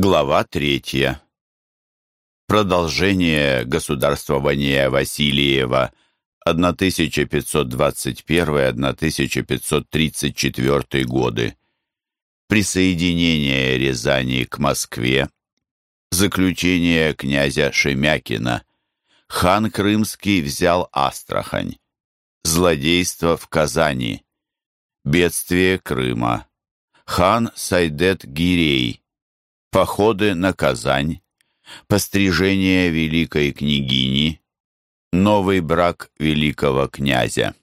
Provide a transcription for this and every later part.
Глава третья. Продолжение государствования Васильева 1521-1534 годы. Присоединение Рязани к Москве. Заключение князя Шемякина. Хан Крымский взял Астрахань. Злодейство в Казани. Бедствие Крыма. Хан Сайдет Гирей походы на Казань, пострижение великой княгини, новый брак великого князя,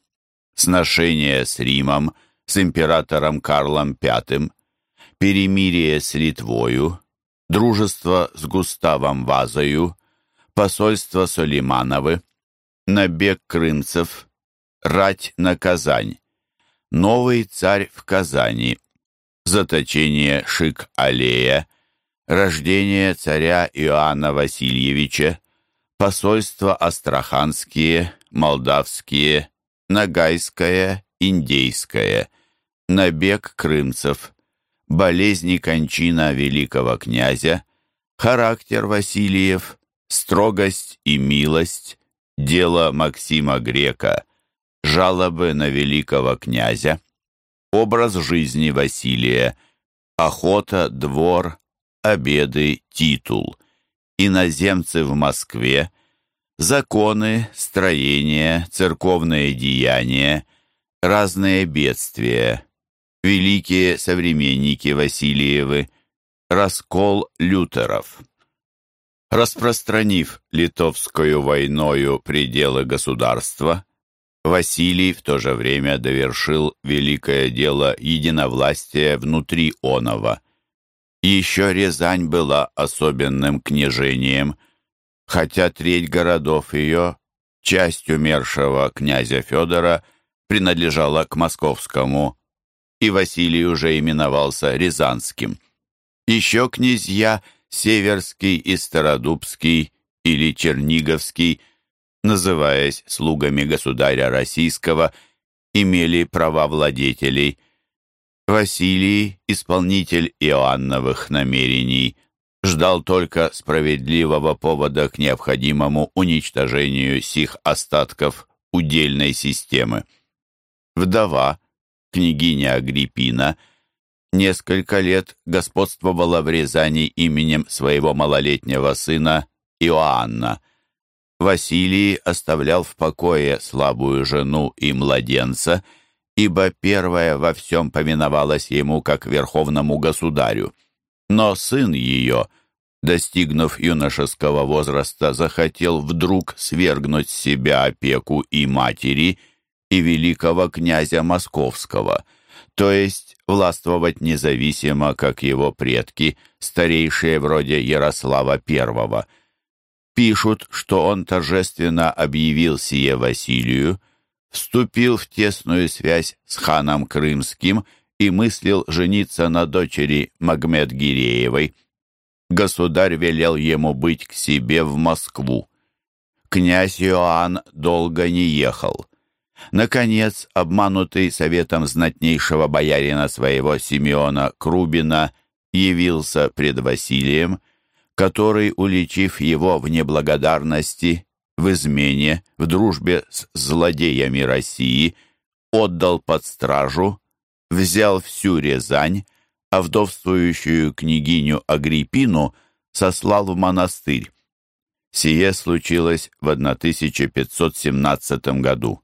сношение с Римом, с императором Карлом V, перемирие с Литвою, дружество с Густавом Вазою, посольство Сулеймановы, набег крымцев, рать на Казань, новый царь в Казани, заточение Шик-Аллея, рождение царя Иоанна Васильевича, посольства астраханские, молдавские, нагайское, индейское, набег крымцев, болезни кончина великого князя, характер Васильев, строгость и милость, дело Максима Грека, жалобы на великого князя, образ жизни Василия, охота, двор, обеды, титул, иноземцы в Москве, законы, строения, церковные деяния, разные бедствия, великие современники Васильевы, раскол лютеров. Распространив литовскую войною пределы государства, Василий в то же время довершил великое дело единовластия внутри Онова. Еще Рязань была особенным княжением, хотя треть городов ее, часть умершего князя Федора, принадлежала к московскому, и Василий уже именовался Рязанским. Еще князья Северский и Стародубский или Черниговский, называясь слугами государя российского, имели права владетелей – Василий, исполнитель Иоанновых намерений, ждал только справедливого повода к необходимому уничтожению сих остатков удельной системы. Вдова, княгиня Агриппина, несколько лет господствовала в Рязани именем своего малолетнего сына Иоанна. Василий оставлял в покое слабую жену и младенца – ибо первая во всем повиновалась ему как верховному государю. Но сын ее, достигнув юношеского возраста, захотел вдруг свергнуть с себя опеку и матери, и великого князя Московского, то есть властвовать независимо, как его предки, старейшие вроде Ярослава I. Пишут, что он торжественно объявил сие Василию, вступил в тесную связь с ханом Крымским и мыслил жениться на дочери Магмед-Гиреевой. Государь велел ему быть к себе в Москву. Князь Иоанн долго не ехал. Наконец, обманутый советом знатнейшего боярина своего Симеона Крубина, явился пред Василием, который, уличив его в неблагодарности, в измене, в дружбе с злодеями России, отдал под стражу, взял всю Рязань, а вдовствующую княгиню Агриппину сослал в монастырь. Сие случилось в 1517 году.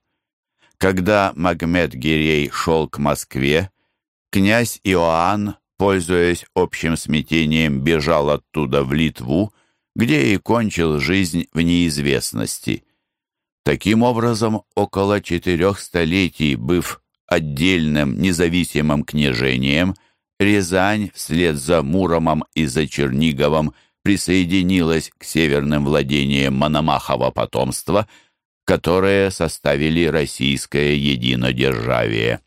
Когда Магмед Гирей шел к Москве, князь Иоанн, пользуясь общим смятением, бежал оттуда в Литву, где и кончил жизнь в неизвестности. Таким образом, около четырех столетий, быв отдельным независимым княжением, Рязань вслед за Муромом и за Черниговом присоединилась к северным владениям Мономахова потомства, которые составили российское единодержавие.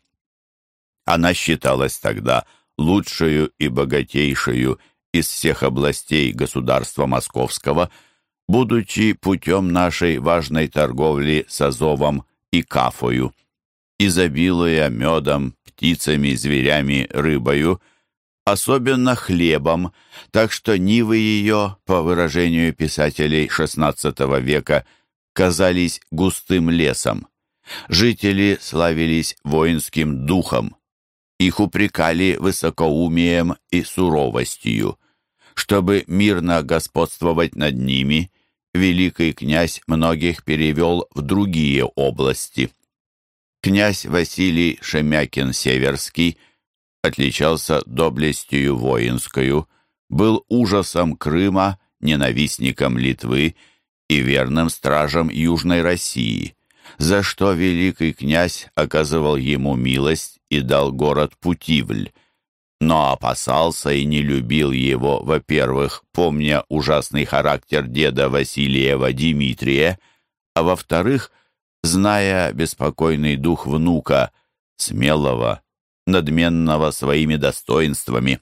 Она считалась тогда лучшую и богатейшую из всех областей государства Московского, будучи путем нашей важной торговли с Азовом и Кафою, изобилуя медом, птицами, зверями, рыбою, особенно хлебом, так что нивы ее, по выражению писателей XVI века, казались густым лесом. Жители славились воинским духом. Их упрекали высокоумием и суровостью. Чтобы мирно господствовать над ними, великий князь многих перевел в другие области. Князь Василий Шемякин-Северский отличался доблестью воинскую, был ужасом Крыма, ненавистником Литвы и верным стражем Южной России, за что великий князь оказывал ему милость и дал город Путивль, но опасался и не любил его, во-первых, помня ужасный характер деда Василиева Дмитрия, а во-вторых, зная беспокойный дух внука, смелого, надменного своими достоинствами.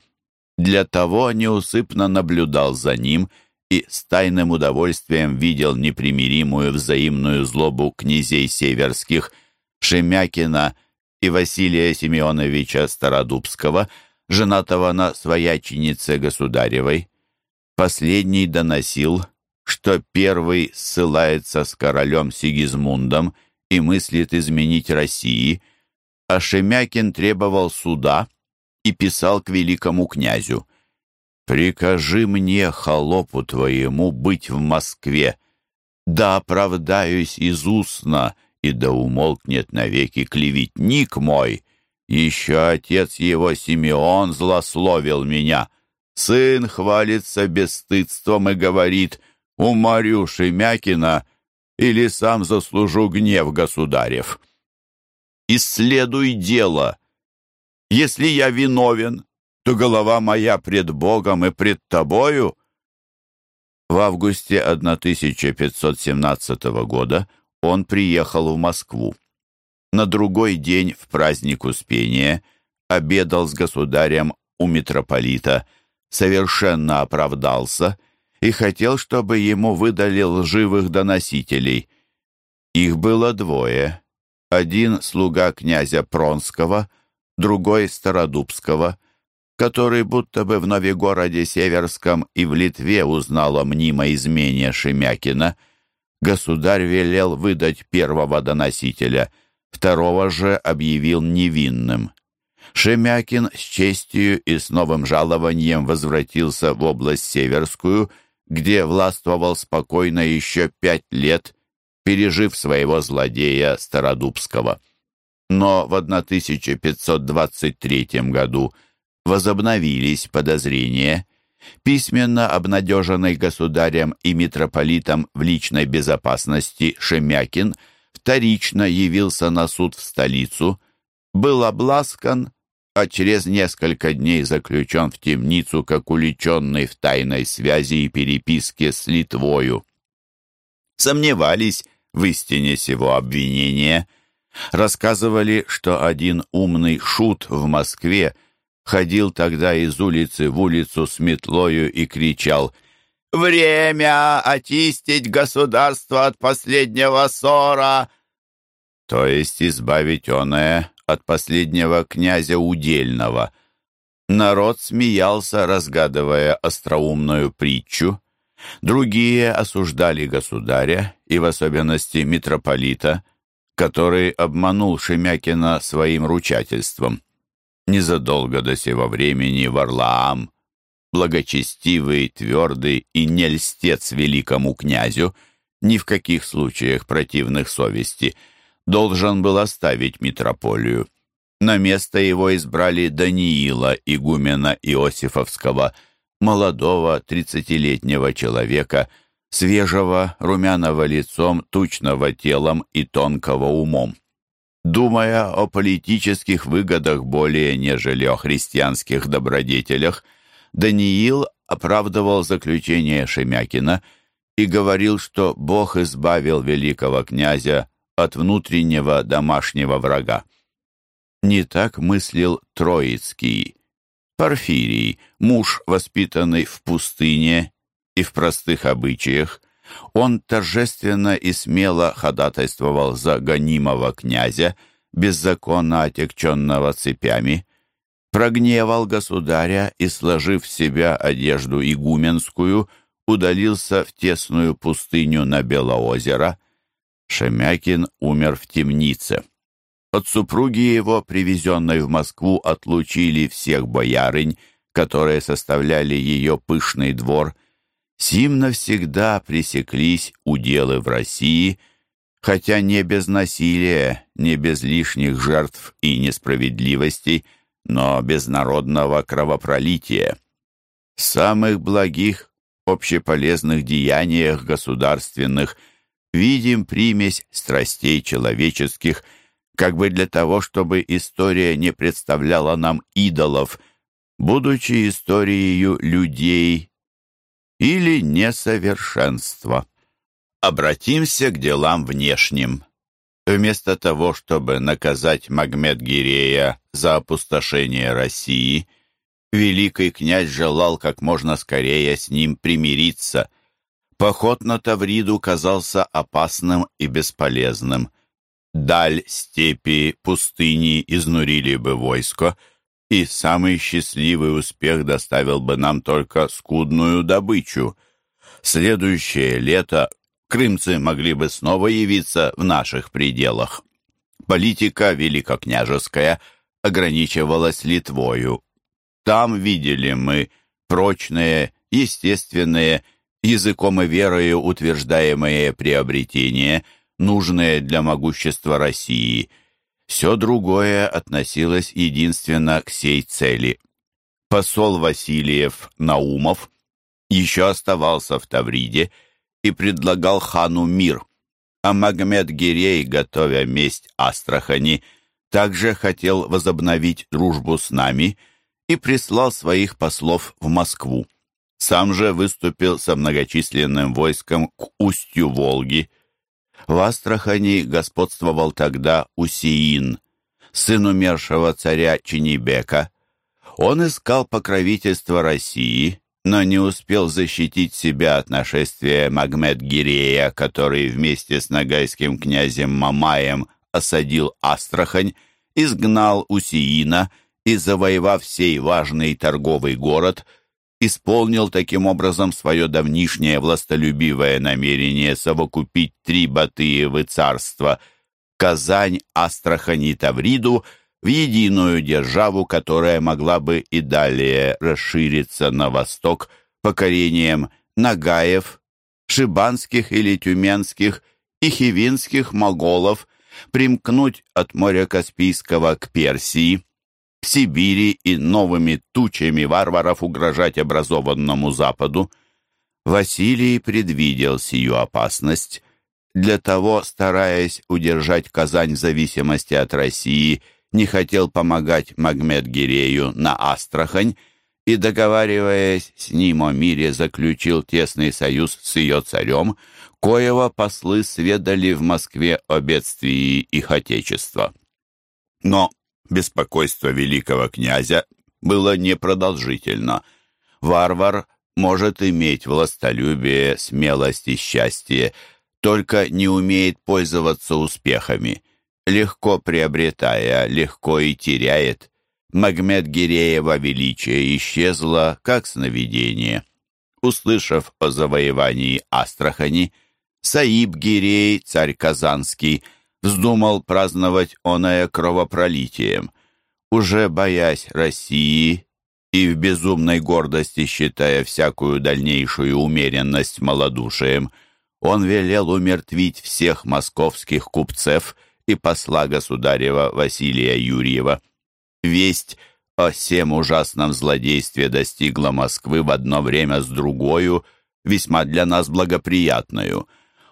Для того неусыпно наблюдал за ним и с тайным удовольствием видел непримиримую взаимную злобу князей северских Шемякина и Василия Семеновича Стародубского, женатого на свояченице государевой. Последний доносил, что первый ссылается с королем Сигизмундом и мыслит изменить России – а Шемякин требовал суда и писал к великому князю «Прикажи мне, холопу твоему, быть в Москве, да оправдаюсь из устно, и да умолкнет навеки клеветник мой. Еще отец его Симеон злословил меня. Сын хвалится бесстыдством и говорит, уморю Шемякина или сам заслужу гнев государев» исследуй дело. Если я виновен, то голова моя пред Богом и пред тобою». В августе 1517 года он приехал в Москву. На другой день в праздник Успения обедал с государем у митрополита, совершенно оправдался и хотел, чтобы ему выдали лживых доносителей. Их было двое. Один слуга князя Пронского, другой Стародубского, который будто бы в Новегороде Северском и в Литве узнал о мнимой измене Шемякина, государь велел выдать первого доносителя, второго же объявил невинным. Шемякин с честью и с новым жалованием возвратился в область Северскую, где властвовал спокойно еще пять лет пережив своего злодея Стародубского. Но в 1523 году возобновились подозрения. Письменно обнадеженный государем и митрополитом в личной безопасности Шемякин вторично явился на суд в столицу, был обласкан, а через несколько дней заключен в темницу как уличенный в тайной связи и переписке с Литвою. Сомневались, в истине сего обвинения, рассказывали, что один умный шут в Москве ходил тогда из улицы в улицу с метлою и кричал «Время очистить государство от последнего ссора!» То есть избавить оное от последнего князя Удельного. Народ смеялся, разгадывая остроумную притчу. Другие осуждали государя и в особенности митрополита, который обманул Шемякина своим ручательством. Незадолго до сего времени Варлаам, благочестивый, твердый и не льстец великому князю, ни в каких случаях противных совести, должен был оставить митрополию. На место его избрали Даниила, игумена Иосифовского, молодого тридцатилетнего человека, свежего, румяного лицом, тучного телом и тонкого умом. Думая о политических выгодах более нежели о христианских добродетелях, Даниил оправдывал заключение Шемякина и говорил, что Бог избавил великого князя от внутреннего домашнего врага. Не так мыслил Троицкий, Порфирий, муж, воспитанный в пустыне и в простых обычаях, он торжественно и смело ходатайствовал за гонимого князя, беззаконно отягченного цепями. прогневал государя и, сложив в себя одежду игуменскую, удалился в тесную пустыню на Белоозеро. Шемякин умер в темнице. От супруги его, привезенной в Москву, отлучили всех боярынь, которые составляли ее пышный двор. Сим навсегда пресеклись уделы в России, хотя не без насилия, не без лишних жертв и несправедливостей, но без народного кровопролития. В самых благих, общеполезных деяниях государственных видим примесь страстей человеческих, как бы для того, чтобы история не представляла нам идолов, будучи историей людей или несовершенства. Обратимся к делам внешним. Вместо того, чтобы наказать Магмед-Гирея за опустошение России, великий князь желал как можно скорее с ним примириться. Поход на Тавриду казался опасным и бесполезным. Даль степи, пустыни изнурили бы войско, и самый счастливый успех доставил бы нам только скудную добычу. Следующее лето крымцы могли бы снова явиться в наших пределах. Политика великокняжеская ограничивалась Литвою. Там видели мы прочные, естественные, языком и верою утверждаемые приобретения, нужные для могущества России. Все другое относилось единственно к сей цели. Посол Васильев Наумов еще оставался в Тавриде, и предлагал хану мир. А Магомед Гирей, готовя месть Астрахани, также хотел возобновить дружбу с нами и прислал своих послов в Москву. Сам же выступил со многочисленным войском к устью Волги. В Астрахани господствовал тогда Усиин, сын умершего царя Чинибека. Он искал покровительство России но не успел защитить себя от нашествия Магмед-Гирея, который вместе с нагайским князем Мамаем осадил Астрахань, изгнал Усиина и, завоевав сей важный торговый город, исполнил таким образом свое давнишнее властолюбивое намерение совокупить три Батыевы царства — Казань, Астрахань и Тавриду — в единую державу, которая могла бы и далее расшириться на восток покорением Нагаев, Шибанских или Тюменских и Хивинских моголов, примкнуть от моря Каспийского к Персии, Сибири и новыми тучами варваров угрожать образованному Западу. Василий предвидел сию опасность, для того, стараясь удержать Казань в зависимости от России – не хотел помогать Магмед-Гирею на Астрахань и, договариваясь с ним о мире, заключил тесный союз с ее царем, коего послы сведали в Москве о бедствии их отечества. Но беспокойство великого князя было непродолжительно. Варвар может иметь властолюбие, смелость и счастье, только не умеет пользоваться успехами легко приобретая, легко и теряет. Магмед Гиреева величие исчезло, как сновидение. Услышав о завоевании Астрахани, Саиб Гирей, царь Казанский, вздумал праздновать оное кровопролитием. Уже боясь России и в безумной гордости считая всякую дальнейшую умеренность малодушием, он велел умертвить всех московских купцев – и посла государева Василия Юрьева. Весть о всем ужасном злодействе достигла Москвы в одно время с другою, весьма для нас благоприятную,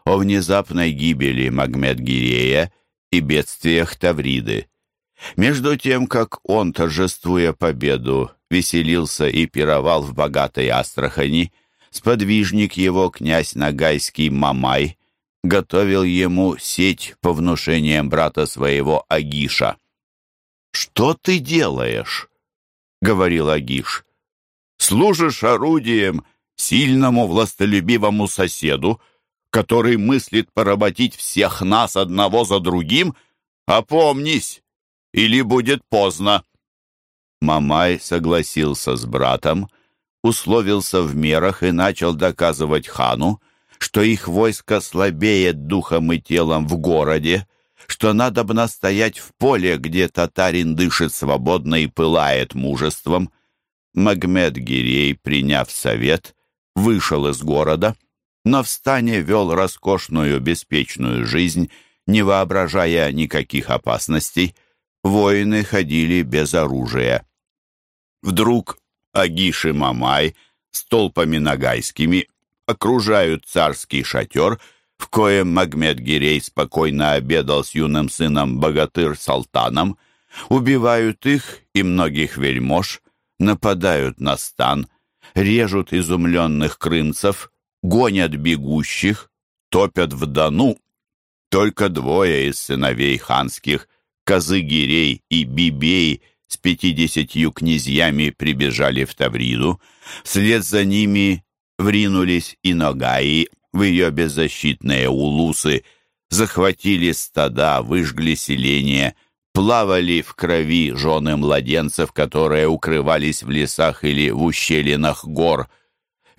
о внезапной гибели Магмед-Гирея и бедствиях Тавриды. Между тем, как он, торжествуя победу, веселился и пировал в богатой Астрахани, сподвижник его, князь Нагайский Мамай, готовил ему сеть по внушениям брата своего Агиша. «Что ты делаешь?» — говорил Агиш. «Служишь орудием сильному властолюбивому соседу, который мыслит поработить всех нас одного за другим? Опомнись, или будет поздно!» Мамай согласился с братом, условился в мерах и начал доказывать хану, что их войско слабеет духом и телом в городе, что надо бы настоять в поле, где татарин дышит свободно и пылает мужеством. Магмед Гирей, приняв совет, вышел из города, но в стане вел роскошную беспечную жизнь, не воображая никаких опасностей. Воины ходили без оружия. Вдруг Агиши Мамай с толпами нагайскими окружают царский шатер, в коем Магмед Гирей спокойно обедал с юным сыном Богатыр-Салтаном, убивают их и многих вельмож, нападают на стан, режут изумленных крымцев, гонят бегущих, топят в Дону. Только двое из сыновей ханских, Козыгирей и Бибей, с пятидесятью князьями прибежали в Тавриду. Вслед за ними вринулись и Ногаи в ее беззащитные улусы, захватили стада, выжгли селения, плавали в крови жены младенцев, которые укрывались в лесах или в ущелинах гор.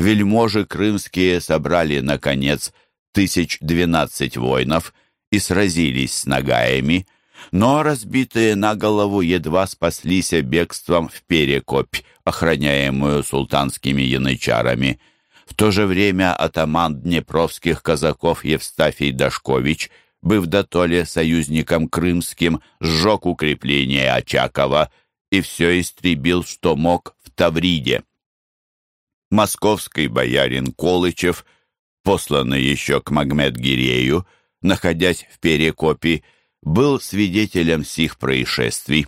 Вельможи крымские собрали, наконец, тысяч двенадцать воинов и сразились с Нагаями, но разбитые на голову едва спаслись бегством в Перекопь, охраняемую султанскими янычарами. В то же время атаман днепровских казаков Евстафий Дашкович, быв дотоле союзником крымским, сжег укрепление Очакова и все истребил, что мог, в Тавриде. Московский боярин Колычев, посланный еще к Магмед-Гирею, находясь в Перекопе, был свидетелем сих происшествий.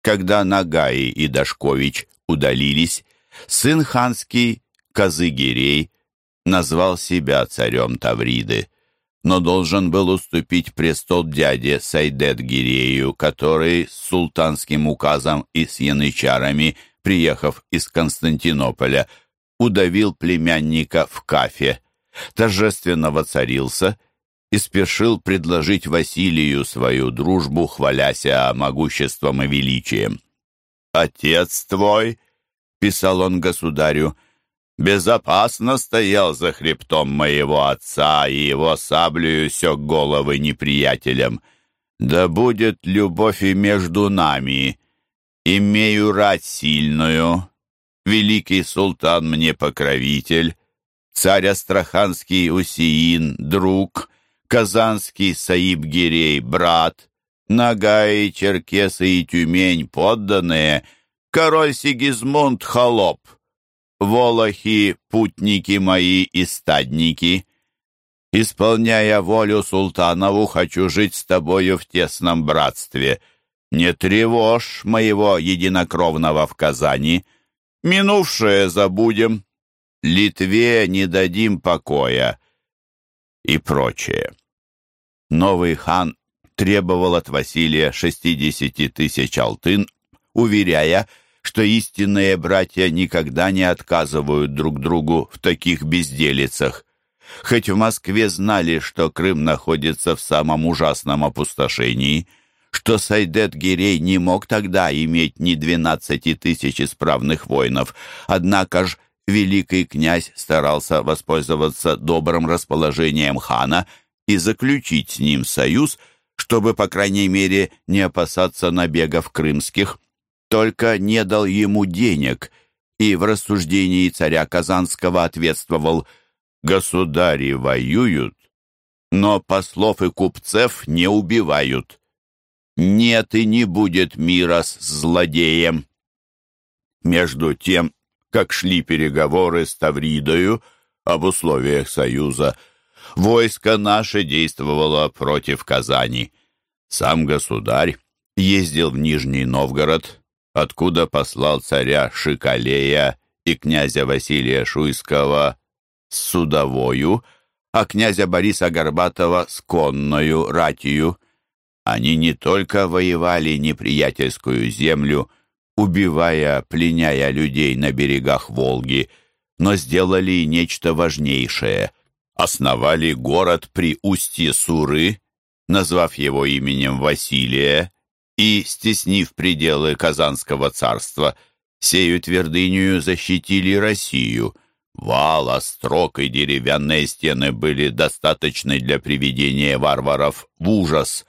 Когда Нагаи и Дашкович удалились, сын ханский, Казыгирей, назвал себя царем Тавриды, но должен был уступить престол дяде Сайдет-Гирею, который с султанским указом и с янычарами, приехав из Константинополя, удавил племянника в Кафе, торжественно воцарился – и спешил предложить Василию свою дружбу, хваляся могуществом и величием. «Отец твой», — писал он государю, — «безопасно стоял за хребтом моего отца и его саблею сёк головы неприятелям. Да будет любовь и между нами. Имею рать сильную, великий султан мне покровитель, царь Астраханский Усиин, друг» Казанский Саиб-Гирей, брат, Нагаи, Черкесы и Тюмень, подданные, король Сигизмунд, холоп, Волохи, путники мои и стадники. Исполняя волю султанову, хочу жить с тобою в тесном братстве. Не тревожь моего единокровного в Казани. Минувшее забудем. Литве не дадим покоя. И прочее. Новый хан требовал от Василия 60 тысяч алтын, уверяя, что истинные братья никогда не отказывают друг другу в таких безделицах. Хоть в Москве знали, что Крым находится в самом ужасном опустошении, что Сайдет Гирей не мог тогда иметь ни двенадцати тысяч исправных воинов, однако ж великий князь старался воспользоваться добрым расположением хана и заключить с ним союз, чтобы, по крайней мере, не опасаться набегов крымских, только не дал ему денег и в рассуждении царя Казанского ответствовал «Государи воюют, но послов и купцев не убивают. Нет и не будет мира с злодеем». Между тем, как шли переговоры с Тавридою об условиях союза, войско наше действовало против Казани. Сам государь ездил в Нижний Новгород, откуда послал царя Шикалея и князя Василия Шуйского с судовою, а князя Бориса Горбатова с конною ратью. Они не только воевали неприятельскую землю, убивая, пленяя людей на берегах Волги, но сделали нечто важнейшее — основали город при устье Суры, назвав его именем Василия, и, стеснив пределы Казанского царства, сею твердыню защитили Россию. Вал, острог и деревянные стены были достаточны для приведения варваров в ужас.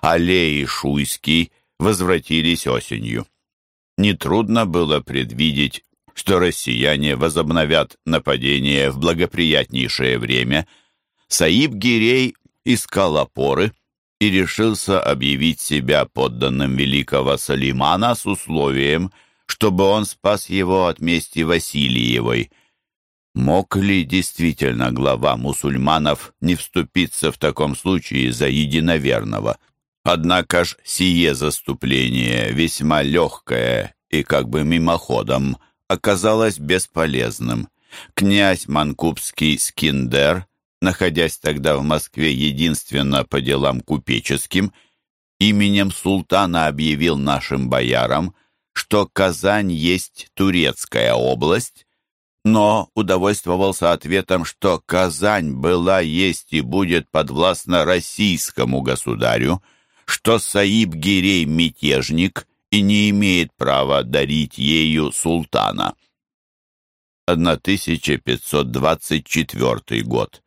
Аллеи Шуйский возвратились осенью. Нетрудно было предвидеть, что россияне возобновят нападение в благоприятнейшее время. Саиб Гирей искал опоры и решился объявить себя подданным великого Салимана с условием, чтобы он спас его от мести Васильевой. Мог ли действительно глава мусульманов не вступиться в таком случае за единоверного? Однако ж сие заступление, весьма легкое и как бы мимоходом, оказалось бесполезным. Князь Манкубский Скиндер, находясь тогда в Москве единственно по делам купеческим, именем султана объявил нашим боярам, что Казань есть турецкая область, но удовольствовался ответом, что Казань была, есть и будет подвластна российскому государю, что Саиб Гирей мятежник и не имеет права дарить ею султана. 1524 год.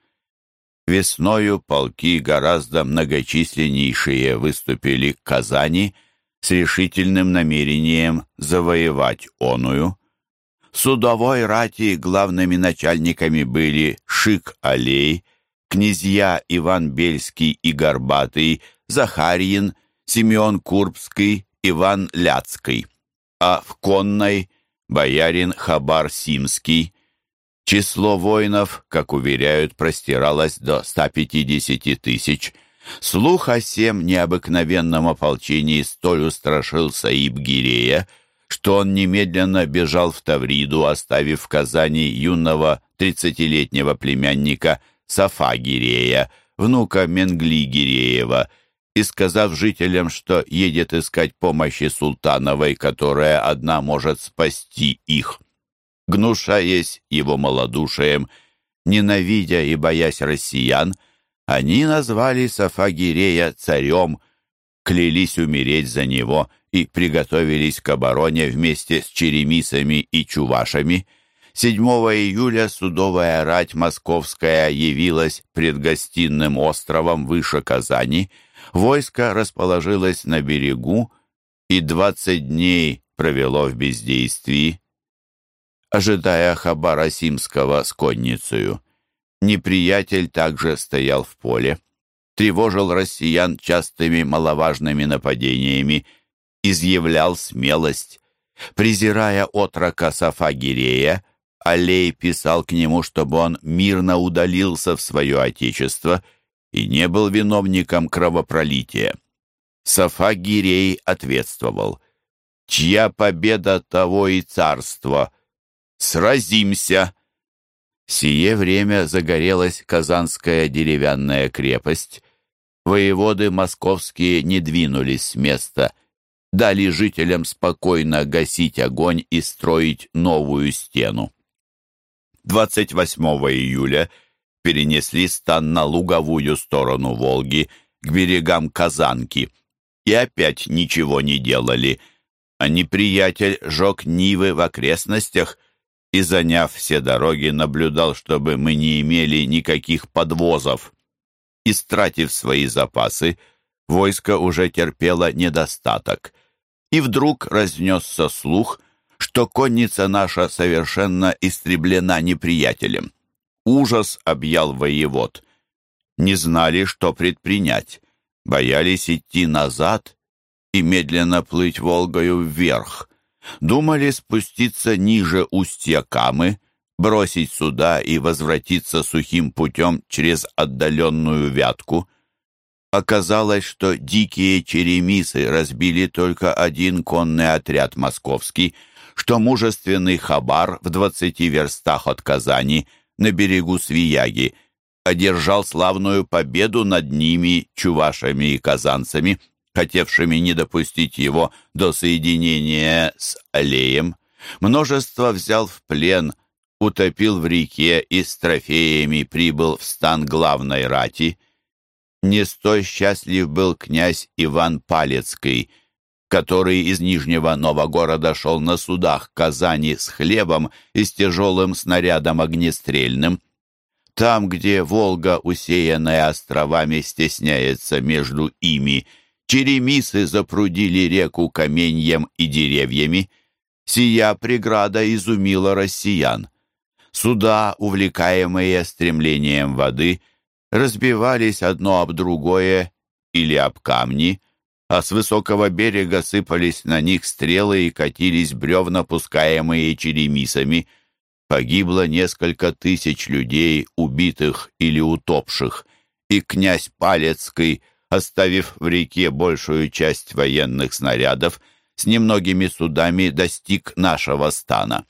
Весною полки гораздо многочисленнейшие выступили к Казани с решительным намерением завоевать оную. Судовой рати главными начальниками были Шик-Алей, князья Иван Бельский и Горбатый, Захарьин, Семен Курбский, Иван Ляцкий, а в конной боярин Хабар Симский. Число воинов, как уверяют, простиралось до 150 тысяч. Слух о сем необыкновенном ополчении столь устрашил Саиб Гирея, что он немедленно бежал в Тавриду, оставив в Казани юного тридцатилетнего племянника Сафа Гирея, внука Менгли Гиреева, и сказав жителям, что едет искать помощи Султановой, которая одна может спасти их. Гнушаясь его малодушием, ненавидя и боясь россиян, они назвали Сафагирея царем, клялись умереть за него и приготовились к обороне вместе с черемисами и чувашами. 7 июля судовая рать московская явилась пред гостиным островом выше Казани – Войско расположилось на берегу и двадцать дней провело в бездействии, ожидая Хабара Симского с конницею. Неприятель также стоял в поле, тревожил россиян частыми маловажными нападениями, изъявлял смелость. Презирая отрока Сафагирея, Алей писал к нему, чтобы он мирно удалился в свое отечество – и не был виновником кровопролития. Сафагирей ответствовал, «Чья победа, того и царство! Сразимся!» сие время загорелась Казанская деревянная крепость. Воеводы московские не двинулись с места, дали жителям спокойно гасить огонь и строить новую стену. 28 июля перенесли стан на луговую сторону Волги, к берегам Казанки, и опять ничего не делали, а неприятель жег Нивы в окрестностях и, заняв все дороги, наблюдал, чтобы мы не имели никаких подвозов. Истратив свои запасы, войско уже терпело недостаток, и вдруг разнесся слух, что конница наша совершенно истреблена неприятелем. Ужас объял воевод. Не знали, что предпринять. Боялись идти назад и медленно плыть Волгою вверх. Думали спуститься ниже устья Камы, бросить суда и возвратиться сухим путем через отдаленную Вятку. Оказалось, что дикие черемисы разбили только один конный отряд московский, что мужественный Хабар в двадцати верстах от Казани – на берегу Свияги, одержал славную победу над ними, чувашами и казанцами, хотевшими не допустить его до соединения с Алеем. Множество взял в плен, утопил в реке и с трофеями прибыл в стан главной рати. Не столь счастлив был князь Иван Палецкий, который из Нижнего Новогорода шел на судах к Казани с хлебом и с тяжелым снарядом огнестрельным. Там, где Волга, усеянная островами, стесняется между ими, черемисы запрудили реку каменьем и деревьями. Сия преграда изумила россиян. Суда, увлекаемые стремлением воды, разбивались одно об другое или об камни, а с высокого берега сыпались на них стрелы и катились бревна, пускаемые черемисами. Погибло несколько тысяч людей, убитых или утопших, и князь Палецкий, оставив в реке большую часть военных снарядов, с немногими судами достиг нашего стана.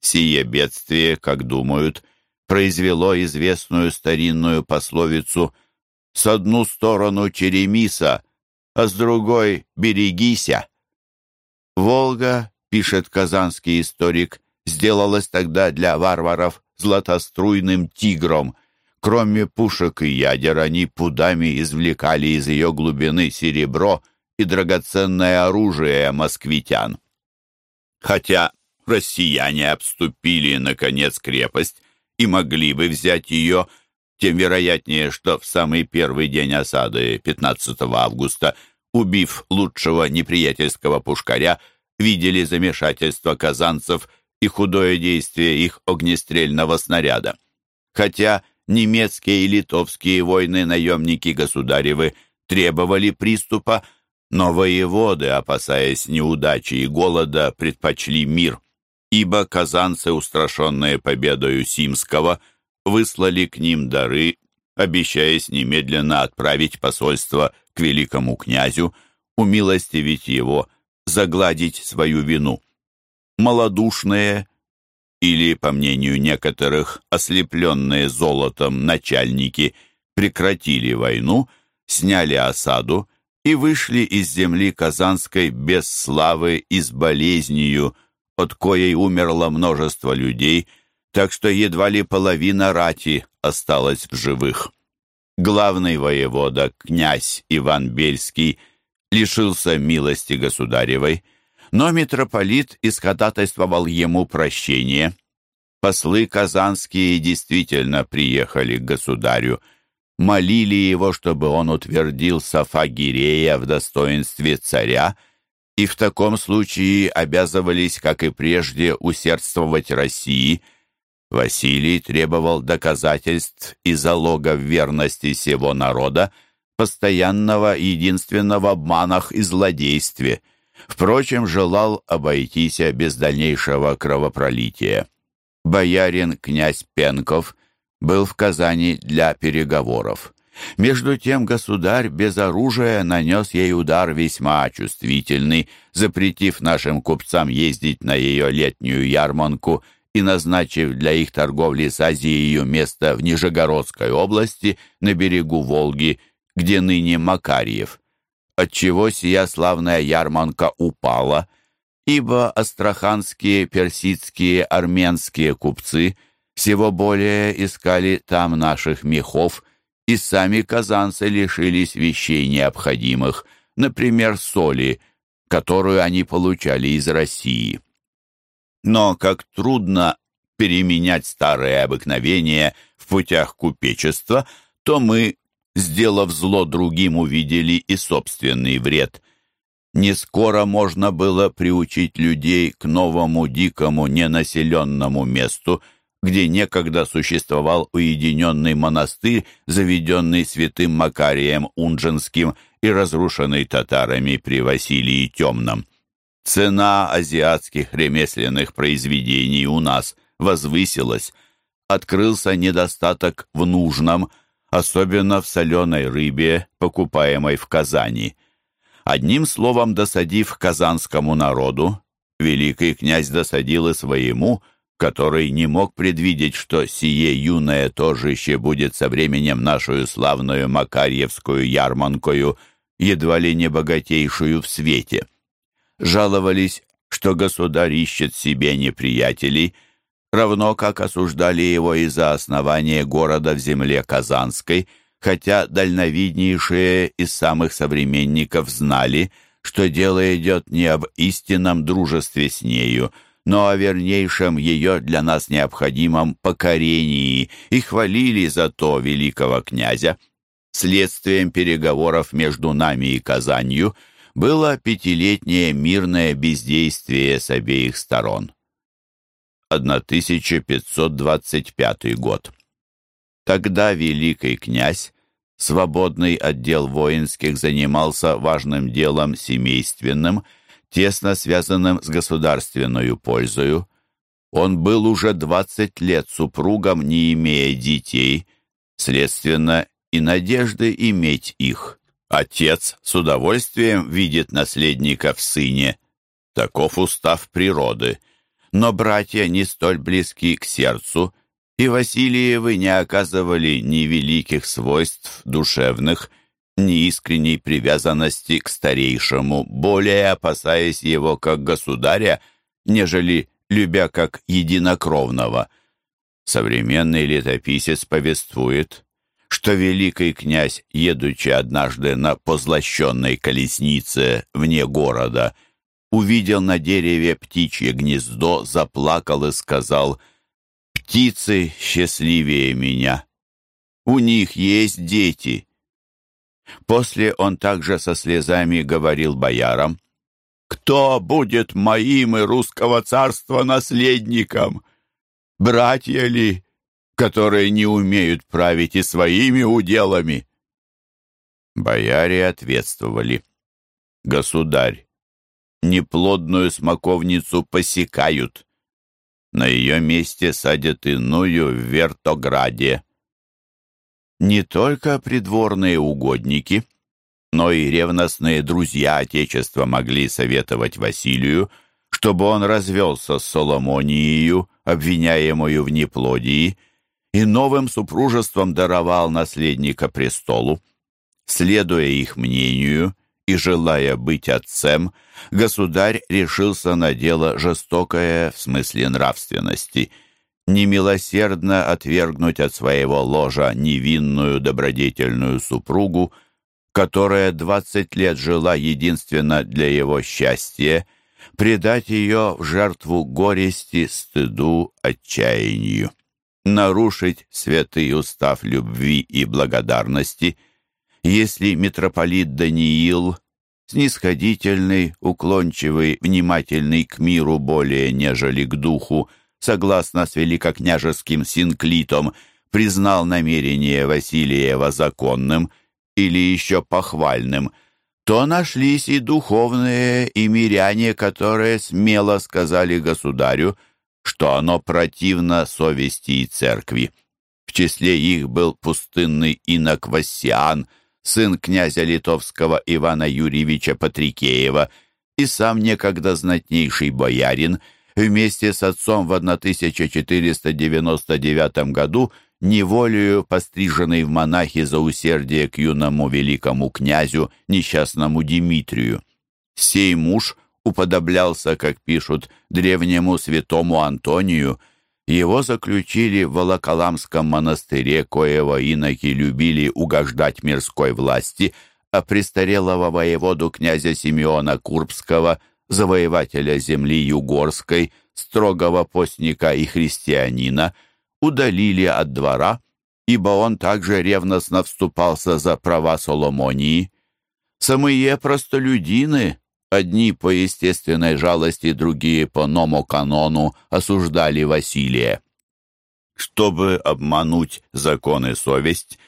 Сие бедствие, как думают, произвело известную старинную пословицу «С одну сторону Черемиса, а с другой берегися». «Волга», — пишет казанский историк, сделалась тогда для варваров златоструйным тигром. Кроме пушек и ядер, они пудами извлекали из ее глубины серебро и драгоценное оружие москвитян. Хотя россияне обступили, наконец, крепость и могли бы взять ее, тем вероятнее, что в самый первый день осады, 15 августа, убив лучшего неприятельского пушкаря, видели замешательство казанцев и худое действие их огнестрельного снаряда. Хотя немецкие и литовские войны-наемники государевы требовали приступа, но воеводы, опасаясь неудачи и голода, предпочли мир, ибо казанцы, устрашенные победою Симского, выслали к ним дары, обещаясь немедленно отправить посольство к великому князю, умилостивить его, загладить свою вину. Молодушные или, по мнению некоторых, ослепленные золотом начальники прекратили войну, сняли осаду и вышли из земли Казанской без славы и с болезнью, от коей умерло множество людей, так что едва ли половина рати осталась в живых. Главный воевода, князь Иван Бельский, лишился милости государевой, но митрополит исходатайствовал ему прощение. Послы казанские действительно приехали к государю – молили его, чтобы он утвердил Сафагирея в достоинстве царя, и в таком случае обязывались, как и прежде, усердствовать России. Василий требовал доказательств и залогов верности сего народа, постоянного и единственного в обманах и злодействе. Впрочем, желал обойтись без дальнейшего кровопролития. Боярин князь Пенков был в Казани для переговоров. Между тем государь без оружия нанес ей удар весьма чувствительный, запретив нашим купцам ездить на ее летнюю ярманку и назначив для их торговли с Азией место в Нижегородской области на берегу Волги, где ныне Макарьев, отчего сия славная ярманка упала, ибо астраханские, персидские, армянские купцы – всего более искали там наших мехов, и сами казанцы лишились вещей необходимых, например, соли, которую они получали из России. Но как трудно переменять старые обыкновения в путях купечества, то мы, сделав зло другим, увидели и собственный вред. Не скоро можно было приучить людей к новому дикому ненаселенному месту – где некогда существовал уединенный монастырь, заведенный святым Макарием Унженским и разрушенный татарами при Василии Темном. Цена азиатских ремесленных произведений у нас возвысилась, открылся недостаток в нужном, особенно в соленой рыбе, покупаемой в Казани. Одним словом, досадив казанскому народу, великий князь досадил и своему – который не мог предвидеть, что сие юное торжище будет со временем нашу славную Макарьевскую ярманкою, едва ли не богатейшую в свете. Жаловались, что государь ищет себе неприятелей, равно как осуждали его из-за основания города в земле Казанской, хотя дальновиднейшие из самых современников знали, что дело идет не об истинном дружестве с нею, но о вернейшем ее для нас необходимом покорении, и хвалили за то великого князя. Следствием переговоров между нами и Казанью было пятилетнее мирное бездействие с обеих сторон. 1525 год. Тогда великий князь, свободный отдел воинских, занимался важным делом семейственным, тесно связанным с государственной пользою. Он был уже 20 лет супругом, не имея детей, следственно, и надежды иметь их. Отец с удовольствием видит наследника в сыне. Таков устав природы. Но братья не столь близки к сердцу, и Васильевы не оказывали ни великих свойств душевных, ни искренней привязанности к старейшему, более опасаясь его как государя, нежели любя как единокровного. Современный летописец повествует, что великий князь, едучи однажды на позлощенной колеснице вне города, увидел на дереве птичье гнездо, заплакал и сказал «Птицы счастливее меня, у них есть дети». После он также со слезами говорил боярам «Кто будет моим и русского царства наследником? Братья ли которые не умеют править и своими уделами. Бояре ответствовали. Государь, неплодную смоковницу посекают. На ее месте садят иную в Вертограде. Не только придворные угодники, но и ревностные друзья Отечества могли советовать Василию, чтобы он развелся с Соломонией, обвиняемую в неплодии, и новым супружеством даровал наследника престолу. Следуя их мнению и желая быть отцем, государь решился на дело жестокое в смысле нравственности – немилосердно отвергнуть от своего ложа невинную добродетельную супругу, которая двадцать лет жила единственно для его счастья, предать ее в жертву горести, стыду, отчаянию нарушить святый устав любви и благодарности, если митрополит Даниил, снисходительный, уклончивый, внимательный к миру более нежели к духу, согласно с великокняжеским синклитом, признал намерение Василиева законным или еще похвальным, то нашлись и духовные, и миряне, которые смело сказали государю, что оно противно совести и церкви. В числе их был пустынный инок Вассиан, сын князя литовского Ивана Юрьевича Патрикеева, и сам некогда знатнейший боярин, вместе с отцом в 1499 году неволею постриженный в монахи за усердие к юному великому князю, несчастному Дмитрию. Сей муж – уподоблялся, как пишут, древнему святому Антонию. Его заключили в Волоколамском монастыре, коего иноки любили угождать мирской власти, а престарелого воеводу князя Симеона Курбского, завоевателя земли Югорской, строгого постника и христианина, удалили от двора, ибо он также ревностно вступался за права Соломонии. Самые простолюдины, Одни по естественной жалости, другие по номоканону осуждали Василия. Чтобы обмануть закон и совесть,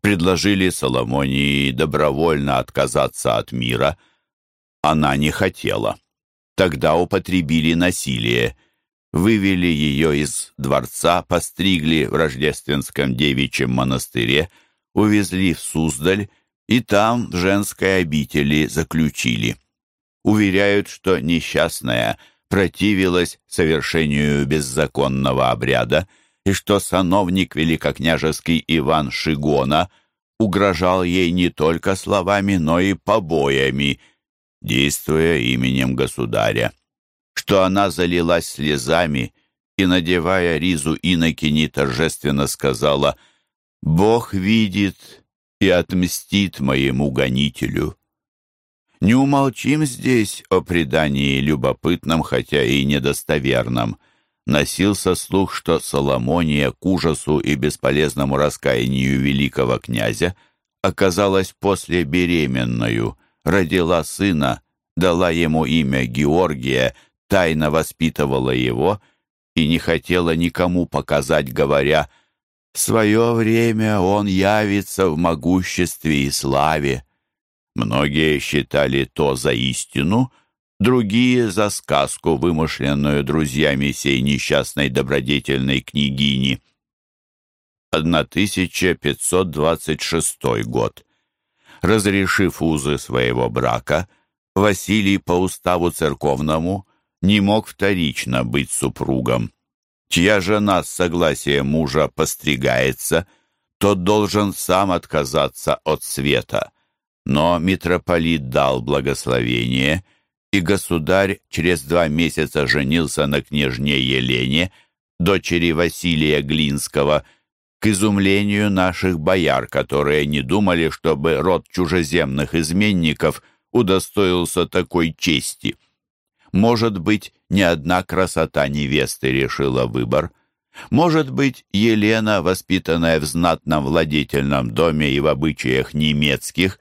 предложили Соломонии добровольно отказаться от мира. Она не хотела. Тогда употребили насилие. Вывели ее из дворца, постригли в рождественском девичьем монастыре, увезли в Суздаль и там в женской обители заключили уверяют, что несчастная противилась совершению беззаконного обряда и что сановник великокняжеский Иван Шигона угрожал ей не только словами, но и побоями, действуя именем государя, что она залилась слезами и, надевая ризу инокини, торжественно сказала «Бог видит и отмстит моему гонителю». Не умолчим здесь о предании любопытном, хотя и недостоверном. Носился слух, что Соломония к ужасу и бесполезному раскаянию великого князя оказалась после беременную, родила сына, дала ему имя Георгия, тайно воспитывала его и не хотела никому показать, говоря «В свое время он явится в могуществе и славе». Многие считали то за истину, другие — за сказку, вымышленную друзьями сей несчастной добродетельной княгини. 1526 год. Разрешив узы своего брака, Василий по уставу церковному не мог вторично быть супругом. Чья жена с согласия мужа постригается, тот должен сам отказаться от света — но митрополит дал благословение, и государь через два месяца женился на княжне Елене, дочери Василия Глинского, к изумлению наших бояр, которые не думали, чтобы род чужеземных изменников удостоился такой чести. Может быть, ни одна красота невесты решила выбор. Может быть, Елена, воспитанная в знатном владетельном доме и в обычаях немецких,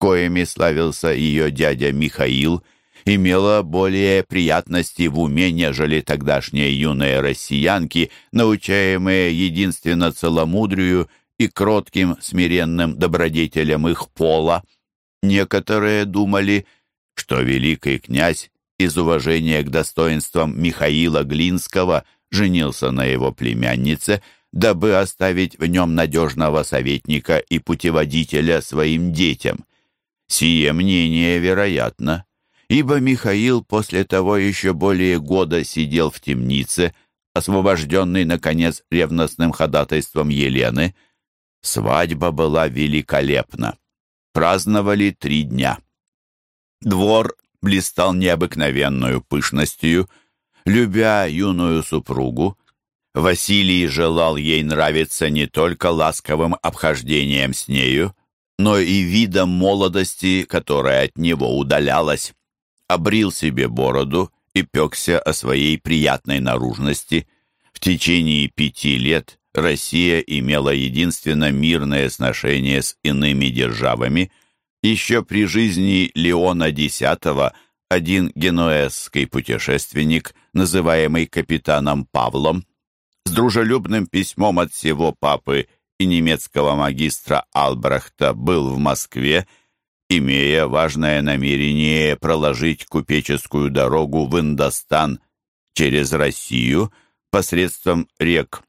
коими славился ее дядя Михаил, имела более приятности в уме, нежели тогдашние юные россиянки, научаемые единственно целомудрию и кротким смиренным добродетелям их пола. Некоторые думали, что великий князь из уважения к достоинствам Михаила Глинского женился на его племяннице, дабы оставить в нем надежного советника и путеводителя своим детям. Сие мнение вероятно, ибо Михаил после того еще более года сидел в темнице, освобожденный, наконец, ревностным ходатайством Елены. Свадьба была великолепна. Праздновали три дня. Двор блистал необыкновенную пышностью. Любя юную супругу, Василий желал ей нравиться не только ласковым обхождением с нею, но и видом молодости, которая от него удалялась. Обрил себе бороду и пекся о своей приятной наружности. В течение пяти лет Россия имела единственно мирное сношение с иными державами. Еще при жизни Леона X один генуэзский путешественник, называемый капитаном Павлом, с дружелюбным письмом от всего папы и немецкого магистра Албрехта был в Москве, имея важное намерение проложить купеческую дорогу в Индостан через Россию посредством рек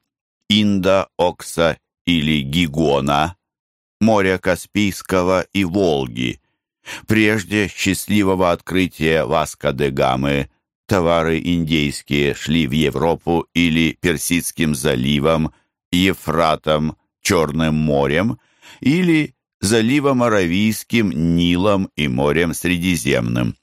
Инда, Окса или Гигона, моря Каспийского и Волги. Прежде счастливого открытия Васка де Гамы товары индейские шли в Европу или Персидским заливом, Ефратом, Черным морем или заливом Аравийским, Нилом и морем Средиземным.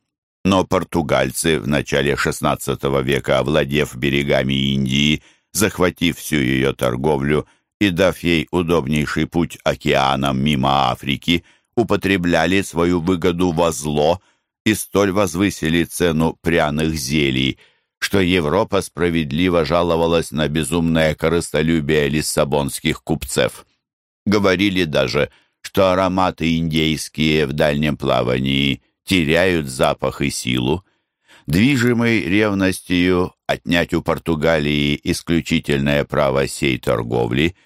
Но португальцы в начале XVI века, овладев берегами Индии, захватив всю ее торговлю и дав ей удобнейший путь океаном мимо Африки, употребляли свою выгоду во зло и столь возвысили цену пряных зелий – что Европа справедливо жаловалась на безумное корыстолюбие лиссабонских купцев. Говорили даже, что ароматы индейские в дальнем плавании теряют запах и силу. Движимый ревностью отнять у Португалии исключительное право сей торговли,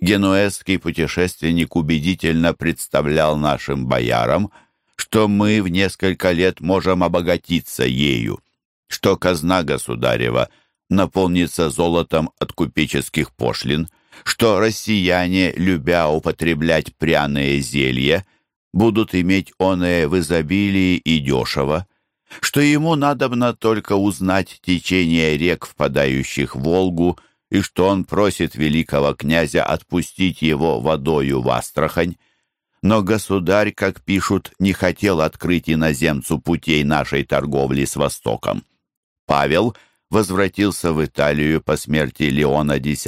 генуэзский путешественник убедительно представлял нашим боярам, что мы в несколько лет можем обогатиться ею что казна государева наполнится золотом от купеческих пошлин, что россияне, любя употреблять пряные зелья, будут иметь оное в изобилии и дешево, что ему надобно только узнать течение рек, впадающих в Волгу, и что он просит великого князя отпустить его водою в Астрахань. Но государь, как пишут, не хотел открыть иноземцу путей нашей торговли с Востоком. Павел возвратился в Италию по смерти Леона X,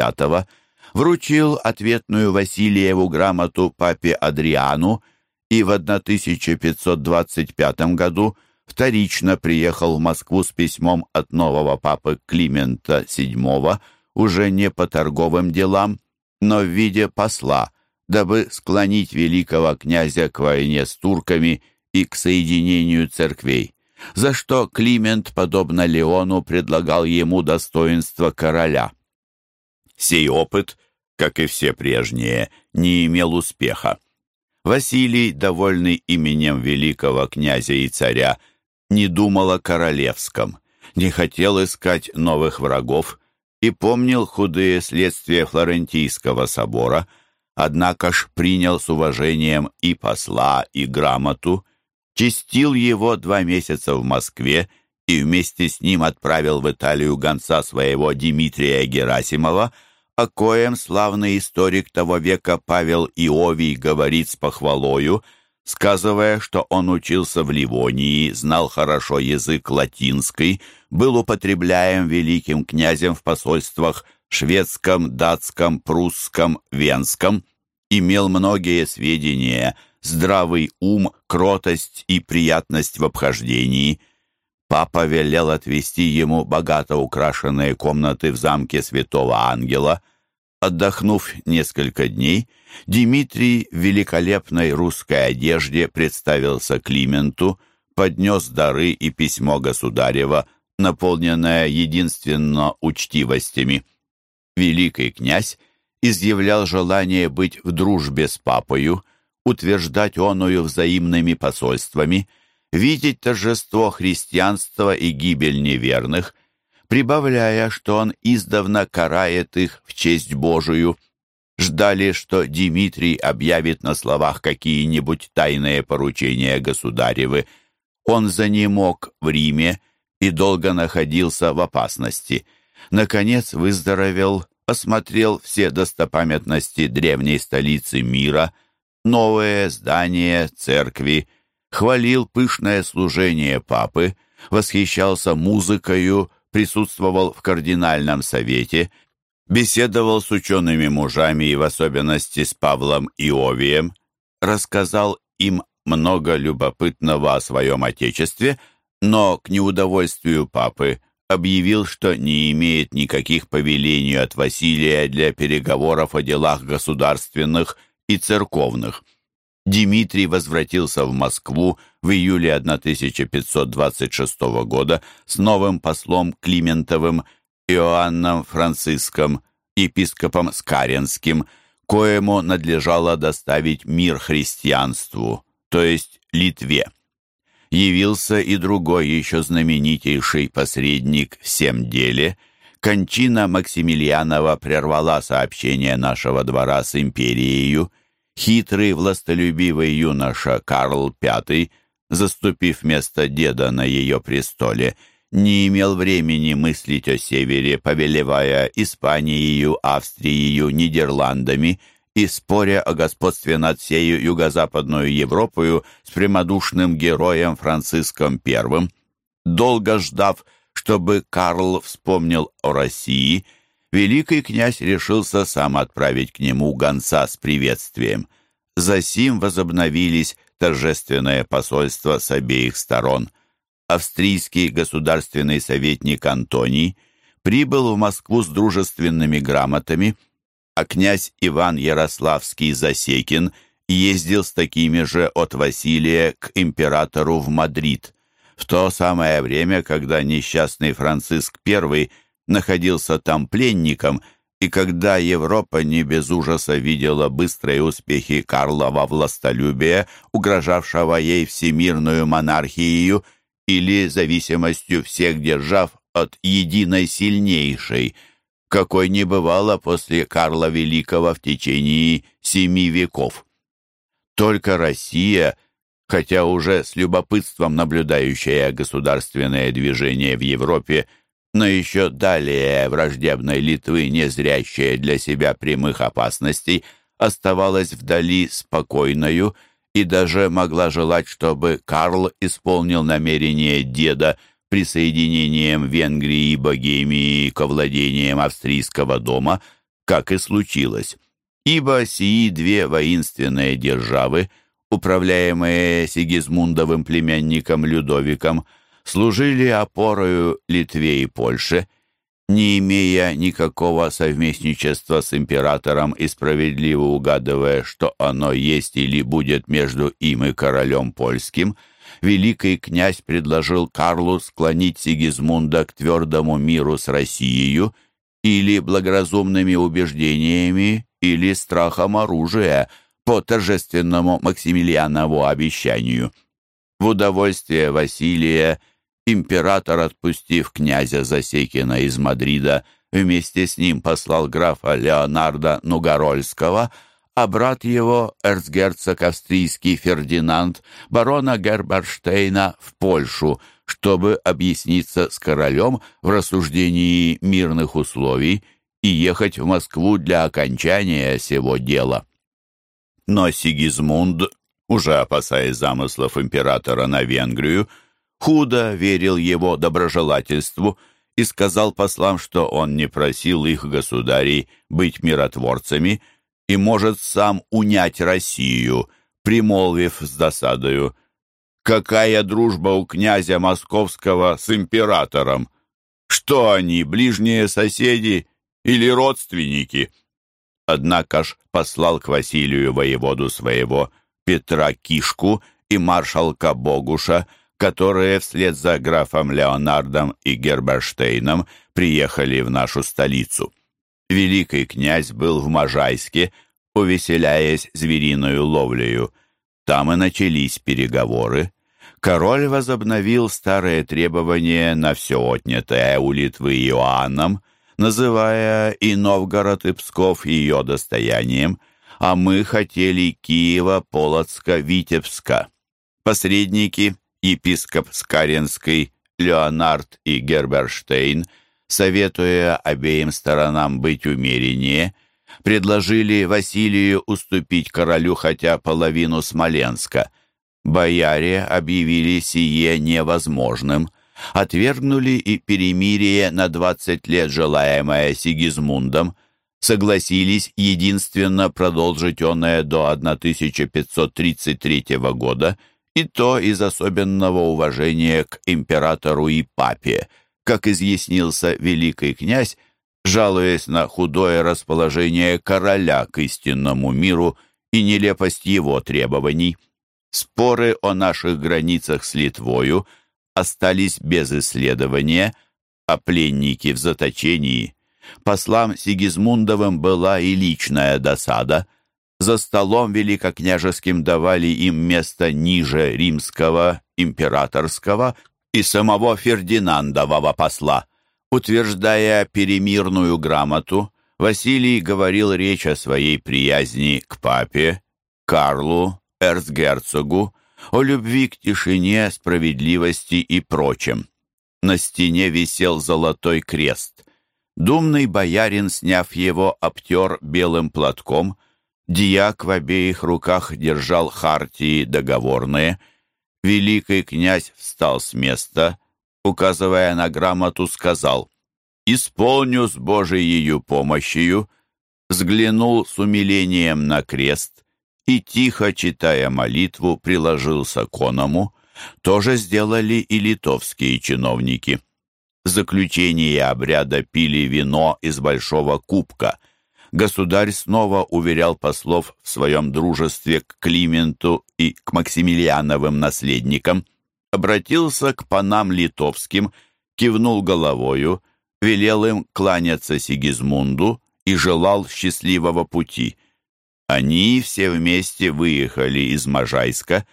вручил ответную Васильеву грамоту папе Адриану и в 1525 году вторично приехал в Москву с письмом от нового папы Климента VII, уже не по торговым делам, но в виде посла, дабы склонить великого князя к войне с турками и к соединению церквей, за что Климент, подобно Леону, предлагал ему достоинство короля. Сей опыт, как и все прежние, не имел успеха. Василий, довольный именем великого князя и царя, не думал о королевском, не хотел искать новых врагов и помнил худые следствия Флорентийского собора, однако ж принял с уважением и посла, и грамоту, чистил его два месяца в Москве и вместе с ним отправил в Италию гонца своего Дмитрия Герасимова, о коем славный историк того века Павел Иовий говорит с похвалою, сказывая, что он учился в Ливонии, знал хорошо язык латинский, был употребляем великим князем в посольствах шведском, датском, прусском, венском, имел многие сведения, здравый ум, кротость и приятность в обхождении – Папа велел отвести ему богато украшенные комнаты в замке Святого Ангела. Отдохнув несколько дней, Дмитрий в великолепной русской одежде представился Клименту, поднес дары и письмо государева, наполненное единственно учтивостями. Великий князь изъявлял желание быть в дружбе с папою, утверждать оную взаимными посольствами – видеть торжество христианства и гибель неверных, прибавляя, что он издавна карает их в честь Божию. Ждали, что Дмитрий объявит на словах какие-нибудь тайные поручения государевы. Он занемог в Риме и долго находился в опасности. Наконец выздоровел, осмотрел все достопамятности древней столицы мира, новые здания, церкви, хвалил пышное служение папы, восхищался музыкою, присутствовал в кардинальном совете, беседовал с учеными мужами и в особенности с Павлом Иовием, рассказал им много любопытного о своем отечестве, но к неудовольствию папы объявил, что не имеет никаких повелений от Василия для переговоров о делах государственных и церковных. Дмитрий возвратился в Москву в июле 1526 года с новым послом Климентовым Иоанном Франциском, епископом Скаренским, коему надлежало доставить мир христианству, то есть Литве. Явился и другой еще знаменитейший посредник в всем деле. Кончина Максимилианова прервала сообщение нашего двора с империей, Хитрый, властолюбивый юноша Карл V, заступив место деда на ее престоле, не имел времени мыслить о севере, повелевая Испанией, Австрией, Нидерландами и споря о господстве над всею юго-западную Европою с прямодушным героем Франциском I. Долго ждав, чтобы Карл вспомнил о России – великий князь решился сам отправить к нему гонца с приветствием. Засим возобновились торжественное посольство с обеих сторон. Австрийский государственный советник Антоний прибыл в Москву с дружественными грамотами, а князь Иван Ярославский Засекин ездил с такими же от Василия к императору в Мадрид. В то самое время, когда несчастный Франциск I – находился там пленником, и когда Европа не без ужаса видела быстрые успехи Карлова властолюбия, угрожавшего ей всемирную монархию или зависимостью всех держав от единой сильнейшей, какой не бывало после Карла Великого в течение семи веков. Только Россия, хотя уже с любопытством наблюдающая государственное движение в Европе, но еще далее враждебной Литвы, не зрящая для себя прямых опасностей, оставалась вдали спокойною и даже могла желать, чтобы Карл исполнил намерение деда присоединением Венгрии и Богемии к владениям австрийского дома, как и случилось. Ибо сии две воинственные державы управляемые Сигизмундовым племянником Людовиком, служили опорою Литве и Польше, не имея никакого совместничества с императором и справедливо угадывая, что оно есть или будет между им и королем польским, великий князь предложил Карлу склонить Сигизмунда к твердому миру с Россией или благоразумными убеждениями, или страхом оружия по торжественному Максимилианову обещанию. В удовольствие Василия император, отпустив князя Засекина из Мадрида, вместе с ним послал графа Леонарда Нугарольского, а брат его, эрцгерцог австрийский Фердинанд, барона Герберштейна в Польшу, чтобы объясниться с королем в рассуждении мирных условий и ехать в Москву для окончания сего дела. Но Сигизмунд, уже опасаясь замыслов императора на Венгрию, худо верил его доброжелательству и сказал послам, что он не просил их государей быть миротворцами и может сам унять Россию, примолвив с досадою «Какая дружба у князя Московского с императором? Что они, ближние соседи или родственники?» Однако ж послал к Василию воеводу своего Петра Кишку и маршалка Богуша, которые вслед за графом Леонардом и Герберштейном приехали в нашу столицу. Великий князь был в Можайске, увеселяясь звериную ловлею. Там и начались переговоры. Король возобновил старые требования на все отнятое у Литвы Иоанном, называя и Новгород, и Псков ее достоянием, а мы хотели Киева, Полоцка, Витебска. Посредники епископ Скаренский, Леонард и Герберштейн, советуя обеим сторонам быть умереннее, предложили Василию уступить королю хотя половину Смоленска. Бояре объявили сие невозможным, отвергнули и перемирие на 20 лет, желаемое Сигизмундом, согласились единственно продолжить оное до 1533 года – и то из особенного уважения к императору и папе, как изъяснился великий князь, жалуясь на худое расположение короля к истинному миру и нелепость его требований. Споры о наших границах с Литвою остались без исследования, а пленники в заточении. Послам Сигизмундовым была и личная досада – за столом великокняжеским давали им место ниже римского, императорского и самого Фердинандового посла. Утверждая перемирную грамоту, Василий говорил речь о своей приязни к папе, Карлу, эрцгерцогу, о любви к тишине, справедливости и прочем. На стене висел золотой крест. Думный боярин, сняв его, обтер белым платком, Дьяк в обеих руках держал хартии договорные. Великий князь встал с места, указывая на грамоту, сказал «Исполню с Божией помощью», взглянул с умилением на крест и, тихо читая молитву, приложился к оному. То же сделали и литовские чиновники. В заключение обряда пили вино из большого кубка – государь снова уверял послов в своем дружестве к Клименту и к Максимилиановым наследникам, обратился к панам литовским, кивнул головою, велел им кланяться Сигизмунду и желал счастливого пути. Они все вместе выехали из Можайска,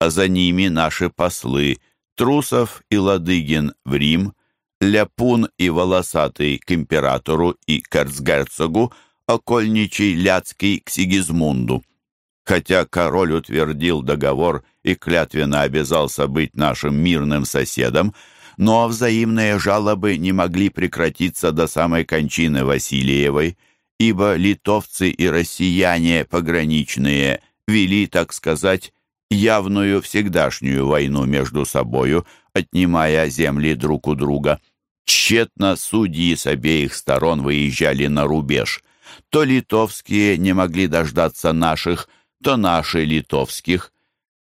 а за ними наши послы Трусов и Ладыгин в Рим, Ляпун и Волосатый к императору и к эрцгерцогу, окольничий Ляцкий к Сигизмунду. Хотя король утвердил договор и клятвенно обязался быть нашим мирным соседом, но взаимные жалобы не могли прекратиться до самой кончины Васильевой, ибо литовцы и россияне пограничные вели, так сказать, явную всегдашнюю войну между собою, отнимая земли друг у друга. Тщетно судьи с обеих сторон выезжали на рубеж то литовские не могли дождаться наших, то наши литовских,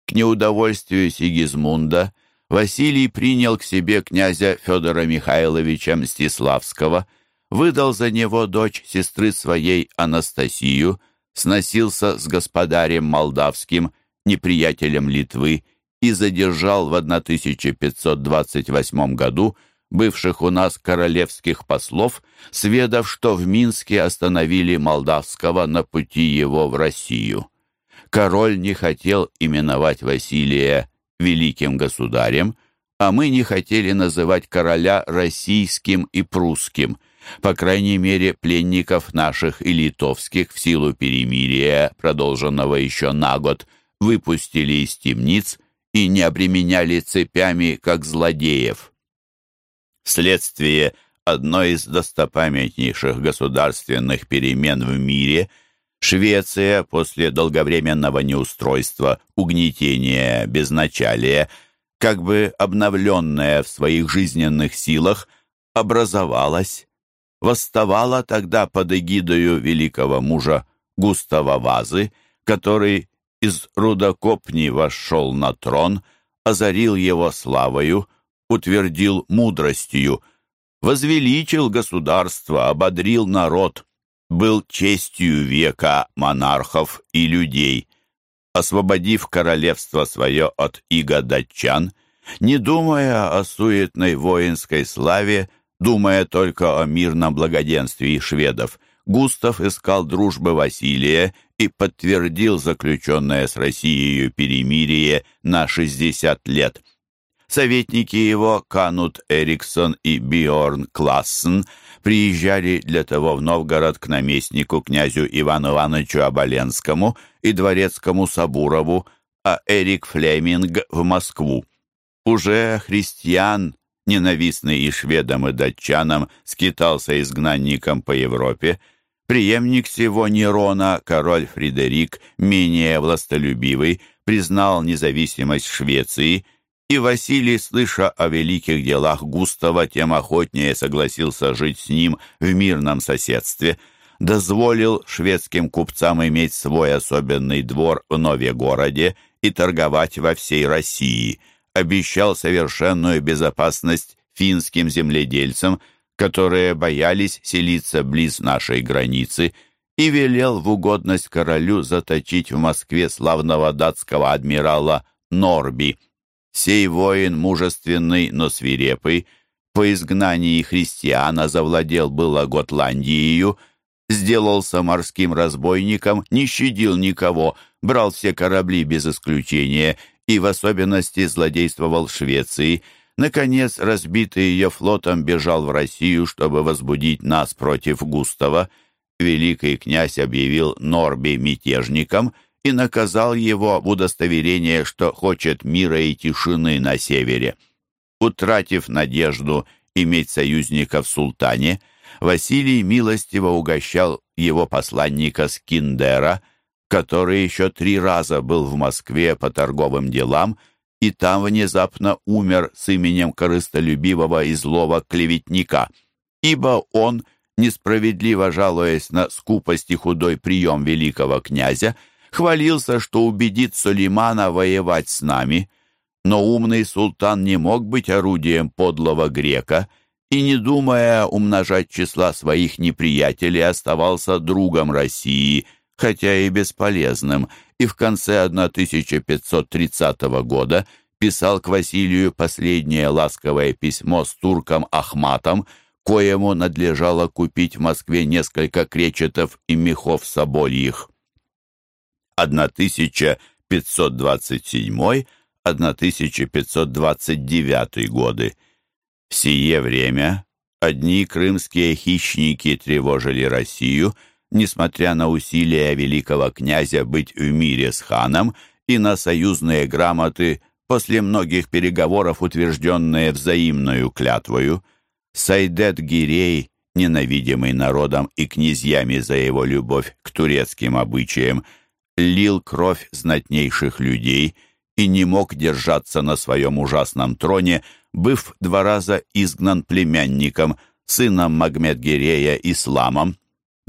К неудовольствию Сигизмунда Василий принял к себе князя Федора Михайловича Мстиславского, выдал за него дочь сестры своей Анастасию, сносился с господарем молдавским, неприятелем Литвы, и задержал в 1528 году бывших у нас королевских послов, сведав, что в Минске остановили молдавского на пути его в Россию. Король не хотел именовать Василия великим государем, а мы не хотели называть короля российским и прусским. По крайней мере, пленников наших и литовских в силу перемирия, продолженного еще на год, выпустили из темниц и не обременяли цепями, как злодеев. Вследствие одной из достопамятнейших государственных перемен в мире – Швеция после долговременного неустройства, угнетения, безначалия, как бы обновленная в своих жизненных силах, образовалась, восставала тогда под эгидою великого мужа Густава Вазы, который из рудокопни вошел на трон, озарил его славою, утвердил мудростью, возвеличил государство, ободрил народ, был честью века монархов и людей. Освободив королевство свое от иго датчан, не думая о суетной воинской славе, думая только о мирном благоденствии шведов, Густав искал дружбы Василия и подтвердил заключенное с Россией перемирие на 60 лет. Советники его, Канут Эриксон и Биорн Классен, приезжали для того в Новгород к наместнику князю Ивану Ивановичу Оболенскому и дворецкому Сабурову, а Эрик Флеминг в Москву. Уже христиан, ненавистный и шведам, и датчанам, скитался изгнанником по Европе, Преемник всего Нерона, король Фредерик, менее властолюбивый, признал независимость Швеции – и Василий, слыша о великих делах Густава, тем охотнее согласился жить с ним в мирном соседстве, дозволил шведским купцам иметь свой особенный двор в Новегороде и торговать во всей России, обещал совершенную безопасность финским земледельцам, которые боялись селиться близ нашей границы, и велел в угодность королю заточить в Москве славного датского адмирала Норби – Сей воин, мужественный, но свирепый, по изгнании христиана завладел было Готландией, сделался морским разбойником, не щадил никого, брал все корабли без исключения и в особенности злодействовал Швеции. Наконец, разбитый ее флотом, бежал в Россию, чтобы возбудить нас против Густава. Великий князь объявил Норби мятежником — и наказал его в удостоверение, что хочет мира и тишины на севере. Утратив надежду иметь союзника в султане, Василий милостиво угощал его посланника Скиндера, который еще три раза был в Москве по торговым делам и там внезапно умер с именем корыстолюбивого и злого клеветника, ибо он, несправедливо жалуясь на скупость и худой прием великого князя, хвалился, что убедит Сулеймана воевать с нами. Но умный султан не мог быть орудием подлого грека и, не думая умножать числа своих неприятелей, оставался другом России, хотя и бесполезным, и в конце 1530 года писал к Василию последнее ласковое письмо с турком Ахматом, коему надлежало купить в Москве несколько кречетов и мехов собольих. 1527-1529 годы. В сие время одни крымские хищники тревожили Россию, несмотря на усилия великого князя быть в мире с ханом и на союзные грамоты после многих переговоров, утвержденные взаимную клятвою. Сайдет Гирей, ненавидимый народом и князьями за его любовь к турецким обычаям, лил кровь знатнейших людей и не мог держаться на своем ужасном троне, быв два раза изгнан племянником, сыном Магмед-Гирея Исламом,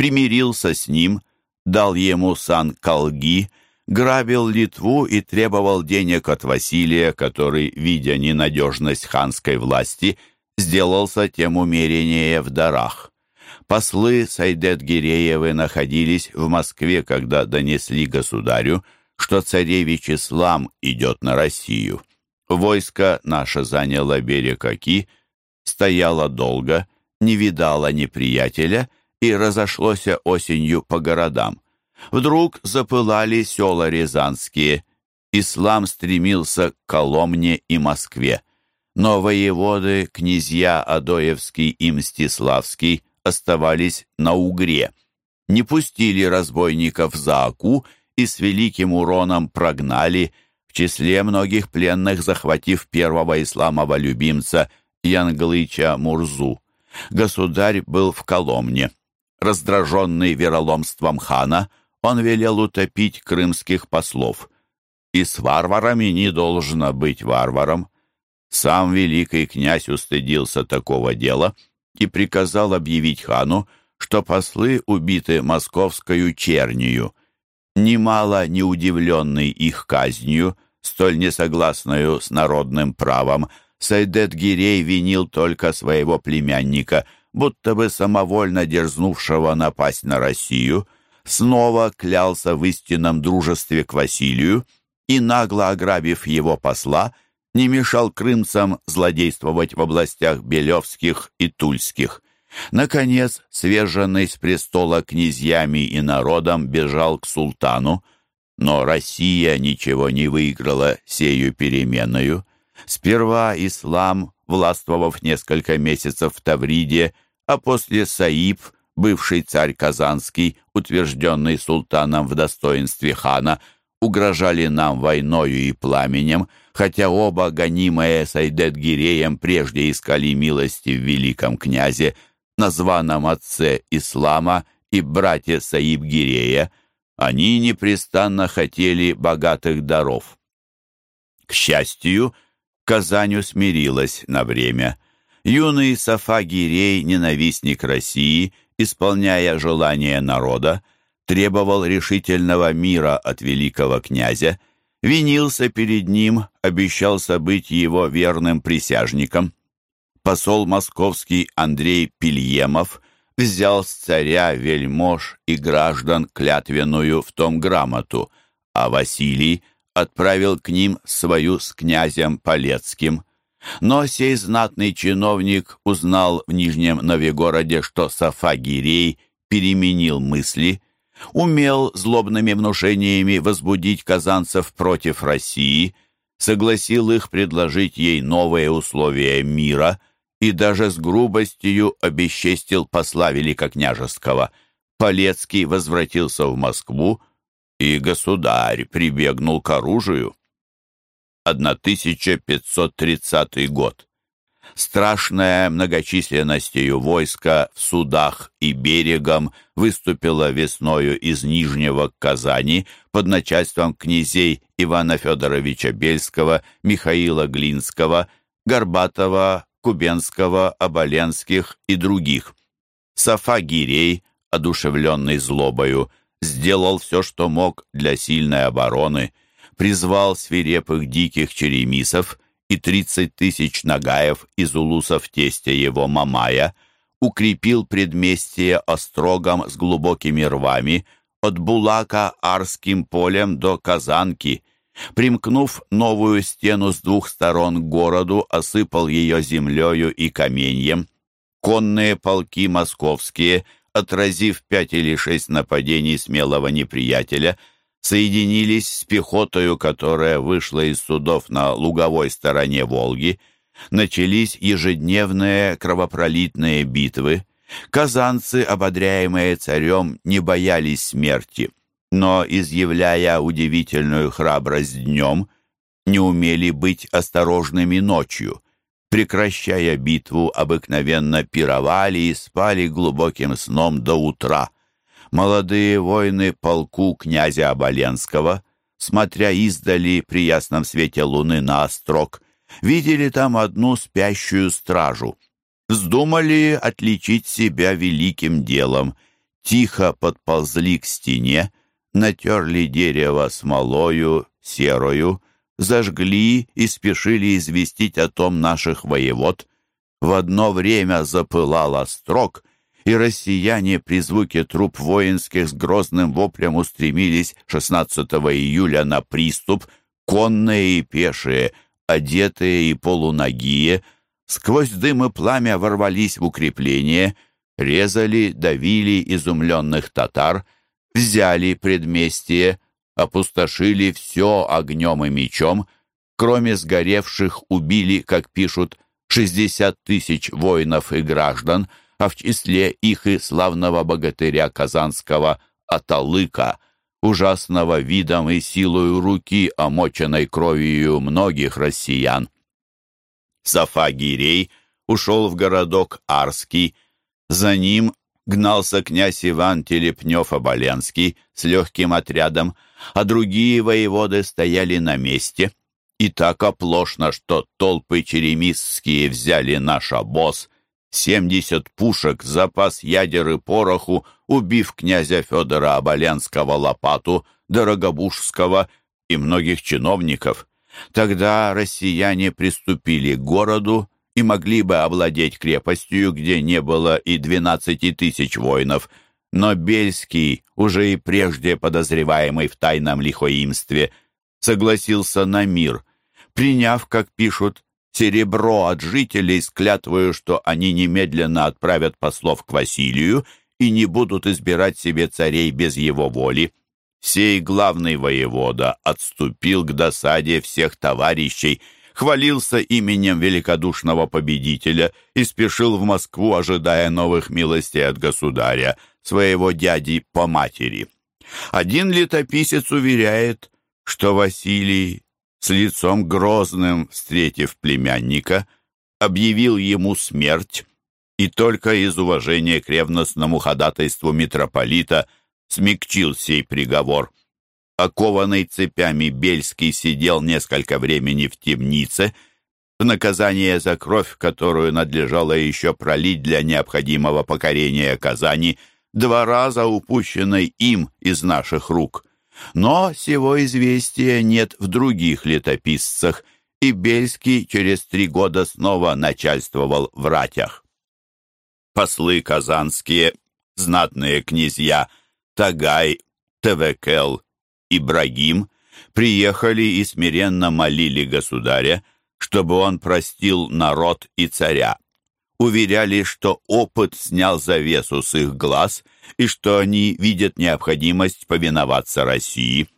примирился с ним, дал ему сан Калги, грабил Литву и требовал денег от Василия, который, видя ненадежность ханской власти, сделался тем умереннее в дарах. Послы Сайдет-Гиреевы находились в Москве, когда донесли государю, что царевич Ислам идет на Россию. Войско наше заняло берег Оки, стояло долго, не видало неприятеля и разошлось осенью по городам. Вдруг запылали села рязанские. Ислам стремился к Коломне и Москве. Но воеводы, князья Адоевский и Мстиславский оставались на Угре. Не пустили разбойников за Аку и с великим уроном прогнали, в числе многих пленных захватив первого исламова любимца Янглыча Мурзу. Государь был в Коломне. Раздраженный вероломством хана, он велел утопить крымских послов. И с варварами не должно быть варваром. Сам великий князь устыдился такого дела и приказал объявить хану, что послы убиты московскою чернию. Немало не удивленный их казнью, столь несогласную с народным правом, Сайдет Гирей винил только своего племянника, будто бы самовольно дерзнувшего напасть на Россию, снова клялся в истинном дружестве к Василию и, нагло ограбив его посла, не мешал крымцам злодействовать в областях Белевских и Тульских. Наконец, сверженный с престола князьями и народом, бежал к султану, но Россия ничего не выиграла сею переменою. Сперва ислам, властвовав несколько месяцев в Тавриде, а после Саиб, бывший царь Казанский, утвержденный султаном в достоинстве хана, угрожали нам войною и пламенем, хотя оба, гонимые Сайдет-Гиреем, прежде искали милости в великом князе, названном отце Ислама и брате Саиб-Гирея, они непрестанно хотели богатых даров. К счастью, Казань усмирилась на время. Юный Сафа Гирей, ненавистник России, исполняя желания народа, требовал решительного мира от великого князя, винился перед ним, обещался быть его верным присяжником. Посол московский Андрей Пильемов взял с царя, вельмож и граждан клятвенную в том грамоту, а Василий отправил к ним свою с князем Полецким. Но сей знатный чиновник узнал в Нижнем Новегороде, что Сафа Гирей переменил мысли – умел злобными внушениями возбудить казанцев против России, согласил их предложить ей новые условия мира и даже с грубостью обесчестил посла великокняжеского. Полецкий возвратился в Москву, и государь прибегнул к оружию. 1530 год. Страшная многочисленностью войска в судах и берегом выступила весною из Нижнего к Казани под начальством князей Ивана Федоровича Бельского, Михаила Глинского, Горбатова, Кубенского, Оболенских и других. Сафа Гирей, одушевленный злобою, сделал все, что мог для сильной обороны, призвал свирепых диких черемисов и тридцать тысяч нагаев из улусов тестя его Мамая, укрепил предместье острогом с глубокими рвами от Булака Арским полем до Казанки, примкнув новую стену с двух сторон к городу, осыпал ее землею и каменьем. Конные полки московские, отразив пять или шесть нападений смелого неприятеля, соединились с пехотою, которая вышла из судов на луговой стороне Волги. Начались ежедневные кровопролитные битвы. Казанцы, ободряемые царем, не боялись смерти, но, изъявляя удивительную храбрость днем, не умели быть осторожными ночью. Прекращая битву, обыкновенно пировали и спали глубоким сном до утра – молодые воины полку князя Оболенского, смотря издали при ясном свете луны на острог, видели там одну спящую стражу. Вздумали отличить себя великим делом, тихо подползли к стене, натерли дерево смолою, серою, зажгли и спешили известить о том наших воевод. В одно время запылал острог, и россияне при звуке труп воинских с грозным воплем устремились 16 июля на приступ, конные и пешие, одетые и полуногие, сквозь дым и пламя ворвались в укрепление, резали, давили изумленных татар, взяли предместье, опустошили все огнем и мечом, кроме сгоревших убили, как пишут, 60 тысяч воинов и граждан, а в числе их и славного богатыря Казанского Аталыка, ужасного видом и силою руки, омоченной кровью многих россиян. Сафагирей ушел в городок Арский, за ним гнался князь Иван Телепнев-Оболенский с легким отрядом, а другие воеводы стояли на месте. И так оплошно, что толпы черемисские взяли наш обоз, семьдесят пушек, запас ядер и пороху, убив князя Федора Оболенского Лопату, Дорогобужского и многих чиновников. Тогда россияне приступили к городу, и могли бы овладеть крепостью, где не было и двенадцати тысяч воинов, но Бельский, уже и прежде подозреваемый в тайном лихоимстве, согласился на мир, приняв, как пишут, серебро от жителей с что они немедленно отправят послов к Василию и не будут избирать себе царей без его воли. Сей главный воевода отступил к досаде всех товарищей, хвалился именем великодушного победителя и спешил в Москву, ожидая новых милостей от государя, своего дяди по матери. Один летописец уверяет, что Василий, с лицом грозным встретив племянника, объявил ему смерть, и только из уважения к ревностному ходатайству митрополита смягчил сей приговор – окованный цепями Бельский сидел несколько времени в темнице, в наказание за кровь, которую надлежало еще пролить для необходимого покорения Казани, два раза упущенной им из наших рук. Но сего известия нет в других летописцах, и Бельский через три года снова начальствовал в ратях. Послы казанские, знатные князья Тагай, Тевекел Ибрагим приехали и смиренно молили государя, чтобы он простил народ и царя. Уверяли, что опыт снял завесу с их глаз и что они видят необходимость повиноваться России.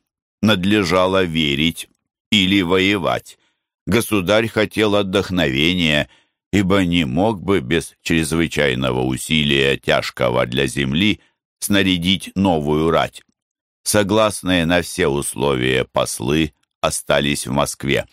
Надлежало верить или воевать. Государь хотел отдохновения, ибо не мог бы без чрезвычайного усилия, тяжкого для земли, снарядить новую рать согласные на все условия послы остались в Москве,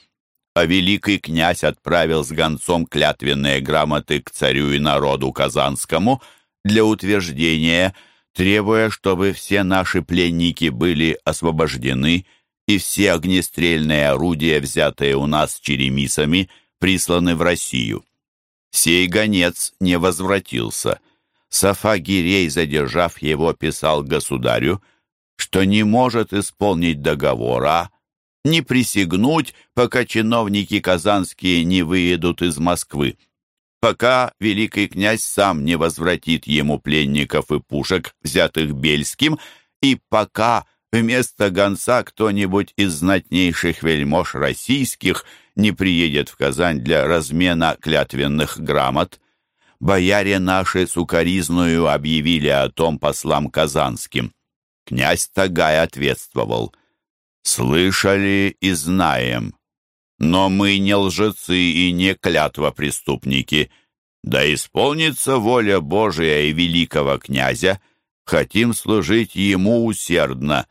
а великий князь отправил с гонцом клятвенные грамоты к царю и народу Казанскому для утверждения, требуя, чтобы все наши пленники были освобождены и все огнестрельные орудия, взятые у нас черемисами, присланы в Россию. Сей гонец не возвратился. Сафа Гирей, задержав его, писал государю, что не может исполнить договора, не присягнуть, пока чиновники казанские не выедут из Москвы, пока великий князь сам не возвратит ему пленников и пушек, взятых Бельским, и пока вместо гонца кто-нибудь из знатнейших вельмож российских не приедет в Казань для размена клятвенных грамот. Бояре наши сукоризную объявили о том послам казанским. Князь Тагай ответствовал. «Слышали и знаем. Но мы не лжецы и не клятва преступники. Да исполнится воля Божия и великого князя. Хотим служить ему усердно.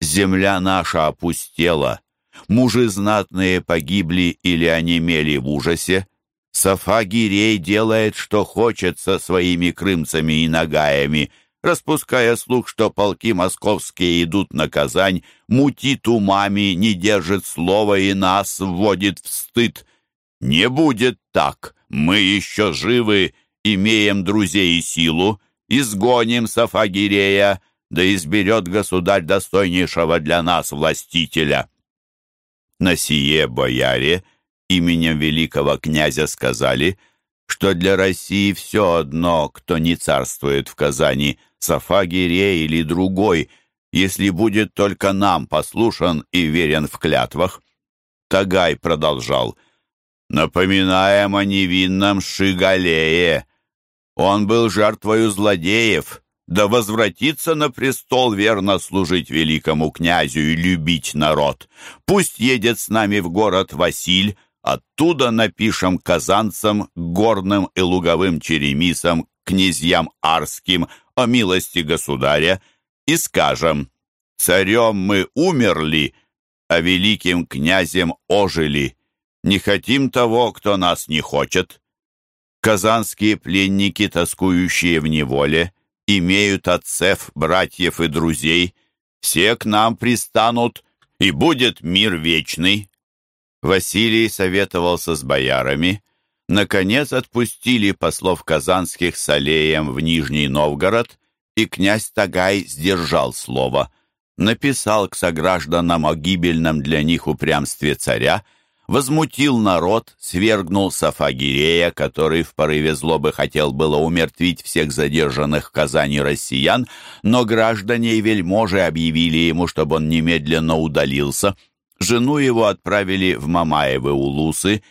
Земля наша опустела. Мужи знатные погибли или онемели в ужасе. Сафагирей делает, что хочет со своими крымцами и нагаями распуская слух, что полки московские идут на Казань, мутит умами, не держит слова и нас вводит в стыд. Не будет так. Мы еще живы, имеем друзей и силу, изгоним Сафагирея, да изберет государь достойнейшего для нас властителя». На сие бояре именем великого князя сказали, что для России все одно, кто не царствует в Казани, Сафагире или другой, если будет только нам послушан и верен в клятвах. Тагай продолжал. «Напоминаем о невинном Шигалее. Он был жертвою злодеев, да возвратится на престол верно служить великому князю и любить народ. Пусть едет с нами в город Василь, оттуда напишем казанцам, горным и луговым черемисам, князьям арским о милости государя и скажем, царем мы умерли, а великим князем ожили. Не хотим того, кто нас не хочет. Казанские пленники, тоскующие в неволе, имеют отцев, братьев и друзей, все к нам пристанут, и будет мир вечный». Василий советовался с боярами. Наконец отпустили послов казанских с аллеем в Нижний Новгород, и князь Тагай сдержал слово. Написал к согражданам о гибельном для них упрямстве царя — возмутил народ, свергнул Сафагирея, который в порыве злобы хотел было умертвить всех задержанных в Казани россиян, но граждане и вельможи объявили ему, чтобы он немедленно удалился. Жену его отправили в Мамаевы улусы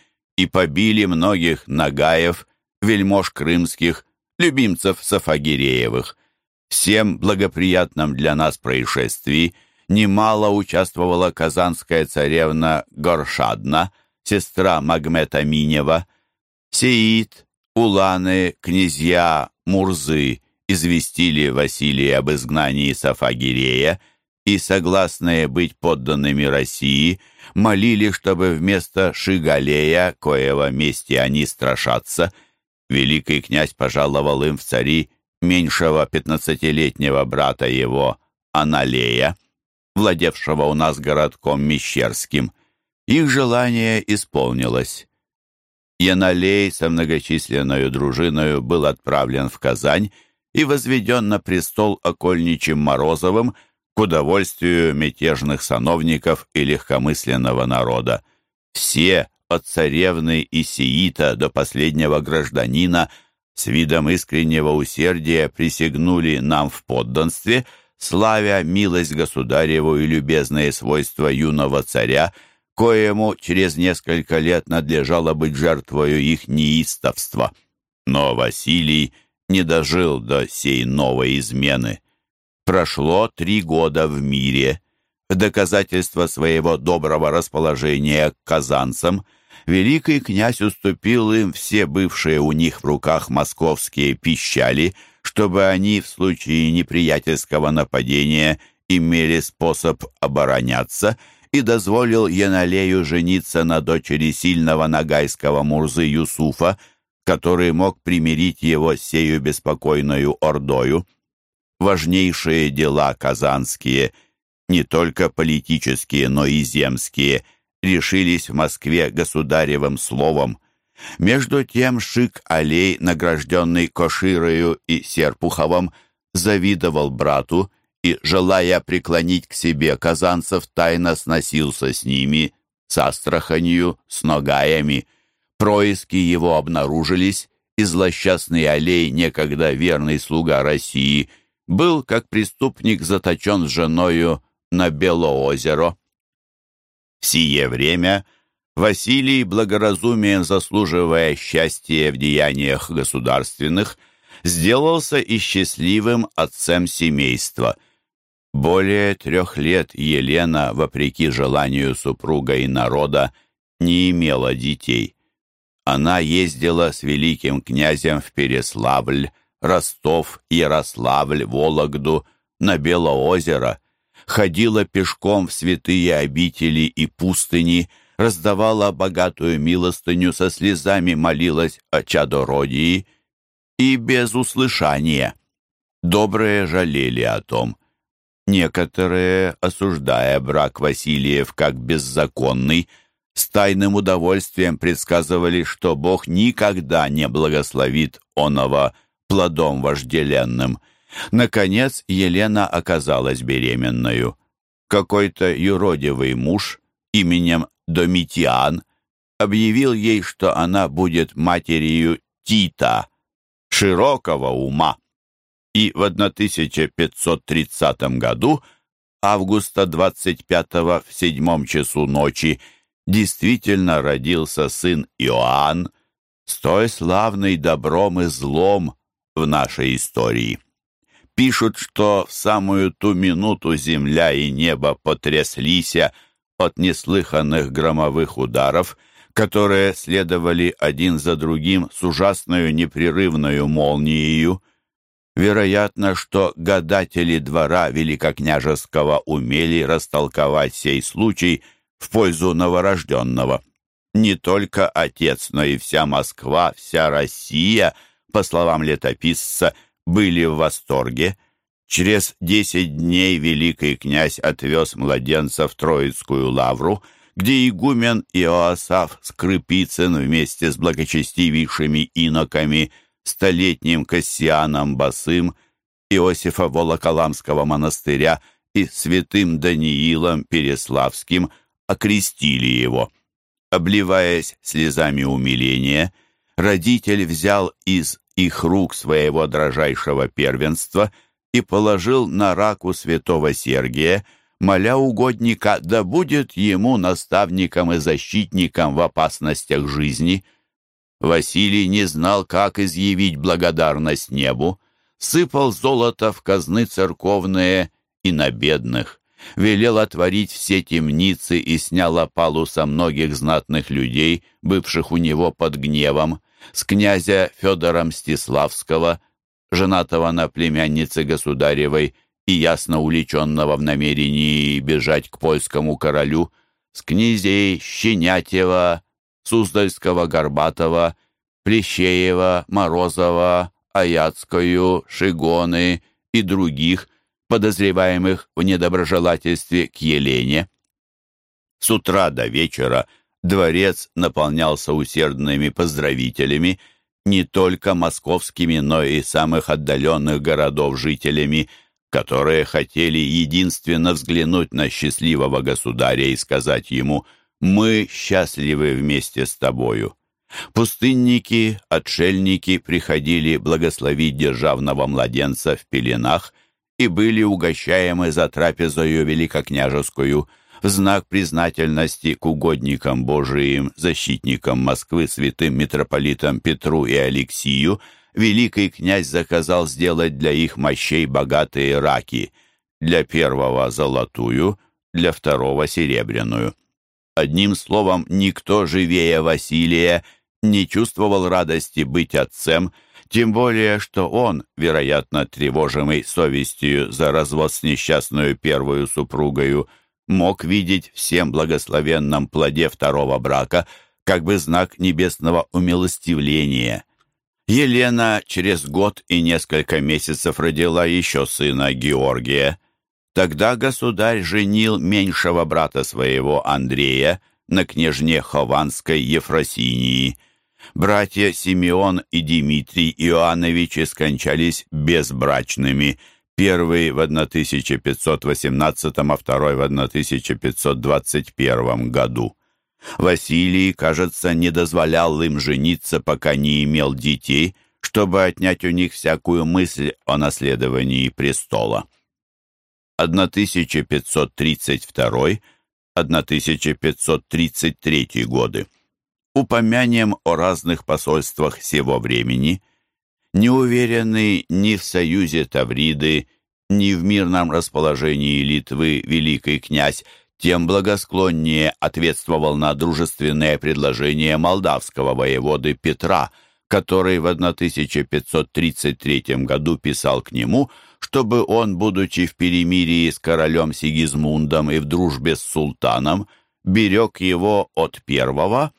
и побили многих нагаев, вельмож крымских, любимцев Сафагиреевых. Всем благоприятном для нас происшествии – немало участвовала казанская царевна Горшадна, сестра Магмета Минева, Сеид, Уланы, князья Мурзы известили Василия об изгнании Сафагирея и, согласные быть подданными России, молили, чтобы вместо Шигалея, коего мести они страшатся, великий князь пожаловал им в цари меньшего пятнадцатилетнего брата его, Аналея владевшего у нас городком Мещерским. Их желание исполнилось. Яналей со многочисленной дружиною был отправлен в Казань и возведен на престол окольничим Морозовым удовольствию мятежных сановников и легкомысленного народа. Все, от царевны и сиита до последнего гражданина, с видом искреннего усердия присягнули нам в подданстве – славя милость государеву и любезные свойства юного царя, коему через несколько лет надлежало быть жертвою их неистовства. Но Василий не дожил до сей новой измены. Прошло три года в мире. Доказательство своего доброго расположения к казанцам великий князь уступил им все бывшие у них в руках московские пищали – чтобы они в случае неприятельского нападения имели способ обороняться и дозволил Яналею жениться на дочери сильного нагайского Мурзы Юсуфа, который мог примирить его с сею беспокойною ордою. Важнейшие дела казанские, не только политические, но и земские, решились в Москве государевым словом – между тем Шик-Алей, награжденный Коширою и Серпуховым, завидовал брату и, желая преклонить к себе казанцев, тайно сносился с ними, с Астраханью, с Ногаями. Происки его обнаружились, и злосчастный Алей, некогда верный слуга России, был, как преступник, заточен с женою на Белоозеро. В сие время – Василий, благоразумием заслуживая счастья в деяниях государственных, сделался и счастливым отцем семейства. Более трех лет Елена, вопреки желанию супруга и народа, не имела детей. Она ездила с великим князем в Переславль, Ростов, Ярославль, Вологду, на Белоозеро, ходила пешком в святые обители и пустыни, раздавала богатую милостыню, со слезами молилась о чадородии и без услышания. Добрые жалели о том. Некоторые, осуждая брак Василиев как беззаконный, с тайным удовольствием предсказывали, что Бог никогда не благословит оного плодом вожделенным. Наконец Елена оказалась беременною. Какой-то юродивый муж именем Домитиан объявил ей, что она будет матерью Тита, широкого ума. И в 1530 году, августа 25 в седьмом часу ночи, действительно родился сын Иоанн, столь славный добром и злом в нашей истории. Пишут, что в самую ту минуту земля и небо потряслися от неслыханных громовых ударов, которые следовали один за другим с ужасною непрерывную молнией. Вероятно, что гадатели двора великокняжеского умели растолковать сей случай в пользу новорожденного. Не только отец, но и вся Москва, вся Россия, по словам летописца, были в восторге. Через десять дней великий князь отвез младенца в Троицкую лавру, где игумен Иоасаф Скрипицын вместе с благочестивейшими иноками, столетним Кассианом Басым, Иосифа Волоколамского монастыря и святым Даниилом Переславским окрестили его. Обливаясь слезами умиления, родитель взял из их рук своего дрожайшего первенства и положил на раку святого Сергия, моля угодника, да будет ему наставником и защитником в опасностях жизни. Василий не знал, как изъявить благодарность небу, сыпал золото в казны церковные и на бедных, велел отворить все темницы и снял опалу со многих знатных людей, бывших у него под гневом, с князя Федора Мстиславского, женатого на племяннице государевой и ясно увлеченного в намерении бежать к польскому королю, с князей Щенятева, Суздальского Горбатова, Плещеева, Морозова, Аяцкую, Шигоны и других, подозреваемых в недоброжелательстве к Елене. С утра до вечера – дворец наполнялся усердными поздравителями, не только московскими, но и самых отдаленных городов жителями, которые хотели единственно взглянуть на счастливого государя и сказать ему «Мы счастливы вместе с тобою». Пустынники, отшельники приходили благословить державного младенца в пеленах и были угощаемы за трапезою великокняжескую – в знак признательности к угодникам Божиим, защитникам Москвы, святым митрополитам Петру и Алексию, великий князь заказал сделать для их мощей богатые раки, для первого — золотую, для второго — серебряную. Одним словом, никто живее Василия не чувствовал радости быть отцем, тем более, что он, вероятно, тревожимый совестью за развод с несчастную первую супругою, мог видеть всем благословенном плоде второго брака как бы знак небесного умилостивления. Елена через год и несколько месяцев родила еще сына Георгия. Тогда государь женил меньшего брата своего Андрея на княжне Хованской Ефросинии. Братья Симеон и Дмитрий Иоанновичи скончались безбрачными – первый в 1518, а второй в 1521 году. Василий, кажется, не дозволял им жениться, пока не имел детей, чтобы отнять у них всякую мысль о наследовании престола. 1532-1533 годы. Упомянем о разных посольствах сего времени – не уверенный ни в союзе Тавриды, ни в мирном расположении Литвы великий князь, тем благосклоннее ответствовал на дружественное предложение молдавского воеводы Петра, который в 1533 году писал к нему, чтобы он, будучи в перемирии с королем Сигизмундом и в дружбе с султаном, берег его от первого,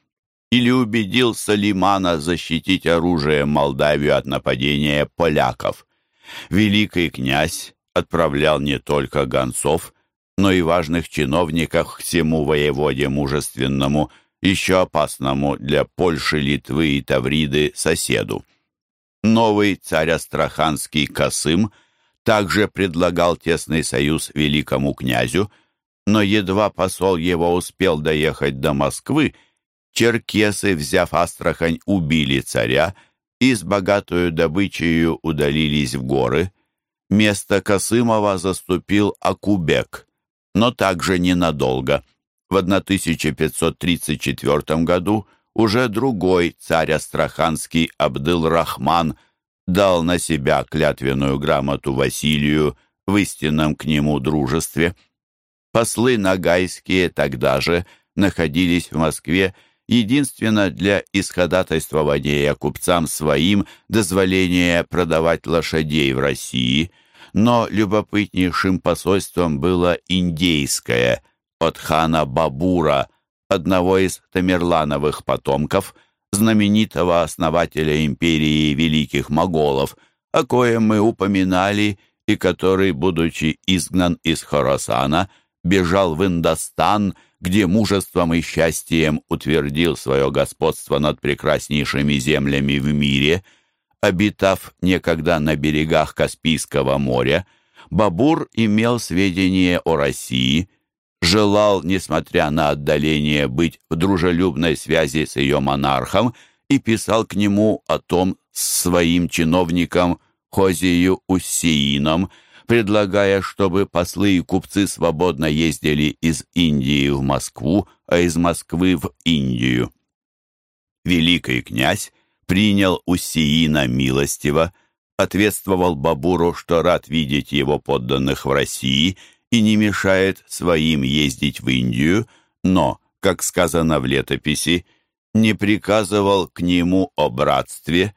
или убедил Салимана защитить оружием Молдавию от нападения поляков. Великий князь отправлял не только гонцов, но и важных чиновников к всему воеводе мужественному, еще опасному для Польши, Литвы и Тавриды соседу. Новый царь Астраханский Косым также предлагал тесный союз великому князю, но едва посол его успел доехать до Москвы, черкесы, взяв Астрахань, убили царя и с богатую добычею удалились в горы. Место Косымова заступил Акубек, но также ненадолго. В 1534 году уже другой царь Астраханский Абдыл-Рахман дал на себя клятвенную грамоту Василию в истинном к нему дружестве. Послы нагайские тогда же находились в Москве единственно для исходатайствования купцам своим дозволения продавать лошадей в России, но любопытнейшим посольством было индейское от хана Бабура, одного из Тамерлановых потомков, знаменитого основателя империи великих моголов, о коем мы упоминали и который, будучи изгнан из Хорасана, бежал в Индостан, где мужеством и счастьем утвердил свое господство над прекраснейшими землями в мире, обитав некогда на берегах Каспийского моря, Бабур имел сведения о России, желал, несмотря на отдаление, быть в дружелюбной связи с ее монархом и писал к нему о том своим чиновником Хозию Уссиином, предлагая, чтобы послы и купцы свободно ездили из Индии в Москву, а из Москвы в Индию. Великий князь принял Уссиина милостиво, ответствовал Бабуру, что рад видеть его подданных в России и не мешает своим ездить в Индию, но, как сказано в летописи, не приказывал к нему о братстве,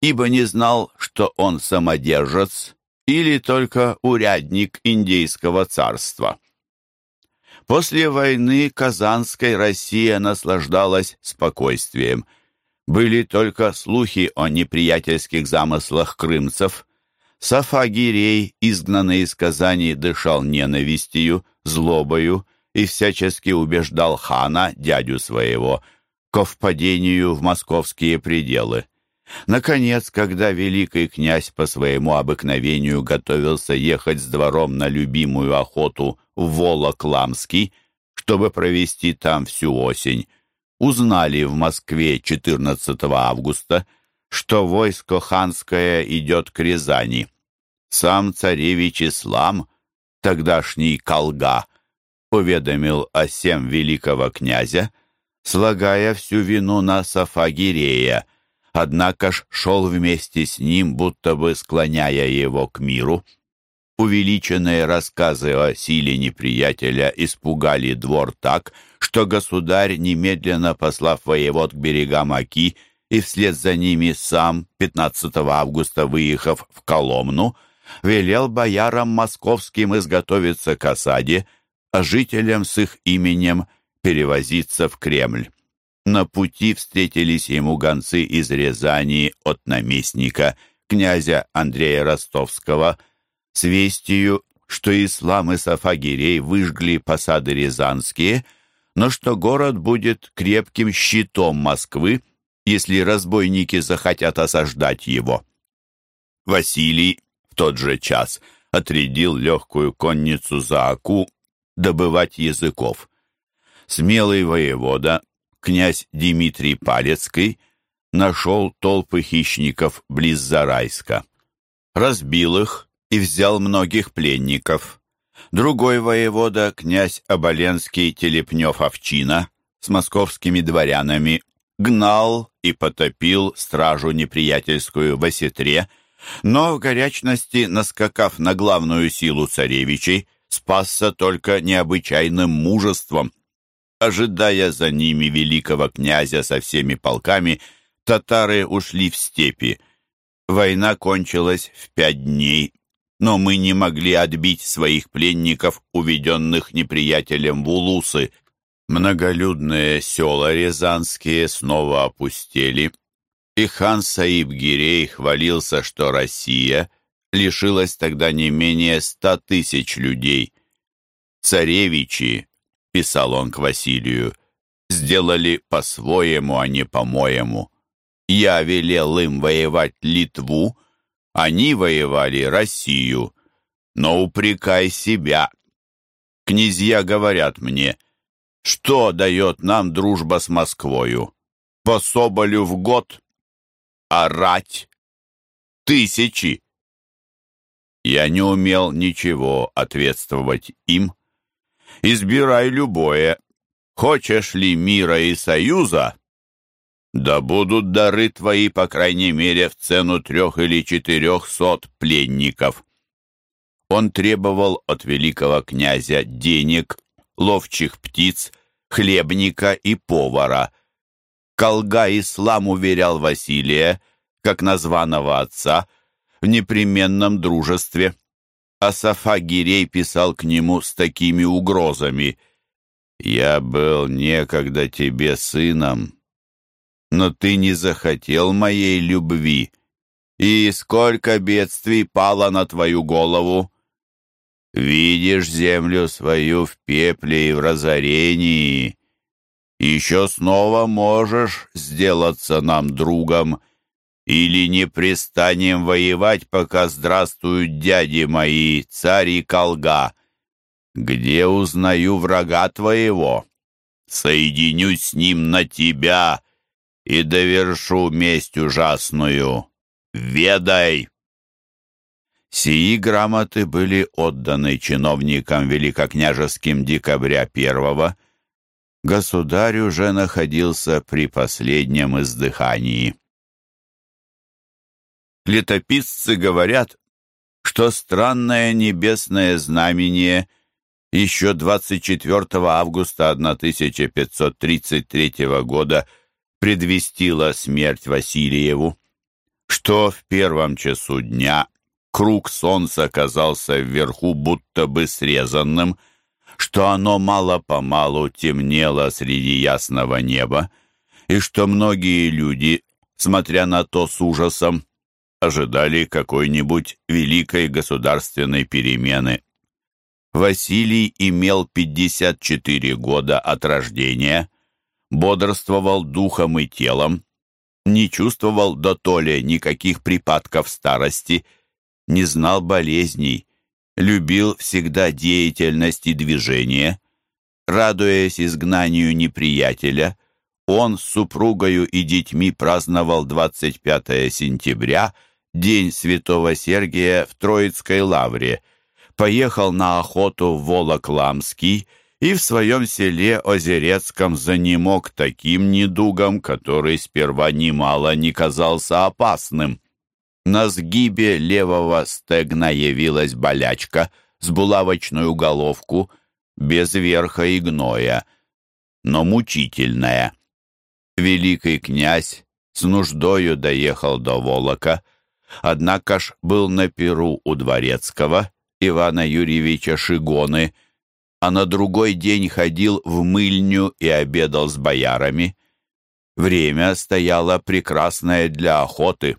ибо не знал, что он самодержец, или только урядник Индейского царства. После войны Казанской Россия наслаждалась спокойствием. Были только слухи о неприятельских замыслах крымцев. Сафагирей, изгнанный из Казани, дышал ненавистью, злобою и всячески убеждал хана, дядю своего, ко впадению в московские пределы. Наконец, когда великий князь по своему обыкновению готовился ехать с двором на любимую охоту в Волокламский, чтобы провести там всю осень, узнали в Москве 14 августа, что войско ханское идет к Рязани. Сам царевич Ислам, тогдашний Колга, уведомил о сем великого князя, слагая всю вину на Сафагирея — однако ж шел вместе с ним, будто бы склоняя его к миру. Увеличенные рассказы о силе неприятеля испугали двор так, что государь, немедленно послав воевод к берегам Аки и вслед за ними сам, 15 августа выехав в Коломну, велел боярам московским изготовиться к осаде, а жителям с их именем перевозиться в Кремль. На пути встретились ему гонцы из Рязани от наместника, князя Андрея Ростовского, с вестью, что ислам и сафагирей выжгли посады рязанские, но что город будет крепким щитом Москвы, если разбойники захотят осаждать его. Василий в тот же час отрядил легкую конницу за Аку добывать языков. Смелый воевода князь Дмитрий Палецкий нашел толпы хищников близ Зарайска. Разбил их и взял многих пленников. Другой воевода, князь Оболенский Телепнев-Овчина, с московскими дворянами, гнал и потопил стражу неприятельскую в осетре, но в горячности, наскакав на главную силу царевичей, спасся только необычайным мужеством. Ожидая за ними великого князя со всеми полками, татары ушли в степи. Война кончилась в пять дней, но мы не могли отбить своих пленников, уведенных неприятелем в Улусы. Многолюдные села рязанские снова опустели, и хан Саиб Гирей хвалился, что Россия лишилась тогда не менее ста тысяч людей. Царевичи, писал он к Василию, сделали по-своему, а не по-моему. Я велел им воевать Литву, они воевали Россию, но упрекай себя. Князья говорят мне, что дает нам дружба с Москвою? По Соболю в год? А рать? Тысячи. Я не умел ничего ответствовать им. Избирай любое. Хочешь ли мира и союза? Да будут дары твои, по крайней мере, в цену трех или четырех сот пленников. Он требовал от великого князя денег, ловчих птиц, хлебника и повара. Колга Ислам уверял Василия, как названного отца, в непременном дружестве. А Сафа Гирей писал к нему с такими угрозами. «Я был некогда тебе сыном, но ты не захотел моей любви, и сколько бедствий пало на твою голову. Видишь землю свою в пепле и в разорении, еще снова можешь сделаться нам другом, или не пристанем воевать, пока здравствуют дяди мои, царь и колга. Где узнаю врага твоего? Соединюсь с ним на тебя и довершу месть ужасную. Ведай!» Сии грамоты были отданы чиновникам великокняжеским декабря первого. Государь уже находился при последнем издыхании. Летописцы говорят, что странное небесное знамение еще 24 августа 1533 года предвестило смерть Васильеву, что в первом часу дня круг солнца оказался вверху будто бы срезанным, что оно мало-помалу темнело среди ясного неба, и что многие люди, смотря на то с ужасом, ожидали какой-нибудь великой государственной перемены. Василий имел 54 года от рождения, бодрствовал духом и телом, не чувствовал до толи никаких припадков старости, не знал болезней, любил всегда деятельность и движение. Радуясь изгнанию неприятеля, он с супругою и детьми праздновал 25 сентября – День Святого Сергия в Троицкой лавре, поехал на охоту в Волокламский и в своем селе Озерецком занемог таким недугом, который сперва немало не казался опасным. На сгибе левого стегна явилась болячка с булавочную головку, без верха и гноя, но мучительная. Великий князь с нуждою доехал до Волока — Однако ж был на Перу у Дворецкого Ивана Юрьевича Шигоны, а на другой день ходил в мыльню и обедал с боярами. Время стояло прекрасное для охоты.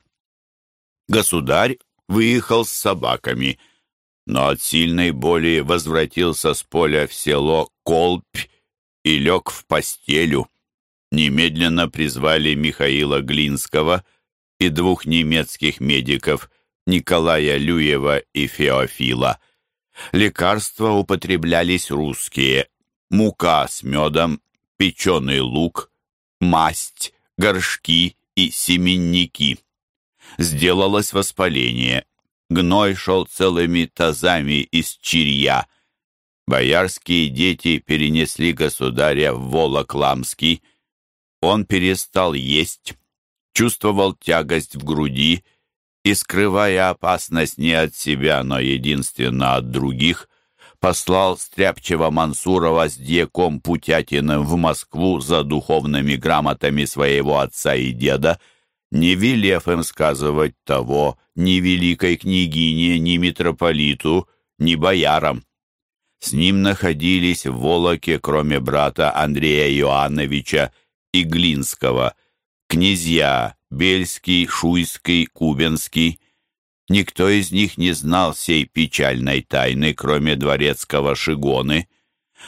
Государь выехал с собаками, но от сильной боли возвратился с поля в село Колпь и лег в постелю. Немедленно призвали Михаила Глинского — и двух немецких медиков Николая Люева и Феофила. Лекарства употреблялись русские. Мука с медом, печеный лук, масть, горшки и семенники. Сделалось воспаление. Гной шел целыми тазами из чирья. Боярские дети перенесли государя в Волокламский. Он перестал есть, чувствовал тягость в груди и, скрывая опасность не от себя, но единственно от других, послал стряпчего Мансурова с дьяком Путятиным в Москву за духовными грамотами своего отца и деда, не велев им сказывать того ни великой княгине, ни митрополиту, ни боярам. С ним находились в Волоке, кроме брата Андрея Иоанновича и Глинского – князья Бельский, Шуйский, Кубенский. Никто из них не знал сей печальной тайны, кроме дворецкого Шигоны.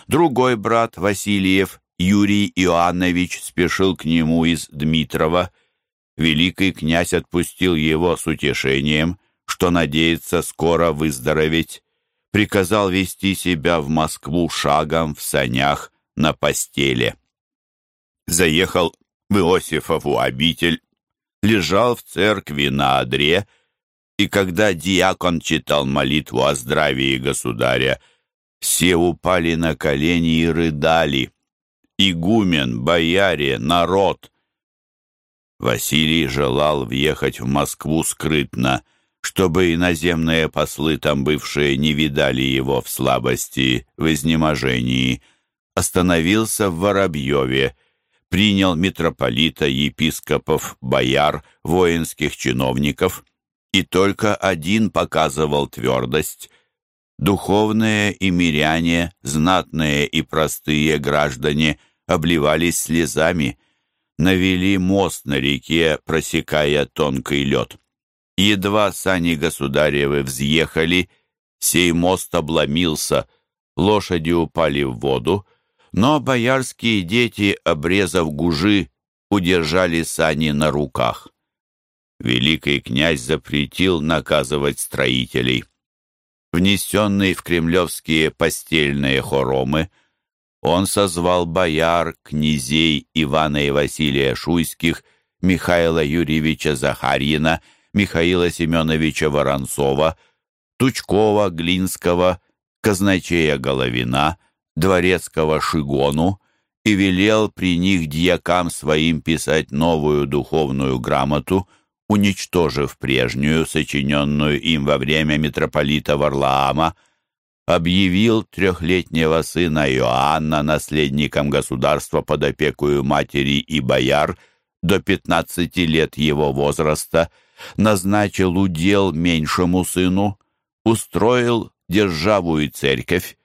Другой брат Васильев, Юрий Иоаннович, спешил к нему из Дмитрова. Великий князь отпустил его с утешением, что надеется скоро выздороветь. приказал вести себя в Москву шагом в санях на постели. Заехал в Иосифову обитель, лежал в церкви на одре, и когда диакон читал молитву о здравии государя, все упали на колени и рыдали. Игумен, бояре, народ. Василий желал въехать в Москву скрытно, чтобы иноземные послы там бывшие не видали его в слабости, в изнеможении. Остановился в Воробьеве, принял митрополита, епископов, бояр, воинских чиновников, и только один показывал твердость. Духовные и миряне, знатные и простые граждане обливались слезами, навели мост на реке, просекая тонкий лед. Едва сани государевы взъехали, сей мост обломился, лошади упали в воду, но боярские дети, обрезав гужи, удержали сани на руках. Великий князь запретил наказывать строителей. Внесенный в кремлевские постельные хоромы, он созвал бояр, князей Ивана и Василия Шуйских, Михаила Юрьевича Захарьина, Михаила Семеновича Воронцова, Тучкова, Глинского, казначея Головина, дворецкого Шигону и велел при них дьякам своим писать новую духовную грамоту, уничтожив прежнюю, сочиненную им во время митрополита Варлаама, объявил трехлетнего сына Иоанна наследником государства под опекую матери и бояр до пятнадцати лет его возраста, назначил удел меньшему сыну, устроил державу и церковь,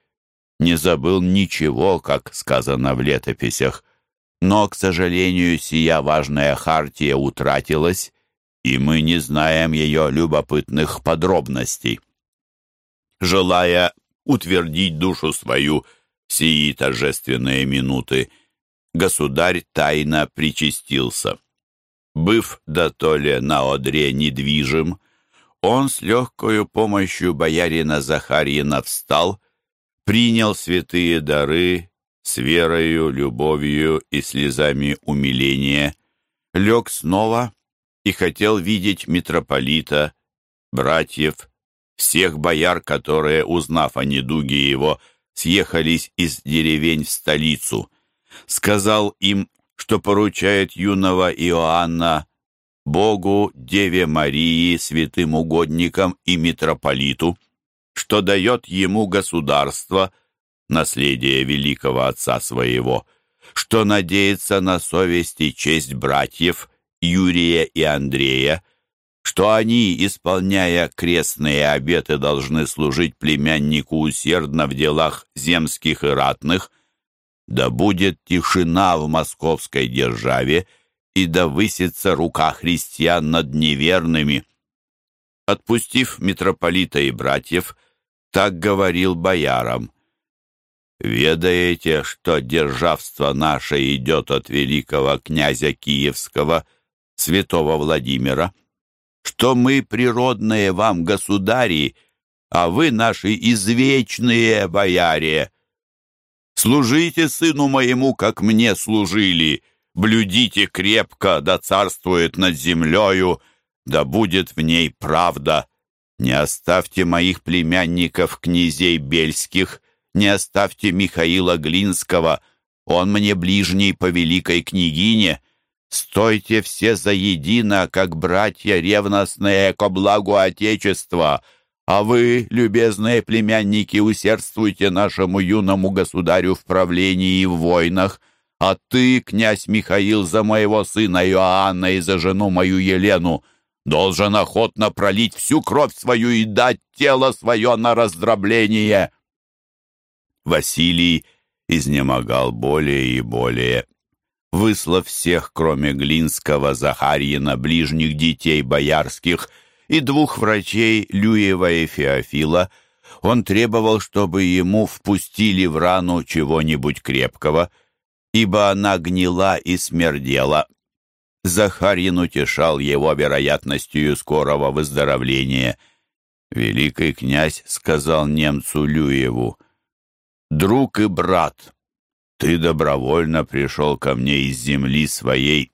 не забыл ничего, как сказано в летописях, но, к сожалению, сия важная хартия утратилась, и мы не знаем ее любопытных подробностей. Желая утвердить душу свою сии торжественные минуты, государь тайно причастился. Быв да то ли на одре недвижим, он с легкою помощью боярина Захарьина встал, принял святые дары с верою, любовью и слезами умиления, лег снова и хотел видеть митрополита, братьев, всех бояр, которые, узнав о недуге его, съехались из деревень в столицу. Сказал им, что поручает юного Иоанна Богу, Деве Марии, святым угодникам и митрополиту, что дает ему государство, наследие великого отца своего, что надеется на совесть и честь братьев Юрия и Андрея, что они, исполняя крестные обеты, должны служить племяннику усердно в делах земских и ратных, да будет тишина в московской державе, и да высится рука христиан над неверными. Отпустив митрополита и братьев, так говорил боярам. «Ведаете, что державство наше идет от великого князя Киевского, святого Владимира?» что мы природные вам государи, а вы наши извечные бояре. Служите сыну моему, как мне служили, блюдите крепко, да царствует над землею, да будет в ней правда. Не оставьте моих племянников, князей бельских, не оставьте Михаила Глинского, он мне ближний по великой княгине, Стойте все заедино, как братья ревностные ко благу Отечества, а вы, любезные племянники, усердствуйте нашему юному государю в правлении и в войнах, а ты, князь Михаил, за моего сына Иоанна и за жену мою Елену, должен охотно пролить всю кровь свою и дать тело свое на раздробление». Василий изнемогал более и более выслав всех, кроме Глинского, Захарьина, ближних детей боярских и двух врачей Люева и Феофила, он требовал, чтобы ему впустили в рану чего-нибудь крепкого, ибо она гнила и смердела. Захарьин утешал его вероятностью скорого выздоровления. Великий князь сказал немцу Люеву, «Друг и брат, ты добровольно пришел ко мне из земли своей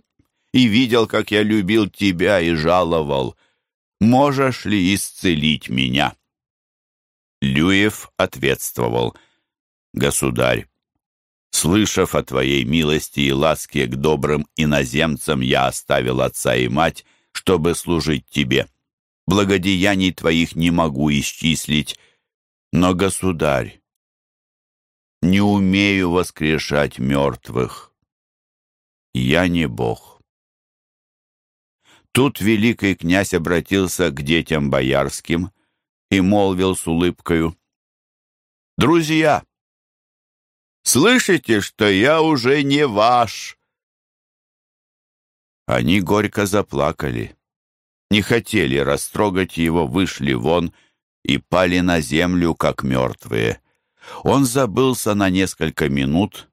и видел, как я любил тебя и жаловал. Можешь ли исцелить меня?» Люев ответствовал, «Государь, слышав о твоей милости и ласке к добрым иноземцам, я оставил отца и мать, чтобы служить тебе. Благодеяний твоих не могу исчислить, но, государь, не умею воскрешать мертвых. Я не Бог. Тут великий князь обратился к детям боярским и молвил с улыбкою. «Друзья, слышите, что я уже не ваш?» Они горько заплакали, не хотели растрогать его, вышли вон и пали на землю, как мертвые. Он забылся на несколько минут,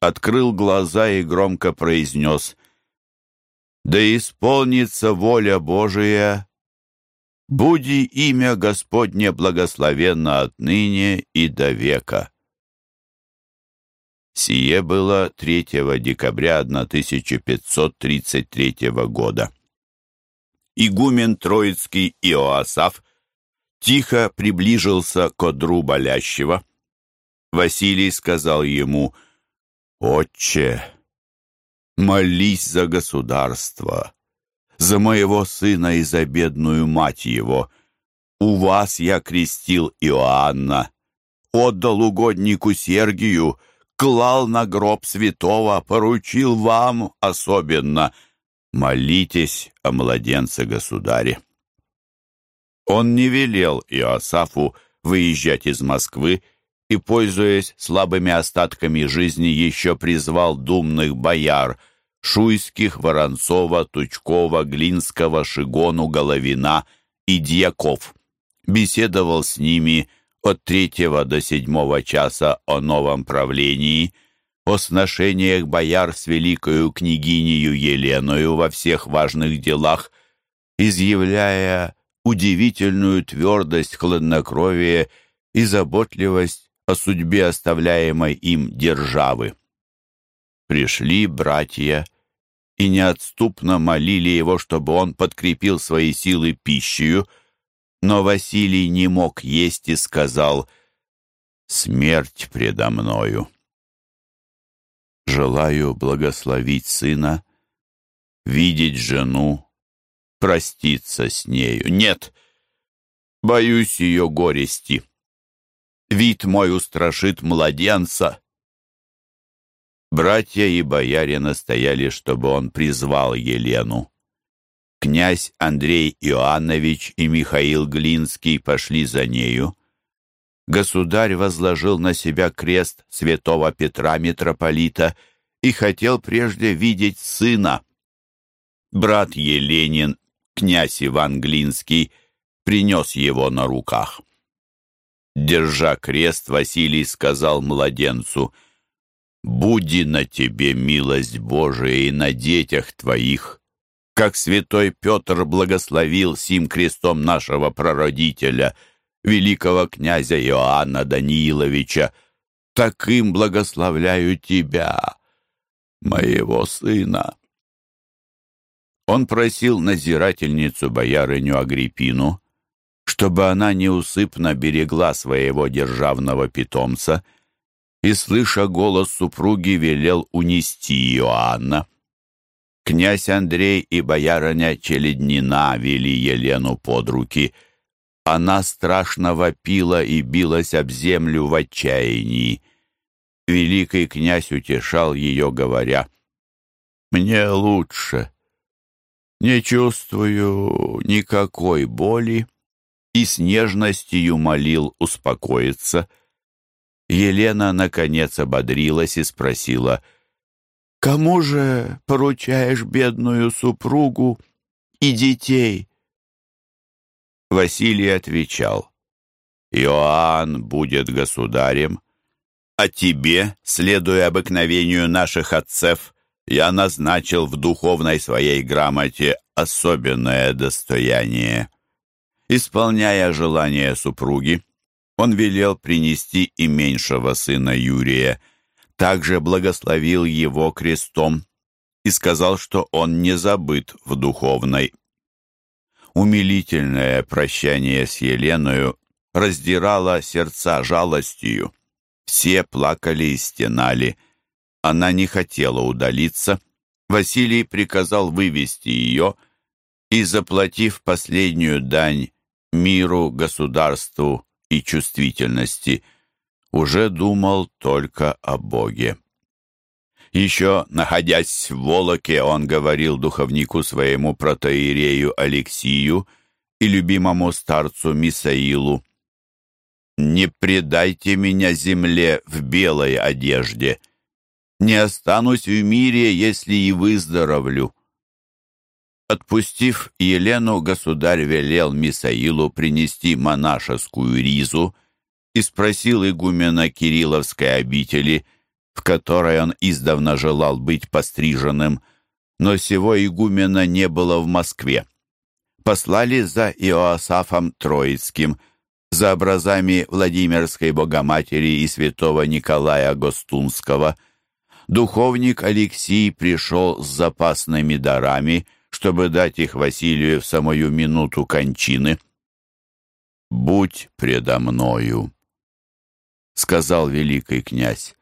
открыл глаза и громко произнес «Да исполнится воля Божия, буди имя Господне благословенно отныне и до века». Сие было 3 декабря 1533 года. Игумен Троицкий Иоасаф тихо приближился к одру болящего. Василий сказал ему, «Отче, молись за государство, за моего сына и за бедную мать его. У вас я крестил Иоанна, отдал угоднику Сергию, клал на гроб святого, поручил вам особенно. Молитесь о младенце-государе». Он не велел Иосафу выезжать из Москвы и, пользуясь слабыми остатками жизни, еще призвал думных бояр Шуйских, Воронцова, Тучкова, Глинского, Шигону, Головина и Дьяков. Беседовал с ними от третьего до седьмого часа о новом правлении, о сношениях бояр с великою княгинею Еленою во всех важных делах, изъявляя удивительную твердость, хладнокровие и заботливость о судьбе оставляемой им державы. Пришли братья и неотступно молили его, чтобы он подкрепил свои силы пищей, но Василий не мог есть и сказал «Смерть предо мною». Желаю благословить сына, видеть жену, проститься с нею. Нет, боюсь ее горести. Вид мой устрашит младенца. Братья и бояре настояли, чтобы он призвал Елену. Князь Андрей Иоаннович и Михаил Глинский пошли за нею. Государь возложил на себя крест святого Петра митрополита и хотел прежде видеть сына. Брат Еленин, князь Иван Глинский, принес его на руках. Держа крест, Василий сказал младенцу, «Буди на тебе милость Божия и на детях твоих, как святой Петр благословил сим крестом нашего прародителя, великого князя Иоанна Данииловича, таким благословляю тебя, моего сына». Он просил назирательницу боярыню Агриппину, чтобы она неусыпно берегла своего державного питомца и, слыша голос супруги, велел унести Иоанна. Князь Андрей и боярыня Челеднина вели Елену под руки. Она страшно вопила и билась об землю в отчаянии. Великий князь утешал ее, говоря, «Мне лучше. Не чувствую никакой боли и с нежностью молил успокоиться. Елена, наконец, ободрилась и спросила, «Кому же поручаешь бедную супругу и детей?» Василий отвечал, «Иоанн будет государем, а тебе, следуя обыкновению наших отцев, я назначил в духовной своей грамоте особенное достояние». Исполняя желание супруги, он велел принести и меньшего сына Юрия, также благословил его крестом и сказал, что он не забыт в духовной. Умилительное прощание с Еленою раздирало сердца жалостью. Все плакали и стенали. Она не хотела удалиться. Василий приказал вывести ее и, заплатив последнюю дань миру, государству и чувствительности, уже думал только о Боге. Еще, находясь в Волоке, он говорил духовнику своему протоиерею Алексию и любимому старцу Мисаилу, «Не предайте меня земле в белой одежде. Не останусь в мире, если и выздоровлю». Отпустив Елену, государь велел Мисаилу принести монашескую ризу и спросил игумена Кирилловской обители, в которой он издавна желал быть постриженным, но сего игумена не было в Москве. Послали за Иоасафом Троицким, за образами Владимирской Богоматери и святого Николая Гостунского. Духовник Алексий пришел с запасными дарами – чтобы дать их Василию в самую минуту кончины. «Будь предо мною», — сказал великий князь.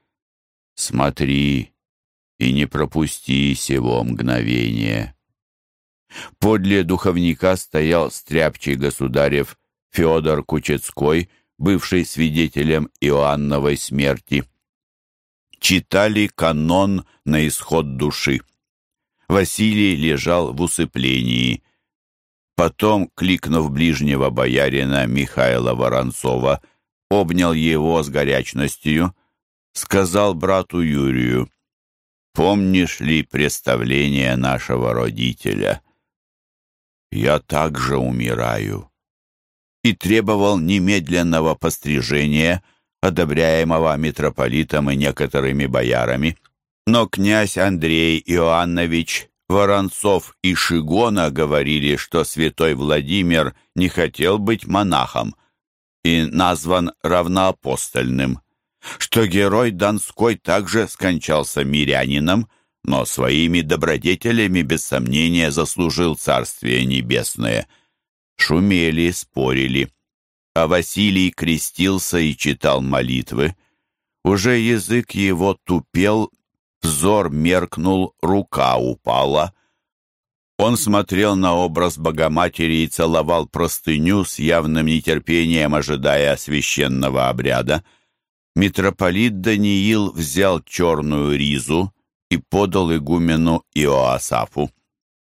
«Смотри и не пропусти сего мгновения». Подле духовника стоял стряпчий государев Федор Кучецкой, бывший свидетелем Иоанновой смерти. Читали канон на исход души. Василий лежал в усыплении. Потом, кликнув ближнего боярина Михаила Воронцова, обнял его с горячностью, сказал брату Юрию, «Помнишь ли представление нашего родителя? Я также умираю» и требовал немедленного пострижения, одобряемого митрополитом и некоторыми боярами. Но князь Андрей Иоаннович Воронцов и Шигона говорили, что святой Владимир не хотел быть монахом и назван равноапостольным, что герой Донской также скончался мирянином, но своими добродетелями без сомнения заслужил Царствие Небесное. Шумели, спорили, а Василий крестился и читал молитвы. Уже язык его тупел Взор меркнул, рука упала. Он смотрел на образ Богоматери и целовал простыню с явным нетерпением, ожидая священного обряда. Митрополит Даниил взял черную ризу и подал игумену Иоасафу.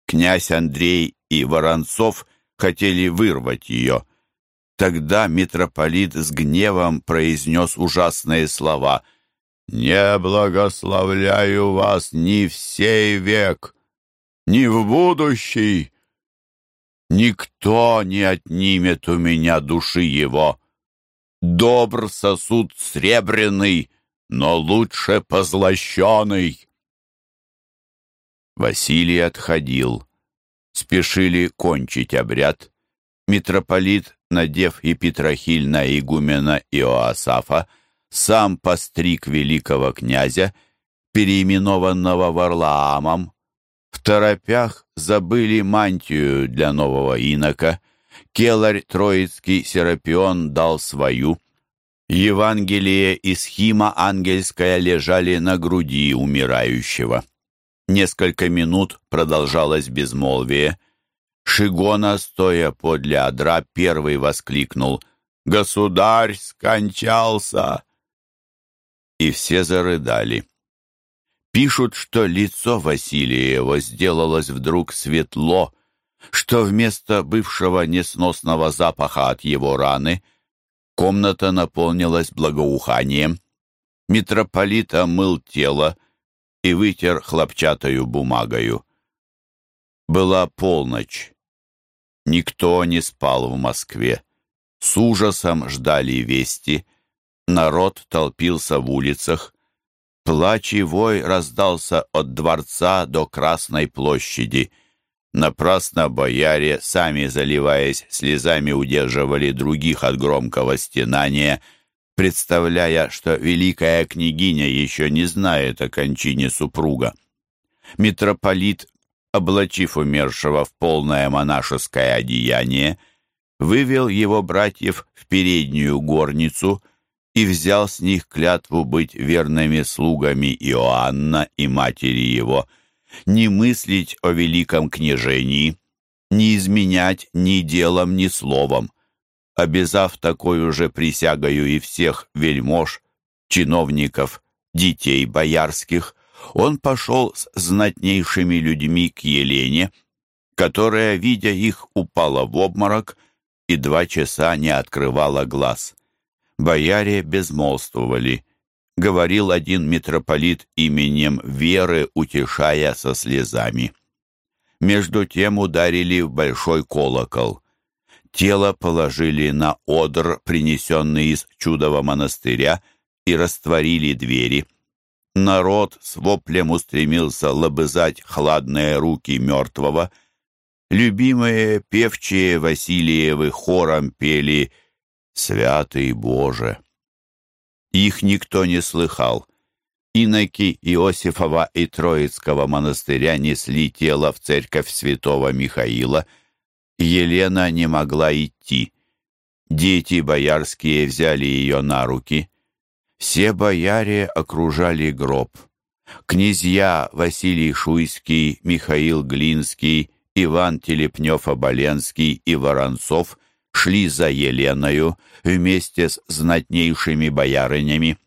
Князь Андрей и Воронцов хотели вырвать ее. Тогда митрополит с гневом произнес ужасные слова — не благословляю вас ни в сей век, ни в будущий. Никто не отнимет у меня души его. Добр сосуд сребряный, но лучше позлощенный. Василий отходил. Спешили кончить обряд. Митрополит, надев епитрахиль на игумена Иоасафа, сам постриг великого князя, переименованного Варлаамом. В торопях забыли мантию для нового инока. Келарь Троицкий Серапион дал свою. Евангелие и схима ангельская лежали на груди умирающего. Несколько минут продолжалось безмолвие. Шигона, стоя подле одра, первый воскликнул «Государь скончался!» и все зарыдали. Пишут, что лицо Васильева сделалось вдруг светло, что вместо бывшего несносного запаха от его раны комната наполнилась благоуханием. Митрополит омыл тело и вытер хлопчатою бумагою. Была полночь. Никто не спал в Москве. С ужасом ждали вести — Народ толпился в улицах. Плач и вой раздался от дворца до Красной площади. Напрасно бояре, сами заливаясь слезами, удерживали других от громкого стенания, представляя, что великая княгиня еще не знает о кончине супруга. Митрополит, облачив умершего в полное монашеское одеяние, вывел его братьев в переднюю горницу и взял с них клятву быть верными слугами Иоанна и матери его – не мыслить о великом княжении, не изменять ни делом, ни словом, обязав такой же присягою и всех вельмож, чиновников, детей боярских, он пошел с знатнейшими людьми к Елене, которая, видя их, упала в обморок и два часа не открывала глаз. Бояре безмолвствовали говорил один митрополит именем Веры, утешая со слезами. Между тем ударили в большой колокол. Тело положили на одр, принесенный из чудового монастыря, и растворили двери. Народ с воплем устремился лобызать хладные руки мертвого. Любимые певчие Васильевы хором пели «Святый Боже». Их никто не слыхал. Иноки Иосифова и Троицкого монастыря несли тело в церковь святого Михаила. Елена не могла идти. Дети боярские взяли ее на руки. Все бояре окружали гроб. Князья Василий Шуйский, Михаил Глинский, Иван Телепнев-Оболенский и Воронцов шли за Еленою вместе с знатнейшими боярынями.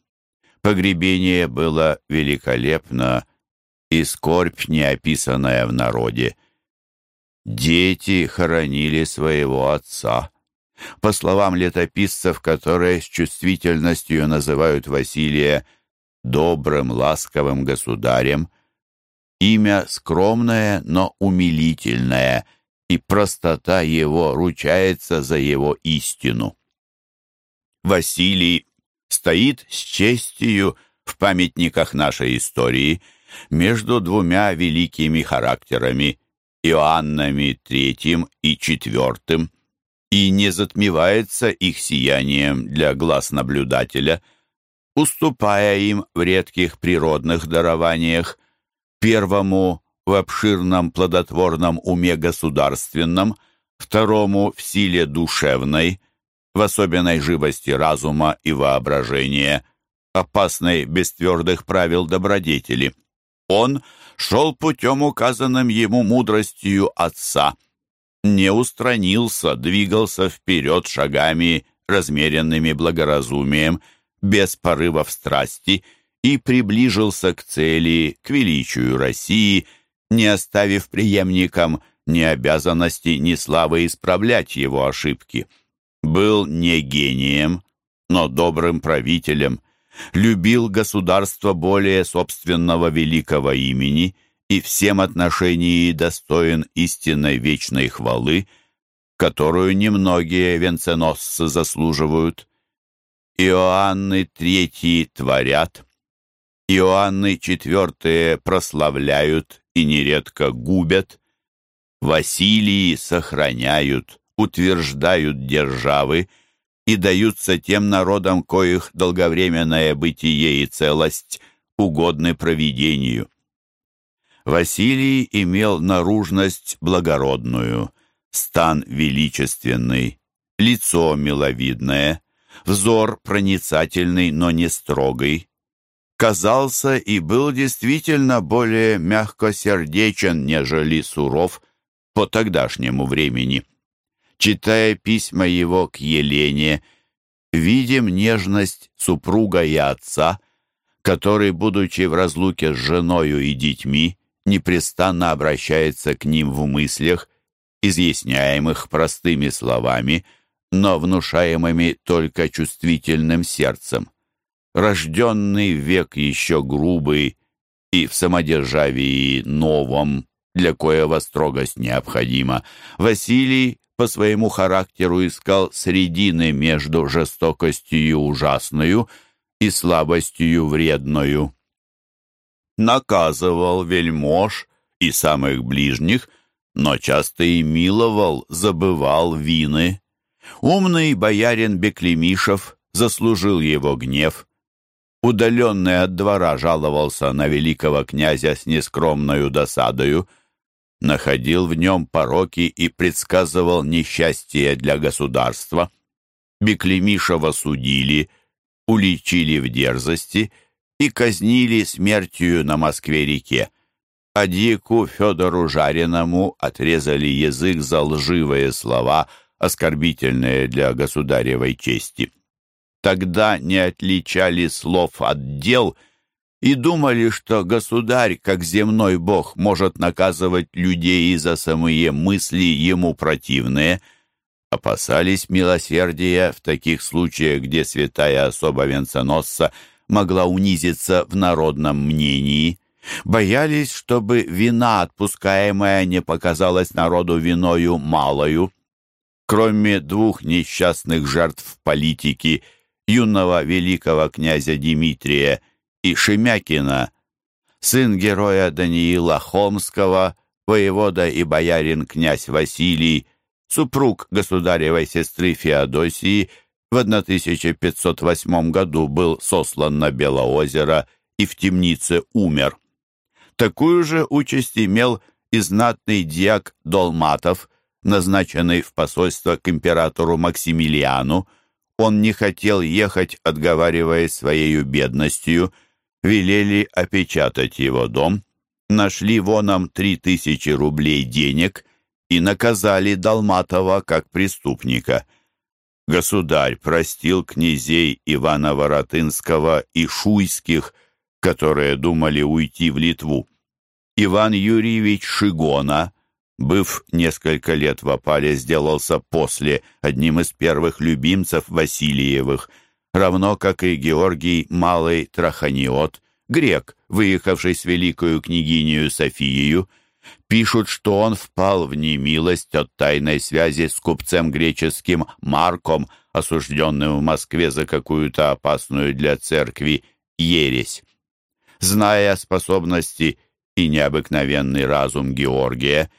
Погребение было великолепно и скорбь неописанная в народе. Дети хоронили своего отца. По словам летописцев, которые с чувствительностью называют Василия добрым, ласковым государем, имя скромное, но умилительное — и простота его ручается за его истину. Василий стоит с честью в памятниках нашей истории между двумя великими характерами Иоаннами III и IV и не затмевается их сиянием для глаз наблюдателя, уступая им в редких природных дарованиях, первому в обширном плодотворном уме государственном, второму в силе душевной, в особенной живости разума и воображения, опасной без твердых правил добродетели. Он шел путем, указанным ему мудростью отца, не устранился, двигался вперед шагами, размеренными благоразумием, без порывов страсти, и приближился к цели, к величию России – не оставив преемникам ни обязанности, ни славы исправлять его ошибки. Был не гением, но добрым правителем, любил государство более собственного великого имени и всем отношении достоин истинной вечной хвалы, которую немногие венценосцы заслуживают. Иоанны Третьи творят, Иоанны Четвертые прославляют и нередко губят, Василии сохраняют, утверждают державы и даются тем народам, коих долговременное бытие и целость угодны провидению. Василий имел наружность благородную, стан величественный, лицо миловидное, взор проницательный, но не строгий, казался и был действительно более мягкосердечен, нежели суров по тогдашнему времени. Читая письма его к Елене, видим нежность супруга и отца, который, будучи в разлуке с женою и детьми, непрестанно обращается к ним в мыслях, изъясняемых простыми словами, но внушаемыми только чувствительным сердцем рожденный век еще грубый и в самодержавии новом, для коего строгость необходима, Василий по своему характеру искал средины между жестокостью ужасную и слабостью вредную. Наказывал вельмож и самых ближних но часто и миловал, забывал вины. Умный боярин Беклемишев заслужил его гнев. Удаленный от двора жаловался на великого князя с нескромною досадою, находил в нем пороки и предсказывал несчастье для государства. Беклемишева судили, уличили в дерзости и казнили смертью на Москве-реке а Дику Федору Жареному отрезали язык за лживые слова, оскорбительные для государевой чести. Тогда не отличали слов от дел и думали, что государь, как земной бог, может наказывать людей за самые мысли ему противные. Опасались милосердия в таких случаях, где святая особа венценосца могла унизиться в народном мнении – Боялись, чтобы вина, отпускаемая, не показалась народу виною малою. Кроме двух несчастных жертв политики, юного великого князя Дмитрия и Шемякина, сын героя Даниила Холмского, воевода и боярин князь Василий, супруг государевой сестры Феодосии, в 1508 году был сослан на Белоозеро и в темнице умер. Такую же участь имел и знатный диак Долматов, назначенный в посольство к императору Максимилиану. Он не хотел ехать, отговариваясь своей бедностью, велели опечатать его дом, нашли воном три тысячи рублей денег и наказали Долматова как преступника. Государь простил князей Ивана Воротынского и Шуйских – которые думали уйти в Литву. Иван Юрьевич Шигона, быв несколько лет в опале, сделался после одним из первых любимцев Васильевых, равно как и Георгий Малый Траханиот, грек, выехавший с великою княгинею Софией, пишут, что он впал в немилость от тайной связи с купцем греческим Марком, осужденным в Москве за какую-то опасную для церкви ересь. Зная способности и необыкновенный разум Георгия,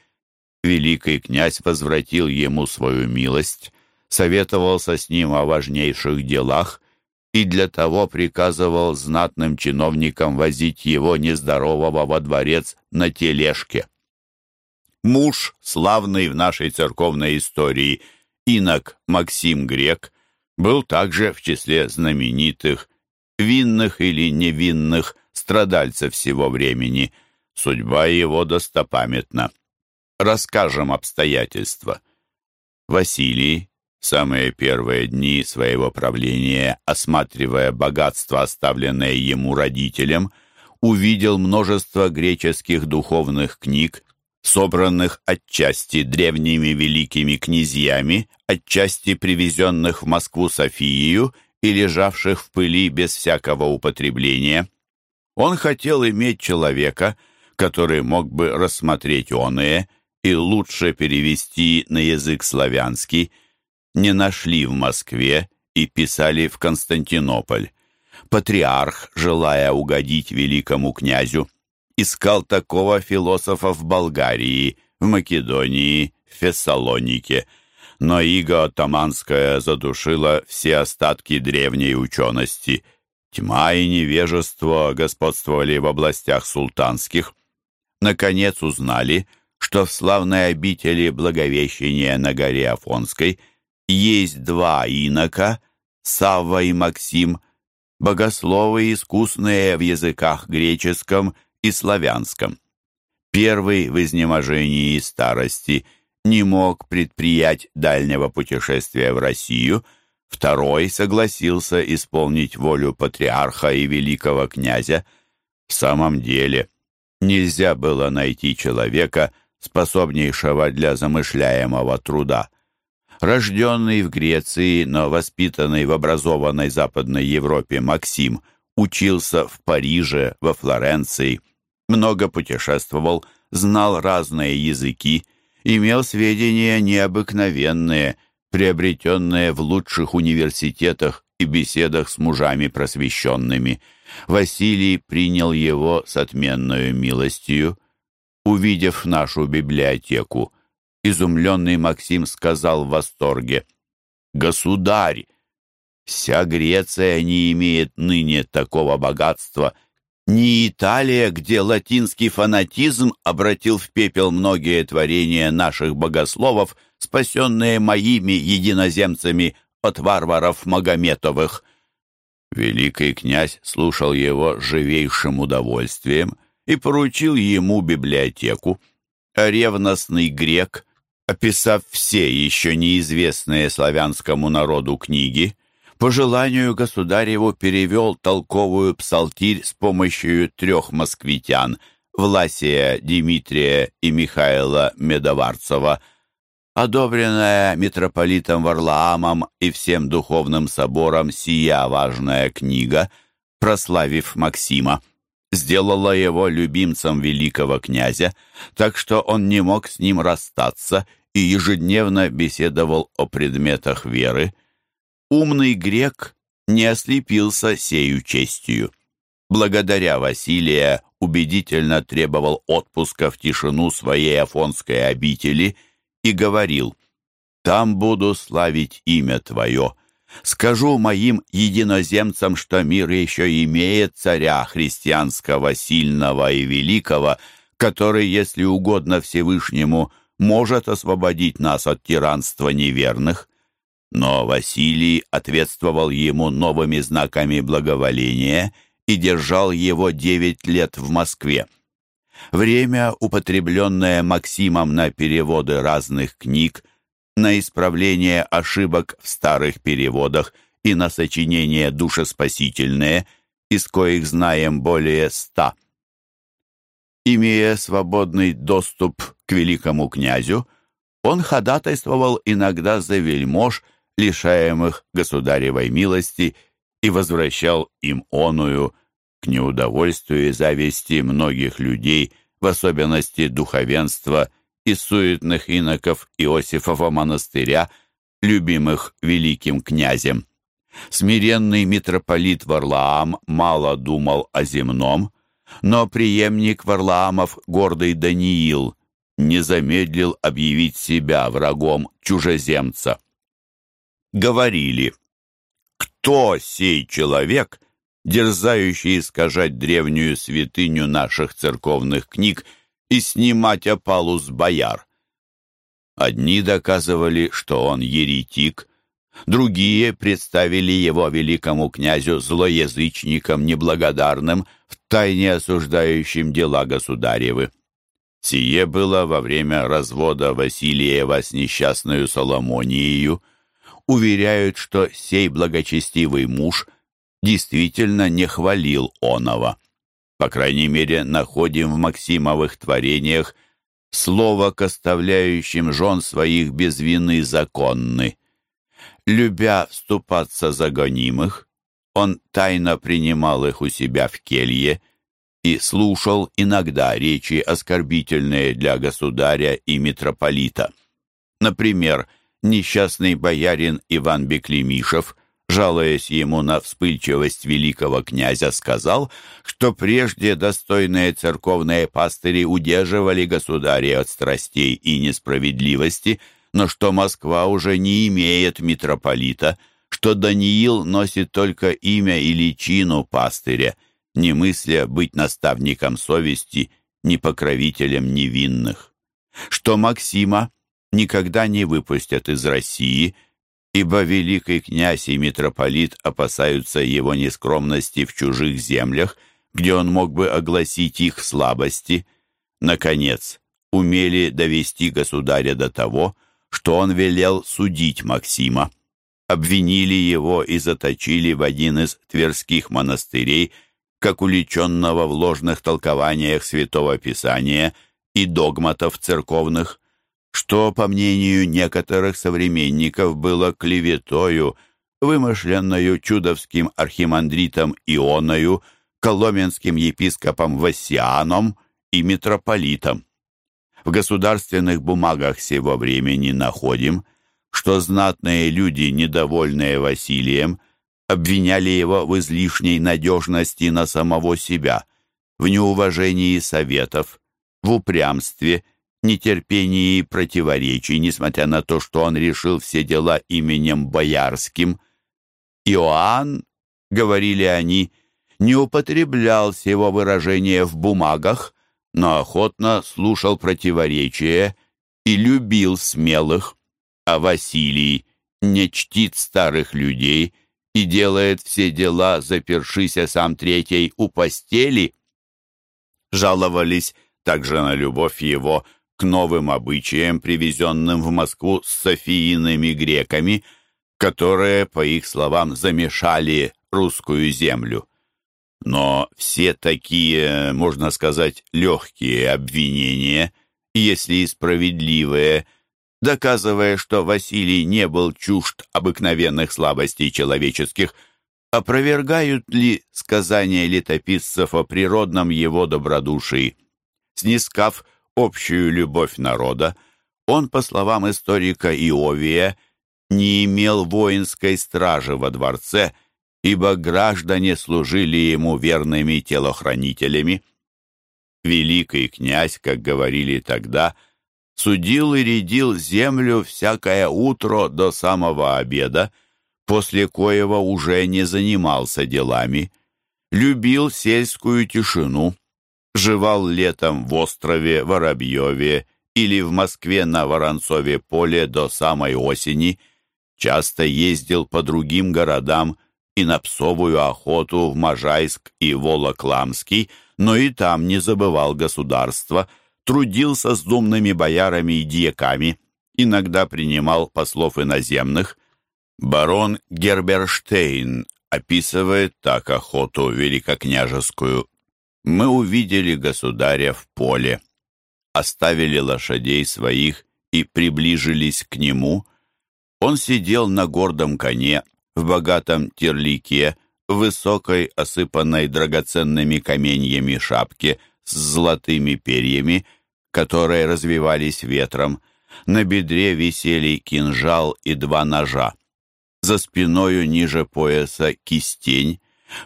великий князь возвратил ему свою милость, советовался с ним о важнейших делах и для того приказывал знатным чиновникам возить его нездорового во дворец на тележке. Муж, славный в нашей церковной истории, инок Максим Грек, был также в числе знаменитых, винных или невинных, страдальца всего времени. Судьба его достопамятна. Расскажем обстоятельства. Василий, самые первые дни своего правления, осматривая богатство, оставленное ему родителям, увидел множество греческих духовных книг, собранных отчасти древними великими князьями, отчасти привезенных в Москву Софию и лежавших в пыли без всякого употребления. Он хотел иметь человека, который мог бы рассмотреть оные и лучше перевести на язык славянский, не нашли в Москве и писали в Константинополь. Патриарх, желая угодить великому князю, искал такого философа в Болгарии, в Македонии, в Фессалонике, но иго Атаманская задушила все остатки древней учености – Тьма и невежество господствовали в областях султанских. Наконец узнали, что в славной обители Благовещения на горе Афонской есть два инока, Савва и Максим, богословы искусные в языках греческом и славянском. Первый в изнеможении и старости не мог предприять дальнего путешествия в Россию – Второй согласился исполнить волю патриарха и великого князя. В самом деле, нельзя было найти человека, способнейшего для замышляемого труда. Рожденный в Греции, но воспитанный в образованной Западной Европе Максим учился в Париже, во Флоренции, много путешествовал, знал разные языки, имел сведения необыкновенные – приобретенное в лучших университетах и беседах с мужами просвещенными. Василий принял его с отменную милостью. Увидев нашу библиотеку, изумленный Максим сказал в восторге, «Государь, вся Греция не имеет ныне такого богатства, ни Италия, где латинский фанатизм обратил в пепел многие творения наших богословов, спасенные моими единоземцами от варваров Магометовых». Великий князь слушал его живейшим удовольствием и поручил ему библиотеку. А ревностный грек, описав все еще неизвестные славянскому народу книги, по желанию государеву перевел толковую псалтирь с помощью трех москвитян Власия, Дмитрия и Михаила Медоварцева – Одобренная митрополитом Варлаамом и всем духовным собором сия важная книга, прославив Максима, сделала его любимцем великого князя, так что он не мог с ним расстаться и ежедневно беседовал о предметах веры. Умный грек не ослепился сею честью. Благодаря Василия убедительно требовал отпуска в тишину своей афонской обители – и говорил, «Там буду славить имя Твое. Скажу моим единоземцам, что мир еще имеет царя христианского, сильного и великого, который, если угодно Всевышнему, может освободить нас от тиранства неверных». Но Василий ответствовал ему новыми знаками благоволения и держал его девять лет в Москве. Время, употребленное Максимом на переводы разных книг, на исправление ошибок в старых переводах и на сочинения душеспасительные, из коих знаем более ста. Имея свободный доступ к великому князю, он ходатайствовал иногда за вельмож, лишаемых государевой милости, и возвращал им оную – к неудовольствию и зависти многих людей, в особенности духовенства и суетных иноков Иосифова монастыря, любимых великим князем. Смиренный митрополит Варлаам мало думал о земном, но преемник Варлаамов, гордый Даниил, не замедлил объявить себя врагом чужеземца. Говорили, кто сей человек, дерзающий искажать древнюю святыню наших церковных книг и снимать опалу с бояр. Одни доказывали, что он еретик, другие представили его великому князю злоязычником неблагодарным, втайне осуждающим дела государевы. Сие было во время развода Василиева с несчастную Соломонией. Уверяют, что сей благочестивый муж действительно не хвалил оного. По крайней мере, находим в Максимовых творениях слово к оставляющим жен своих без вины законны. Любя вступаться за гонимых, он тайно принимал их у себя в келье и слушал иногда речи оскорбительные для государя и митрополита. Например, несчастный боярин Иван Беклемишев – жалуясь ему на вспыльчивость великого князя, сказал, что прежде достойные церковные пастыри удерживали государя от страстей и несправедливости, но что Москва уже не имеет митрополита, что Даниил носит только имя и личину пастыря, не мысля быть наставником совести, ни покровителем невинных, что Максима никогда не выпустят из России – ибо великий князь и митрополит опасаются его нескромности в чужих землях, где он мог бы огласить их слабости. Наконец, умели довести государя до того, что он велел судить Максима. Обвинили его и заточили в один из тверских монастырей, как уличенного в ложных толкованиях Святого Писания и догматов церковных что, по мнению некоторых современников, было клеветою, вымышленную чудовским архимандритом Ионою, коломенским епископом Вассианом и митрополитом. В государственных бумагах сего времени находим, что знатные люди, недовольные Василием, обвиняли его в излишней надежности на самого себя, в неуважении советов, в упрямстве, нетерпении противоречий, несмотря на то, что он решил все дела именем Боярским. Иоанн, говорили они, не употреблял сего выражения в бумагах, но охотно слушал противоречия и любил смелых, а Василий не чтит старых людей и делает все дела, запершися сам третий у постели. Жаловались также на любовь его к новым обычаям, привезенным в Москву с софийными греками, которые, по их словам, замешали русскую землю. Но все такие, можно сказать, легкие обвинения, если и справедливые, доказывая, что Василий не был чужд обыкновенных слабостей человеческих, опровергают ли сказания летописцев о природном его добродушии. Снискав общую любовь народа, он, по словам историка Иовия, не имел воинской стражи во дворце, ибо граждане служили ему верными телохранителями. Великий князь, как говорили тогда, судил и рядил землю всякое утро до самого обеда, после коего уже не занимался делами, любил сельскую тишину, жевал летом в острове Воробьеве или в Москве на Воронцове поле до самой осени, часто ездил по другим городам и на псовую охоту в Можайск и Волокламский, но и там не забывал государства, трудился с думными боярами и дьяками, иногда принимал послов иноземных. Барон Герберштейн описывает так охоту великокняжескую мы увидели государя в поле, оставили лошадей своих и приближились к нему. Он сидел на гордом коне, в богатом терлике, в высокой, осыпанной драгоценными каменьями шапке с золотыми перьями, которые развивались ветром. На бедре висели кинжал и два ножа. За спиною ниже пояса кистень,